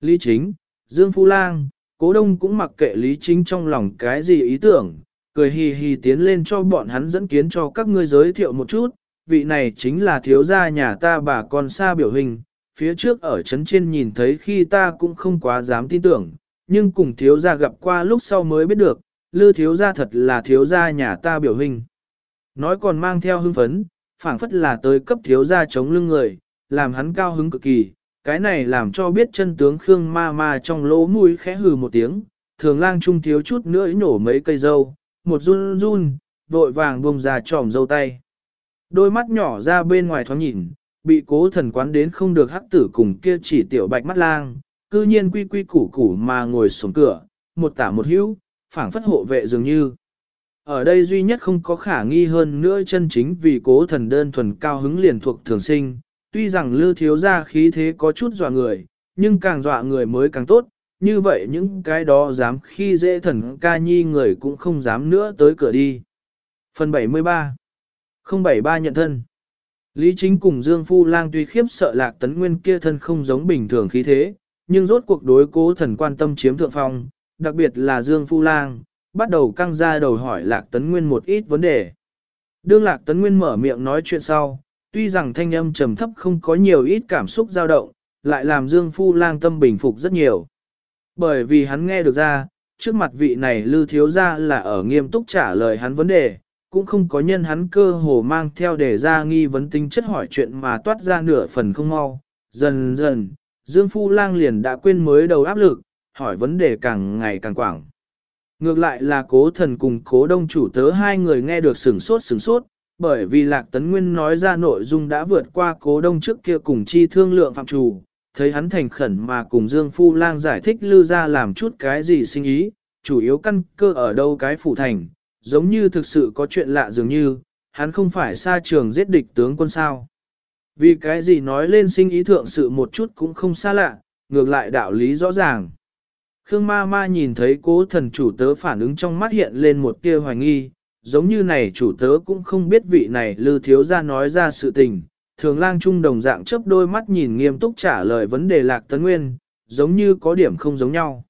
Lý Chính, Dương Phu Lang, Cố Đông cũng mặc kệ Lý Chính trong lòng cái gì ý tưởng, cười hì hì tiến lên cho bọn hắn dẫn kiến cho các ngươi giới thiệu một chút, vị này chính là thiếu gia nhà ta bà con xa biểu hình, phía trước ở trấn trên nhìn thấy khi ta cũng không quá dám tin tưởng, nhưng cùng thiếu gia gặp qua lúc sau mới biết được, lư thiếu gia thật là thiếu gia nhà ta biểu hình. Nói còn mang theo hưng phấn, phảng phất là tới cấp thiếu gia chống lưng người, làm hắn cao hứng cực kỳ, cái này làm cho biết chân tướng Khương ma ma trong lỗ mũi khẽ hừ một tiếng, thường lang trung thiếu chút nữa nổ mấy cây dâu, một run run, vội vàng buông ra tròm dâu tay. Đôi mắt nhỏ ra bên ngoài thoáng nhìn, bị cố thần quán đến không được hắc tử cùng kia chỉ tiểu bạch mắt lang, cư nhiên quy quy củ củ mà ngồi xuống cửa, một tả một hữu, phảng phất hộ vệ dường như. Ở đây duy nhất không có khả nghi hơn nữa chân chính vì cố thần đơn thuần cao hứng liền thuộc thường sinh, tuy rằng lư thiếu ra khí thế có chút dọa người, nhưng càng dọa người mới càng tốt, như vậy những cái đó dám khi dễ thần ca nhi người cũng không dám nữa tới cửa đi. Phần 73 073 nhận thân. Lý Chính cùng Dương Phu Lang tuy khiếp sợ lạc tấn nguyên kia thân không giống bình thường khí thế, nhưng rốt cuộc đối cố thần quan tâm chiếm thượng phong, đặc biệt là Dương Phu Lang, bắt đầu căng ra đầu hỏi lạc tấn nguyên một ít vấn đề. Đương lạc tấn nguyên mở miệng nói chuyện sau, tuy rằng thanh âm trầm thấp không có nhiều ít cảm xúc dao động, lại làm Dương Phu Lang tâm bình phục rất nhiều. Bởi vì hắn nghe được ra, trước mặt vị này lưu thiếu gia là ở nghiêm túc trả lời hắn vấn đề, cũng không có nhân hắn cơ hồ mang theo để ra nghi vấn tính chất hỏi chuyện mà toát ra nửa phần không mau. Dần dần, Dương Phu Lang liền đã quên mới đầu áp lực, hỏi vấn đề càng ngày càng quảng. Ngược lại là cố thần cùng cố đông chủ tớ hai người nghe được sửng sốt sửng sốt, bởi vì Lạc Tấn Nguyên nói ra nội dung đã vượt qua cố đông trước kia cùng chi thương lượng phạm chủ, thấy hắn thành khẩn mà cùng Dương Phu Lang giải thích lư ra làm chút cái gì sinh ý, chủ yếu căn cơ ở đâu cái phủ thành, giống như thực sự có chuyện lạ dường như, hắn không phải xa trường giết địch tướng quân sao. Vì cái gì nói lên sinh ý thượng sự một chút cũng không xa lạ, ngược lại đạo lý rõ ràng. Khương ma ma nhìn thấy cố thần chủ tớ phản ứng trong mắt hiện lên một tia hoài nghi, giống như này chủ tớ cũng không biết vị này lư thiếu ra nói ra sự tình. Thường lang trung đồng dạng chớp đôi mắt nhìn nghiêm túc trả lời vấn đề lạc tấn nguyên, giống như có điểm không giống nhau.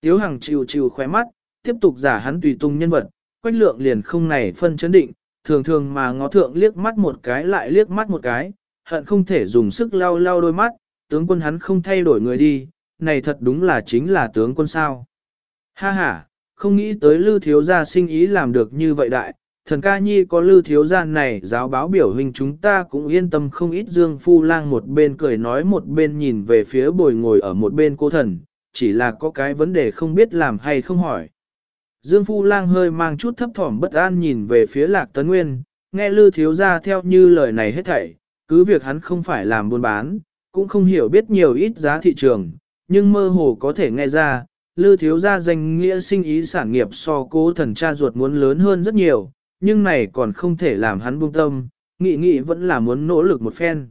Tiếu hằng chịu chịu khóe mắt, tiếp tục giả hắn tùy tung nhân vật, quách lượng liền không này phân chấn định, thường thường mà ngó thượng liếc mắt một cái lại liếc mắt một cái, hận không thể dùng sức lau lau đôi mắt, tướng quân hắn không thay đổi người đi, này thật đúng là chính là tướng quân sao. Ha ha, không nghĩ tới lư thiếu gia sinh ý làm được như vậy đại, thần ca nhi có lư thiếu gia này giáo báo biểu hình chúng ta cũng yên tâm không ít dương phu lang một bên cười nói một bên nhìn về phía bồi ngồi ở một bên cô thần, chỉ là có cái vấn đề không biết làm hay không hỏi. Dương Phu Lang hơi mang chút thấp thỏm bất an nhìn về phía Lạc Tấn Nguyên, nghe Lư Thiếu Gia theo như lời này hết thảy, cứ việc hắn không phải làm buôn bán, cũng không hiểu biết nhiều ít giá thị trường, nhưng mơ hồ có thể nghe ra, Lư Thiếu Gia danh nghĩa sinh ý sản nghiệp so cố thần cha ruột muốn lớn hơn rất nhiều, nhưng này còn không thể làm hắn buông tâm, nghị nghị vẫn là muốn nỗ lực một phen.